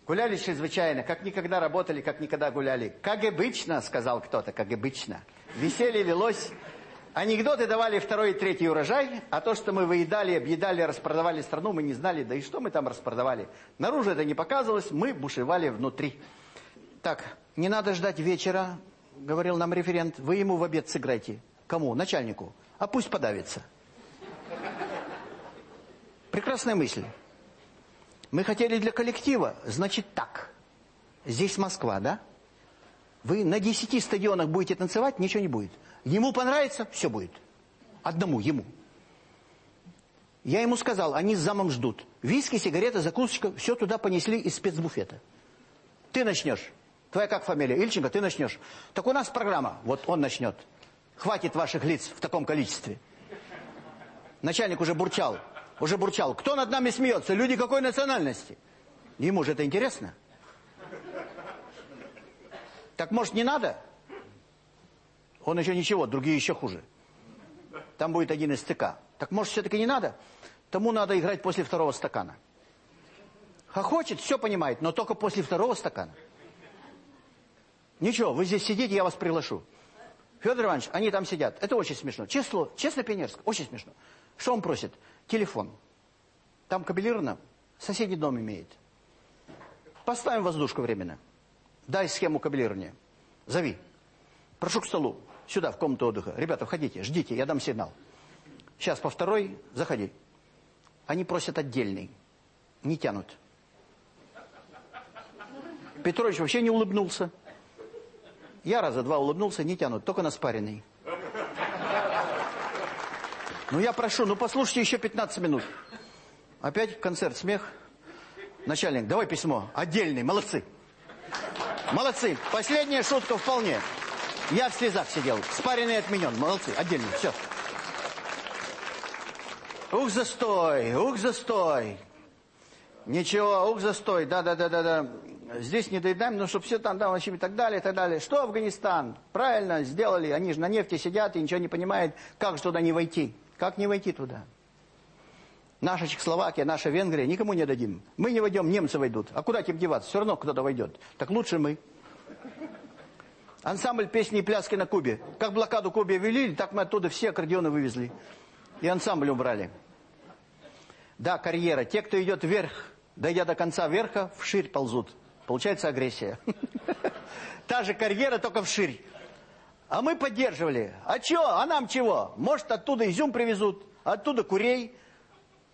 Гуляли чрезвычайно, как никогда работали, как никогда гуляли. Как обычно, сказал кто-то, как обычно. Веселье лилось. Анекдоты давали второй и третий урожай, а то, что мы выедали, объедали, распродавали страну, мы не знали, да и что мы там распродавали. Наружу это не показывалось, мы бушевали внутри. Так, не надо ждать вечера, говорил нам референт, вы ему в обед сыграйте. Кому? Начальнику. А пусть подавится. Прекрасная мысль. Мы хотели для коллектива, значит так. Здесь Москва, да? Вы на 10 стадионах будете танцевать, ничего не будет. Ему понравится, все будет. Одному, ему. Я ему сказал, они с замом ждут. Виски, сигареты, закусочка, все туда понесли из спецбуфета. Ты начнешь. Твоя как фамилия? Ильченко, ты начнешь. Так у нас программа. Вот он начнет. Хватит ваших лиц в таком количестве. Начальник уже бурчал. Уже бурчал. Кто над нами смеется? Люди какой национальности? Ему же это интересно. Так может не надо? Он еще ничего, другие еще хуже. Там будет один из ТК. Так может все-таки не надо? Тому надо играть после второго стакана. Хохочет, все понимает, но только после второго стакана. Ничего, вы здесь сидите, я вас приглашу. Федор Иванович, они там сидят. Это очень смешно. Честно, честно пионерско, очень смешно. Что он просит? Телефон. Там кабелировано, соседний дом имеет. Поставим воздушку временно. Дай схему кабелирования. Зови. Прошу к столу. Сюда, в комнату отдыха. Ребята, входите, ждите, я дам сигнал. Сейчас по второй, заходи. Они просят отдельный. Не тянут. Петрович вообще не улыбнулся. Я раза два улыбнулся, не тянут, только на спаренный. Ну я прошу, ну послушайте еще 15 минут. Опять концерт, смех. Начальник, давай письмо. Отдельный, молодцы. Молодцы. Последняя шутка вполне. Я в слезах сидел. Спаренный отменен. Молодцы. Отдельный. Все. Ух, застой. Ух, застой. Ничего, ух, застой. Да-да-да-да-да. Здесь не доедаем, но чтобы все там, да, вообще и так далее, и так далее. Что Афганистан? Правильно сделали. Они же на нефти сидят и ничего не понимают, как же туда не войти. Как не войти туда? Наша Чехословакия, наша Венгрия никому не дадим. Мы не войдем, немцы войдут. А куда тем деваться? Все равно кто-то войдет. Так лучше мы. Ансамбль песни и пляски на Кубе. Как блокаду Кубе вели, так мы оттуда все аккордеоны вывезли. И ансамбль убрали. Да, карьера. Те, кто идет вверх, дойдя до конца верха, вширь ползут. Получается агрессия. Та же карьера, только вширь. А мы поддерживали. А чё? А нам чего? Может, оттуда изюм привезут, оттуда курей.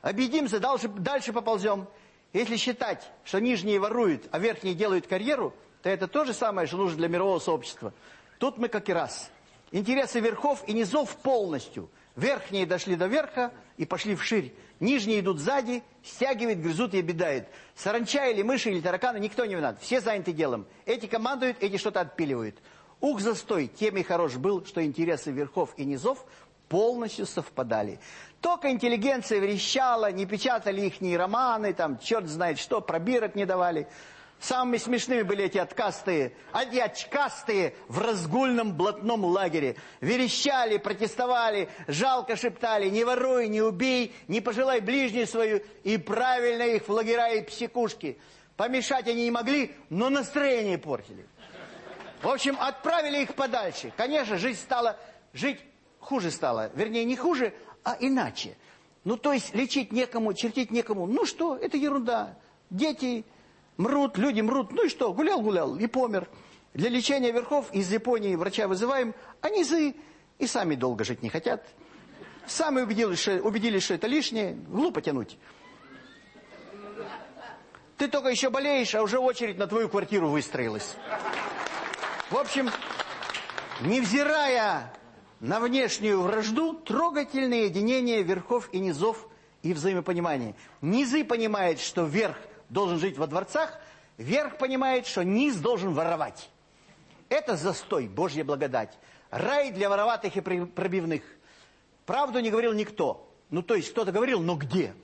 Объедимся, дальше, дальше поползем. Если считать, что нижние воруют, а верхние делают карьеру, то это то же самое, что нужно для мирового сообщества. Тут мы как и раз. Интересы верхов и низов полностью. Верхние дошли до верха и пошли вширь. Нижние идут сзади, стягивают, грызут и обедают. Саранча или мыши или тараканы, никто не виноват. Все заняты делом. Эти командуют, эти что-то отпиливают. Ух, застой, тем и хорош был, что интересы верхов и низов полностью совпадали. Только интеллигенция верещала, не печатали ихние романы, там, черт знает что, пробирок не давали. Самыми смешными были эти откастые, эти очкастые в разгульном блатном лагере. Верещали, протестовали, жалко шептали, не воруй, не убей, не пожелай ближнюю свою. И правильно их в лагеря и психушки. Помешать они не могли, но настроение портили. В общем, отправили их подальше. Конечно, жизнь стала, жить хуже стало. Вернее, не хуже, а иначе. Ну, то есть лечить некому, чертить некому. Ну что, это ерунда. Дети мрут, люди мрут. Ну и что, гулял-гулял и помер. Для лечения верхов из Японии врача вызываем, а низы и сами долго жить не хотят. Сами убедились, что, убедились, что это лишнее, глупо тянуть. Ты только еще болеешь, а уже очередь на твою квартиру выстроилась. В общем, невзирая на внешнюю вражду, трогательное единение верхов и низов и взаимопонимание. Низы понимают, что верх должен жить во дворцах, верх понимает, что низ должен воровать. Это застой, Божья благодать. Рай для вороватых и пробивных. Правду не говорил никто. Ну, то есть, кто-то говорил, но где?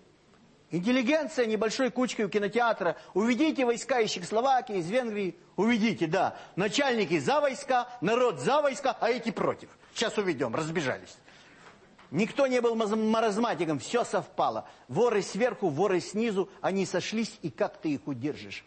Интеллигенция небольшой кучкой у кинотеатра. Уведите войска из Чехословакии, из Венгрии. Уведите, да. Начальники за войска, народ за войска, а эти против. Сейчас уведем, разбежались. Никто не был маразматиком, все совпало. Воры сверху, воры снизу, они сошлись, и как ты их удержишь?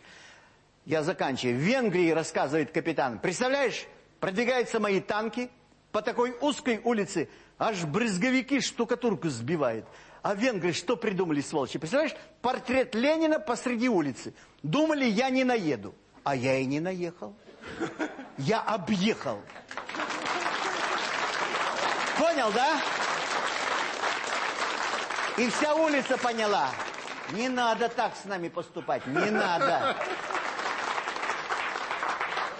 Я заканчиваю. В Венгрии, рассказывает капитан, представляешь, продвигаются мои танки по такой узкой улице, аж брызговики штукатурку сбивают. А венгры что придумали, сволочи? Представляешь, портрет Ленина посреди улицы. Думали, я не наеду. А я и не наехал. Я объехал. Понял, да? И вся улица поняла. Не надо так с нами поступать, не надо.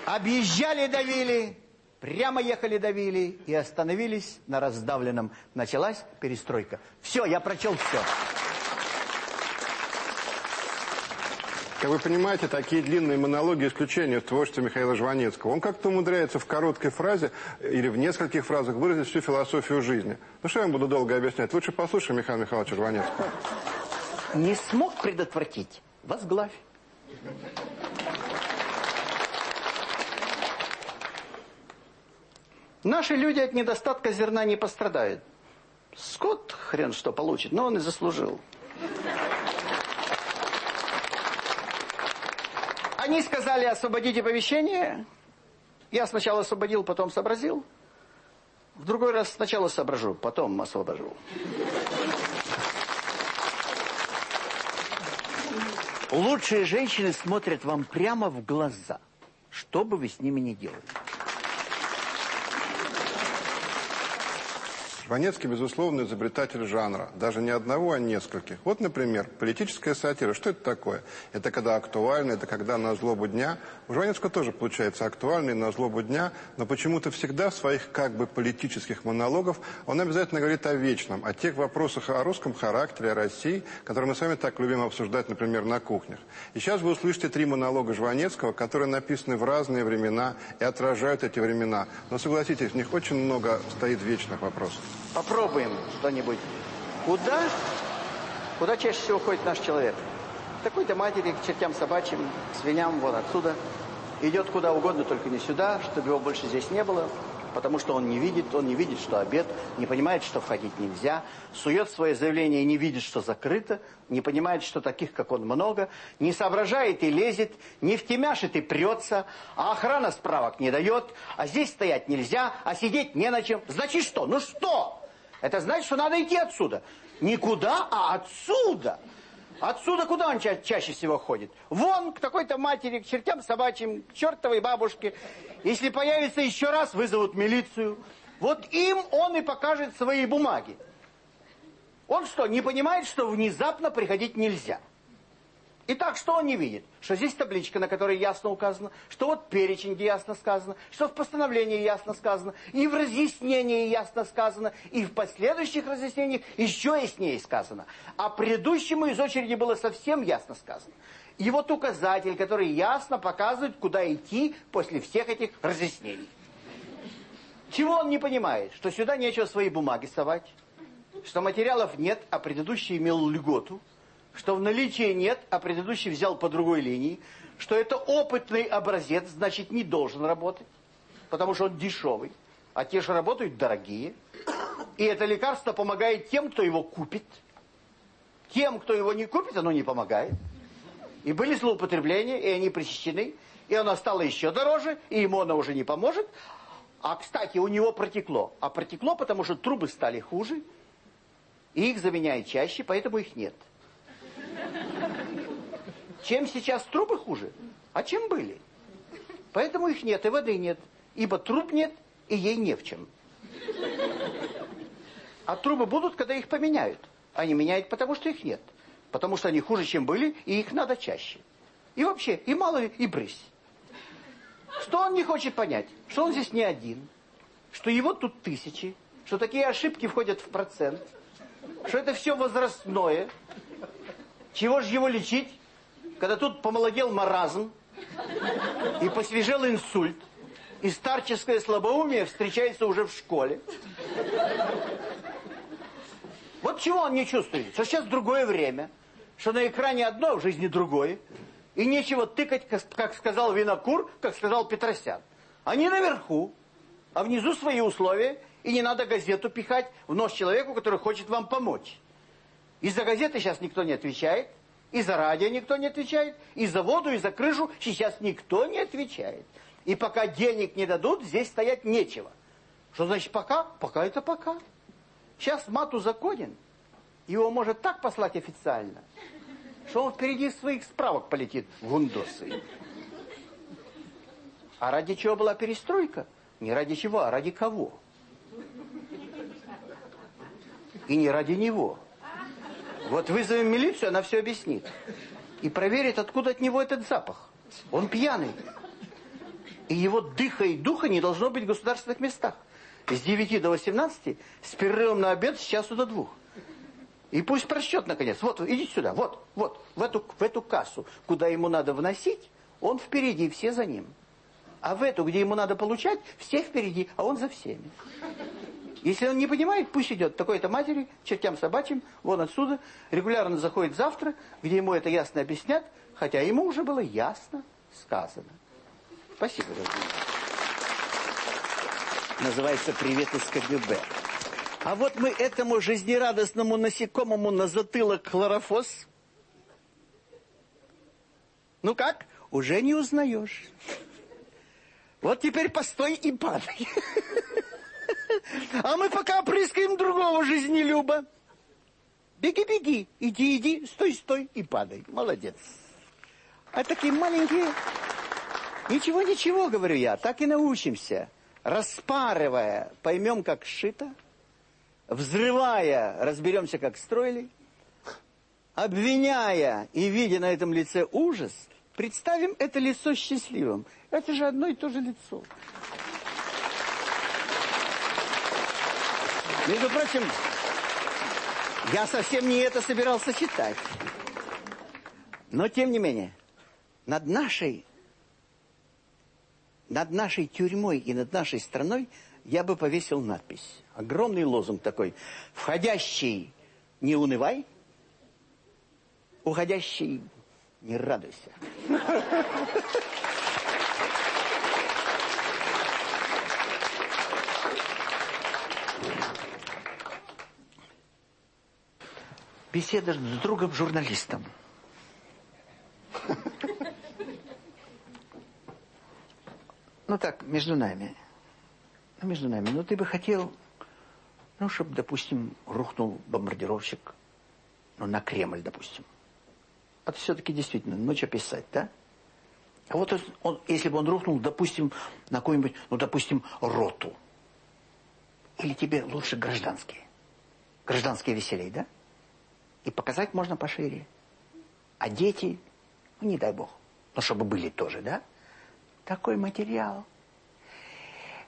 Объезжали, давили, прямо ехали, давили и остановились на раздавленном. Началась перестройка. Все, я прочел все. Как вы понимаете, такие длинные монологи исключения в творчестве Михаила Жванецкого. Он как-то умудряется в короткой фразе или в нескольких фразах выразить всю философию жизни. Ну что я вам буду долго объяснять? Лучше послушай Михаила Михайловича Жванецкого. Не смог предотвратить? Возглавь. Наши люди от недостатка зерна не пострадают. Скот хрен что получит, но он и заслужил. Они сказали, освободите помещение. Я сначала освободил, потом сообразил. В другой раз сначала соображу, потом освобожу. Лучшие женщины смотрят вам прямо в глаза, что бы вы с ними ни делали. Жванецкий, безусловно, изобретатель жанра. Даже не одного, а нескольких. Вот, например, политическая сатира. Что это такое? Это когда актуально, это когда на злобу дня. У Жванецкого тоже получается актуальный на злобу дня, но почему-то всегда в своих как бы политических монологах он обязательно говорит о вечном, о тех вопросах о русском характере, о России, которые мы с вами так любим обсуждать, например, на кухнях. И сейчас вы услышите три монолога Жванецкого, которые написаны в разные времена и отражают эти времена. Но согласитесь, в них очень много стоит вечных вопросов. Попробуем что-нибудь. Куда? Куда чаще всего ходит наш человек? Такой-то матери, к чертям собачьим, к свиньям, вон отсюда. Идет куда угодно, только не сюда, чтобы его больше здесь не было. Потому что он не видит, он не видит, что обед, не понимает, что входить нельзя, сует свое заявление и не видит, что закрыто, не понимает, что таких, как он, много, не соображает и лезет, не втемяшит и прется, а охрана справок не дает, а здесь стоять нельзя, а сидеть не на чем. Значит что? Ну что? Это значит, что надо идти отсюда. Никуда, а отсюда. Отсюда куда он ча чаще всего ходит? Вон, к такой-то матери, к чертям собачьим, к чертовой бабушке. Если появится еще раз, вызовут милицию. Вот им он и покажет свои бумаги. Он что, не понимает, что внезапно приходить нельзя? Итак, что он не видит? Что здесь табличка, на которой ясно указано, что вот перечень, где ясно сказано, что в постановлении ясно сказано, и в разъяснении ясно сказано, и в последующих разъяснениях еще яснее сказано. А предыдущему из очереди было совсем ясно сказано. И вот указатель, который ясно показывает, куда идти после всех этих разъяснений. Чего он не понимает? Что сюда нечего свои бумаги совать, что материалов нет, а предыдущий имел льготу, что в наличии нет, а предыдущий взял по другой линии, что это опытный образец, значит, не должен работать, потому что он дешевый, а те же работают дорогие. И это лекарство помогает тем, кто его купит. Тем, кто его не купит, оно не помогает. И были злоупотребления, и они пресечены, и оно стало еще дороже, и ему оно уже не поможет. А, кстати, у него протекло. А протекло, потому что трубы стали хуже, и их заменяют чаще, поэтому их нет. Чем сейчас трубы хуже? А чем были? Поэтому их нет, и воды нет. Ибо труб нет, и ей не в чем. А трубы будут, когда их поменяют. Они меняют, потому что их нет. Потому что они хуже, чем были, и их надо чаще. И вообще, и мало, и брысь. Что он не хочет понять? Что он здесь не один. Что его тут тысячи. Что такие ошибки входят в процент. Что это все возрастное. Чего же его лечить? Когда тут помолодел маразм, и посвежел инсульт, и старческое слабоумие встречается уже в школе. Вот чего он не чувствует? Что сейчас другое время, что на экране одно, а в жизни другое. И нечего тыкать, как, сказал Винокур, как сказал Петросян. Они наверху, а внизу свои условия, и не надо газету пихать в нос человеку, который хочет вам помочь. Из-за газеты сейчас никто не отвечает, и за радио никто не отвечает, и за воду, и за крышу сейчас никто не отвечает. И пока денег не дадут, здесь стоять нечего. Что значит пока? Пока это пока. Сейчас мат узаконен. Его может так послать официально, что он впереди своих справок полетит в гундосы. А ради чего была перестройка? Не ради чего, а ради кого? И не ради него. Вот вызовем милицию, она все объяснит. И проверит, откуда от него этот запах. Он пьяный. И его дыха и духа не должно быть в государственных местах. С 9 до 18, с перерывом на обед с часу до двух. И пусть просчет, наконец. Вот, идите сюда, вот, вот, в эту, в эту кассу, куда ему надо вносить, он впереди, все за ним. А в эту, где ему надо получать, все впереди, а он за всеми. Если он не понимает, пусть идет такой-то матери, чертям собачьим, вон отсюда, регулярно заходит завтра, где ему это ясно объяснят, хотя ему уже было ясно сказано. Спасибо, дорогие. Называется «Привет из КГБ». А вот мы этому жизнерадостному насекомому на затылок хлорофос. Ну как? Уже не узнаешь. Вот теперь постой и падай. А мы пока прыскаем другого жизнелюба. Беги, беги, иди, иди, стой, стой и падай. Молодец. А такие маленькие... Ничего, ничего, говорю я, так и научимся. Распарывая, поймем, как шито. взрывая, разберемся, как строили, обвиняя и видя на этом лице ужас, представим это лицо счастливым. Это же одно и то же лицо. Между прочим, я совсем не это собирался читать. Но, тем не менее, над нашей, над нашей тюрьмой и над нашей страной я бы повесил надпись. Огромный лозунг такой. Входящий не унывай, уходящий не радуйся. Беседа с другом-журналистом. Ну так, между нами. Ну, между нами. Ну, ты бы хотел, ну, чтобы, допустим, рухнул бомбардировщик, ну, на Кремль, допустим. Это все-таки действительно, ну, что писать, да? А вот он, если бы он рухнул, допустим, на какую-нибудь, ну, допустим, роту. Или тебе лучше гражданские? Гражданские веселей, да? И показать можно пошире. А дети, ну, не дай бог, ну, чтобы были тоже, да? Такой материал.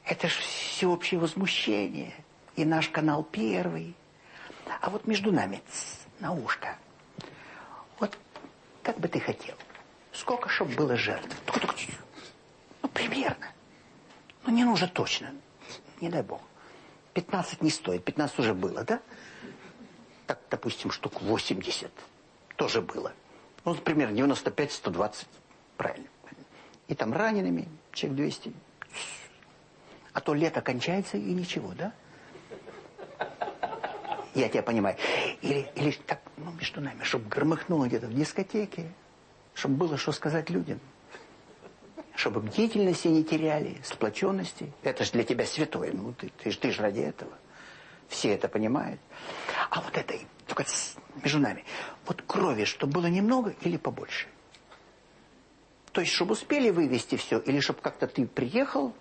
Это ж всеобщее возмущение. И наш канал первый. А вот между нами, на ушко. Вот как бы ты хотел? Сколько, чтоб было жертв? Ну, примерно. Ну, не нужно точно. Не дай бог. 15 не стоит. 15 уже было, да? Так, допустим, штук 80 тоже было. Ну, например, 95-120. Правильно. И там ранеными, человек 200. А то лето кончается и ничего, да? Я тебя понимаю. Или, или так, ну, между нами, чтобы громыхнуло где-то в дискотеке, чтобы было что сказать людям. Чтобы бдительности не теряли, сплоченности. Это же для тебя святое. Ну, ты, ты, ты же ради этого. Все это понимают. А вот это, только между нами, вот крови, чтобы было немного или побольше? То есть, чтобы успели вывести все, или чтобы как-то ты приехал,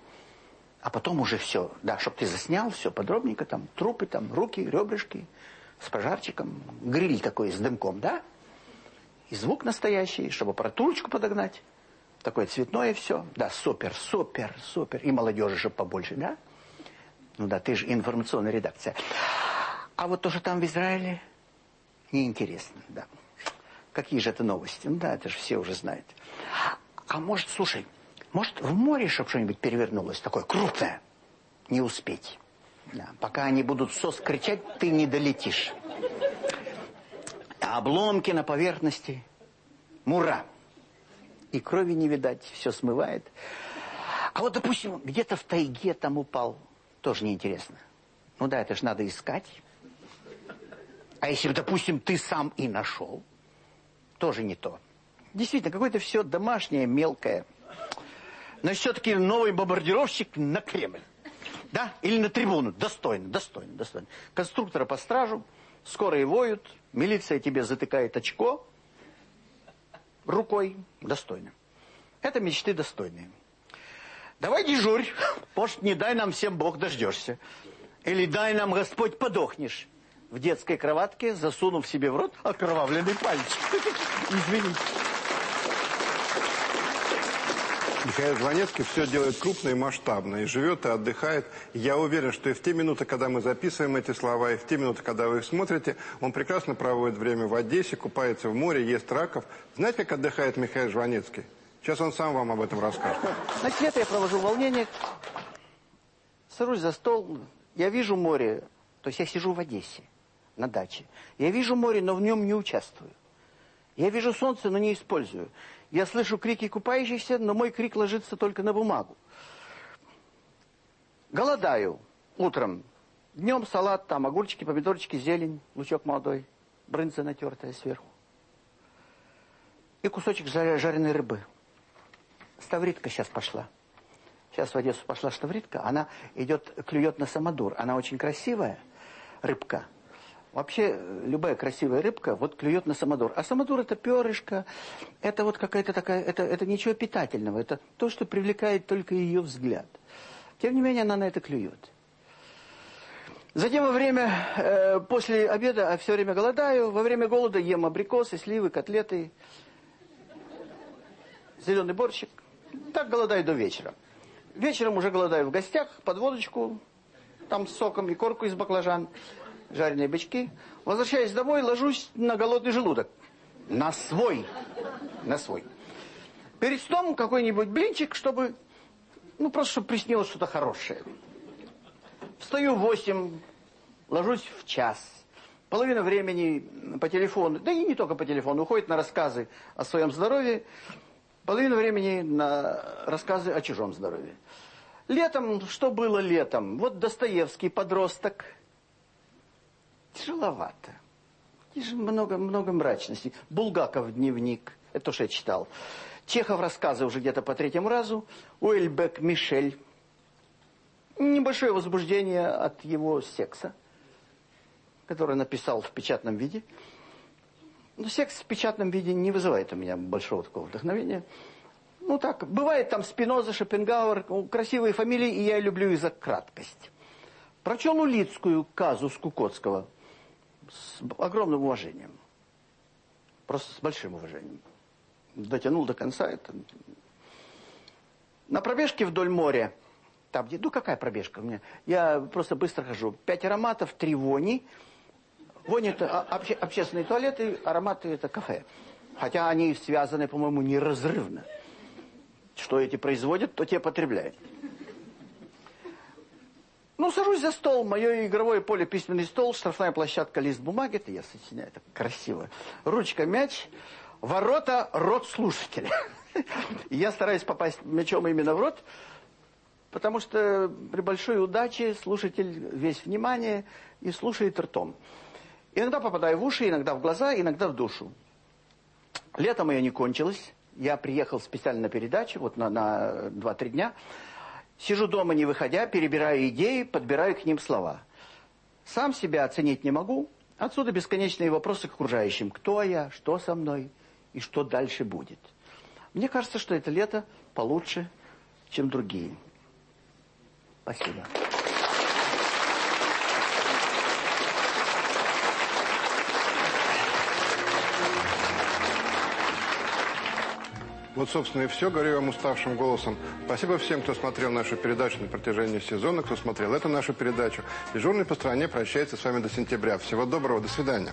а потом уже все, да, чтобы ты заснял все подробненько, там, трупы, там, руки, ребрышки, с пожарчиком, гриль такой с дымком, да? И звук настоящий, чтобы аппаратурочку подогнать. Такое цветное все. Да, супер, супер, супер. И молодежи же побольше, да? Ну да, ты же информационная редакция. А вот то, что там в Израиле, неинтересно, да. Какие же это новости? Ну да, это же все уже знают. А может, слушай, может, в море, чтобы что-нибудь перевернулось такое крупное? Не успеть. Да. Пока они будут сос кричать, ты не долетишь. А обломки на поверхности. Мура. И крови не видать, все смывает. А вот, допустим, где-то в тайге там упал. Тоже неинтересно. Ну да, это же надо искать. А если, допустим, ты сам и нашел, тоже не то. Действительно, какое-то все домашнее, мелкое. Но все-таки новый бомбардировщик на Кремль. Да? Или на трибуну. Достойно, достойно, достойно. Конструктора по стражу, скорые воют, милиция тебе затыкает очко рукой. Достойно. Это мечты достойные. Давай дежурь. Может, не дай нам всем Бог дождешься. Или дай нам, Господь, подохнешь. В детской кроватке, засунув себе в рот окровавленный пальчик. Извините. Михаил Жванецкий все делает крупно и масштабно, и живет, и отдыхает. Я уверен, что и в те минуты, когда мы записываем эти слова, и в те минуты, когда вы их смотрите, он прекрасно проводит время в Одессе, купается в море, ест раков. Знаете, как отдыхает Михаил Жванецкий? Сейчас он сам вам об этом расскажет. Значит, лето я провожу волнение, сажусь за стол, я вижу море, то есть я сижу в Одессе, на даче. Я вижу море, но в нем не участвую. Я вижу солнце, но не использую. Я слышу крики купающихся, но мой крик ложится только на бумагу. Голодаю утром. Днем салат, там огурчики, помидорчики, зелень, лучок молодой, брынза натертая сверху. И кусочек жареной рыбы. Ставритка сейчас пошла. Сейчас в Одессу пошла ставритка. Она идет, клюет на самодур. Она очень красивая, рыбка. Вообще, любая красивая рыбка вот клюет на самодур. А самодур это перышко, это вот какая-то такая, это, это ничего питательного. Это то, что привлекает только ее взгляд. Тем не менее, она на это клюет. Затем во время, э, после обеда а все время голодаю, во время голода ем абрикосы, сливы, котлеты, зеленый борщик. Так голодаю до вечера. Вечером уже голодаю в гостях, под водочку, там с соком и корку из баклажан, жареные бычки. Возвращаясь домой, ложусь на голодный желудок. На свой. На свой. Перед сном какой-нибудь блинчик, чтобы, ну, просто чтобы приснилось что-то хорошее. Встаю в 8, ложусь в час. Половина времени по телефону, да и не только по телефону, уходит на рассказы о своем здоровье. Половина времени на рассказы о чужом здоровье. Летом, что было летом? Вот Достоевский, подросток. Тяжеловато. Здесь же много, много мрачности. Булгаков дневник, это то, что я читал. Чехов рассказы уже где-то по третьему разу. Уэльбек Мишель. Небольшое возбуждение от его секса, который написал в печатном виде. Но секс в печатном виде не вызывает у меня большого такого вдохновения. Ну так, бывает там Спиноза, Шопенгауэр, красивые фамилии, и я люблю их за краткость. Прочел Улицкую казу Скукотского с огромным уважением. Просто с большим уважением. Дотянул до конца это. На пробежке вдоль моря там где, ну какая пробежка у меня? Я просто быстро хожу. Пять ароматов, три вони. Вони это обще, общественные туалеты, ароматы это кафе. Хотя они связаны, по-моему, неразрывно. Что эти производят, то те потребляют. Ну, сажусь за стол, мое игровое поле, письменный стол, штрафная площадка, лист бумаги, это я сочиняю, это красиво. Ручка, мяч, ворота, рот слушателя. Я стараюсь попасть мячом именно в рот, Потому что при большой удаче слушатель весь внимание и слушает ртом. Иногда попадаю в уши, иногда в глаза, иногда в душу. Летом ее не кончилось. Я приехал специально на передачу, вот на, на 2-3 дня. Сижу дома, не выходя, перебираю идеи, подбираю к ним слова. Сам себя оценить не могу. Отсюда бесконечные вопросы к окружающим. Кто я, что со мной и что дальше будет. Мне кажется, что это лето получше, чем другие. Спасибо. Вот, собственно, и все. Говорю вам уставшим голосом. Спасибо всем, кто смотрел нашу передачу на протяжении сезона, кто смотрел эту нашу передачу. Дежурный по стране прощается с вами до сентября. Всего доброго, до свидания.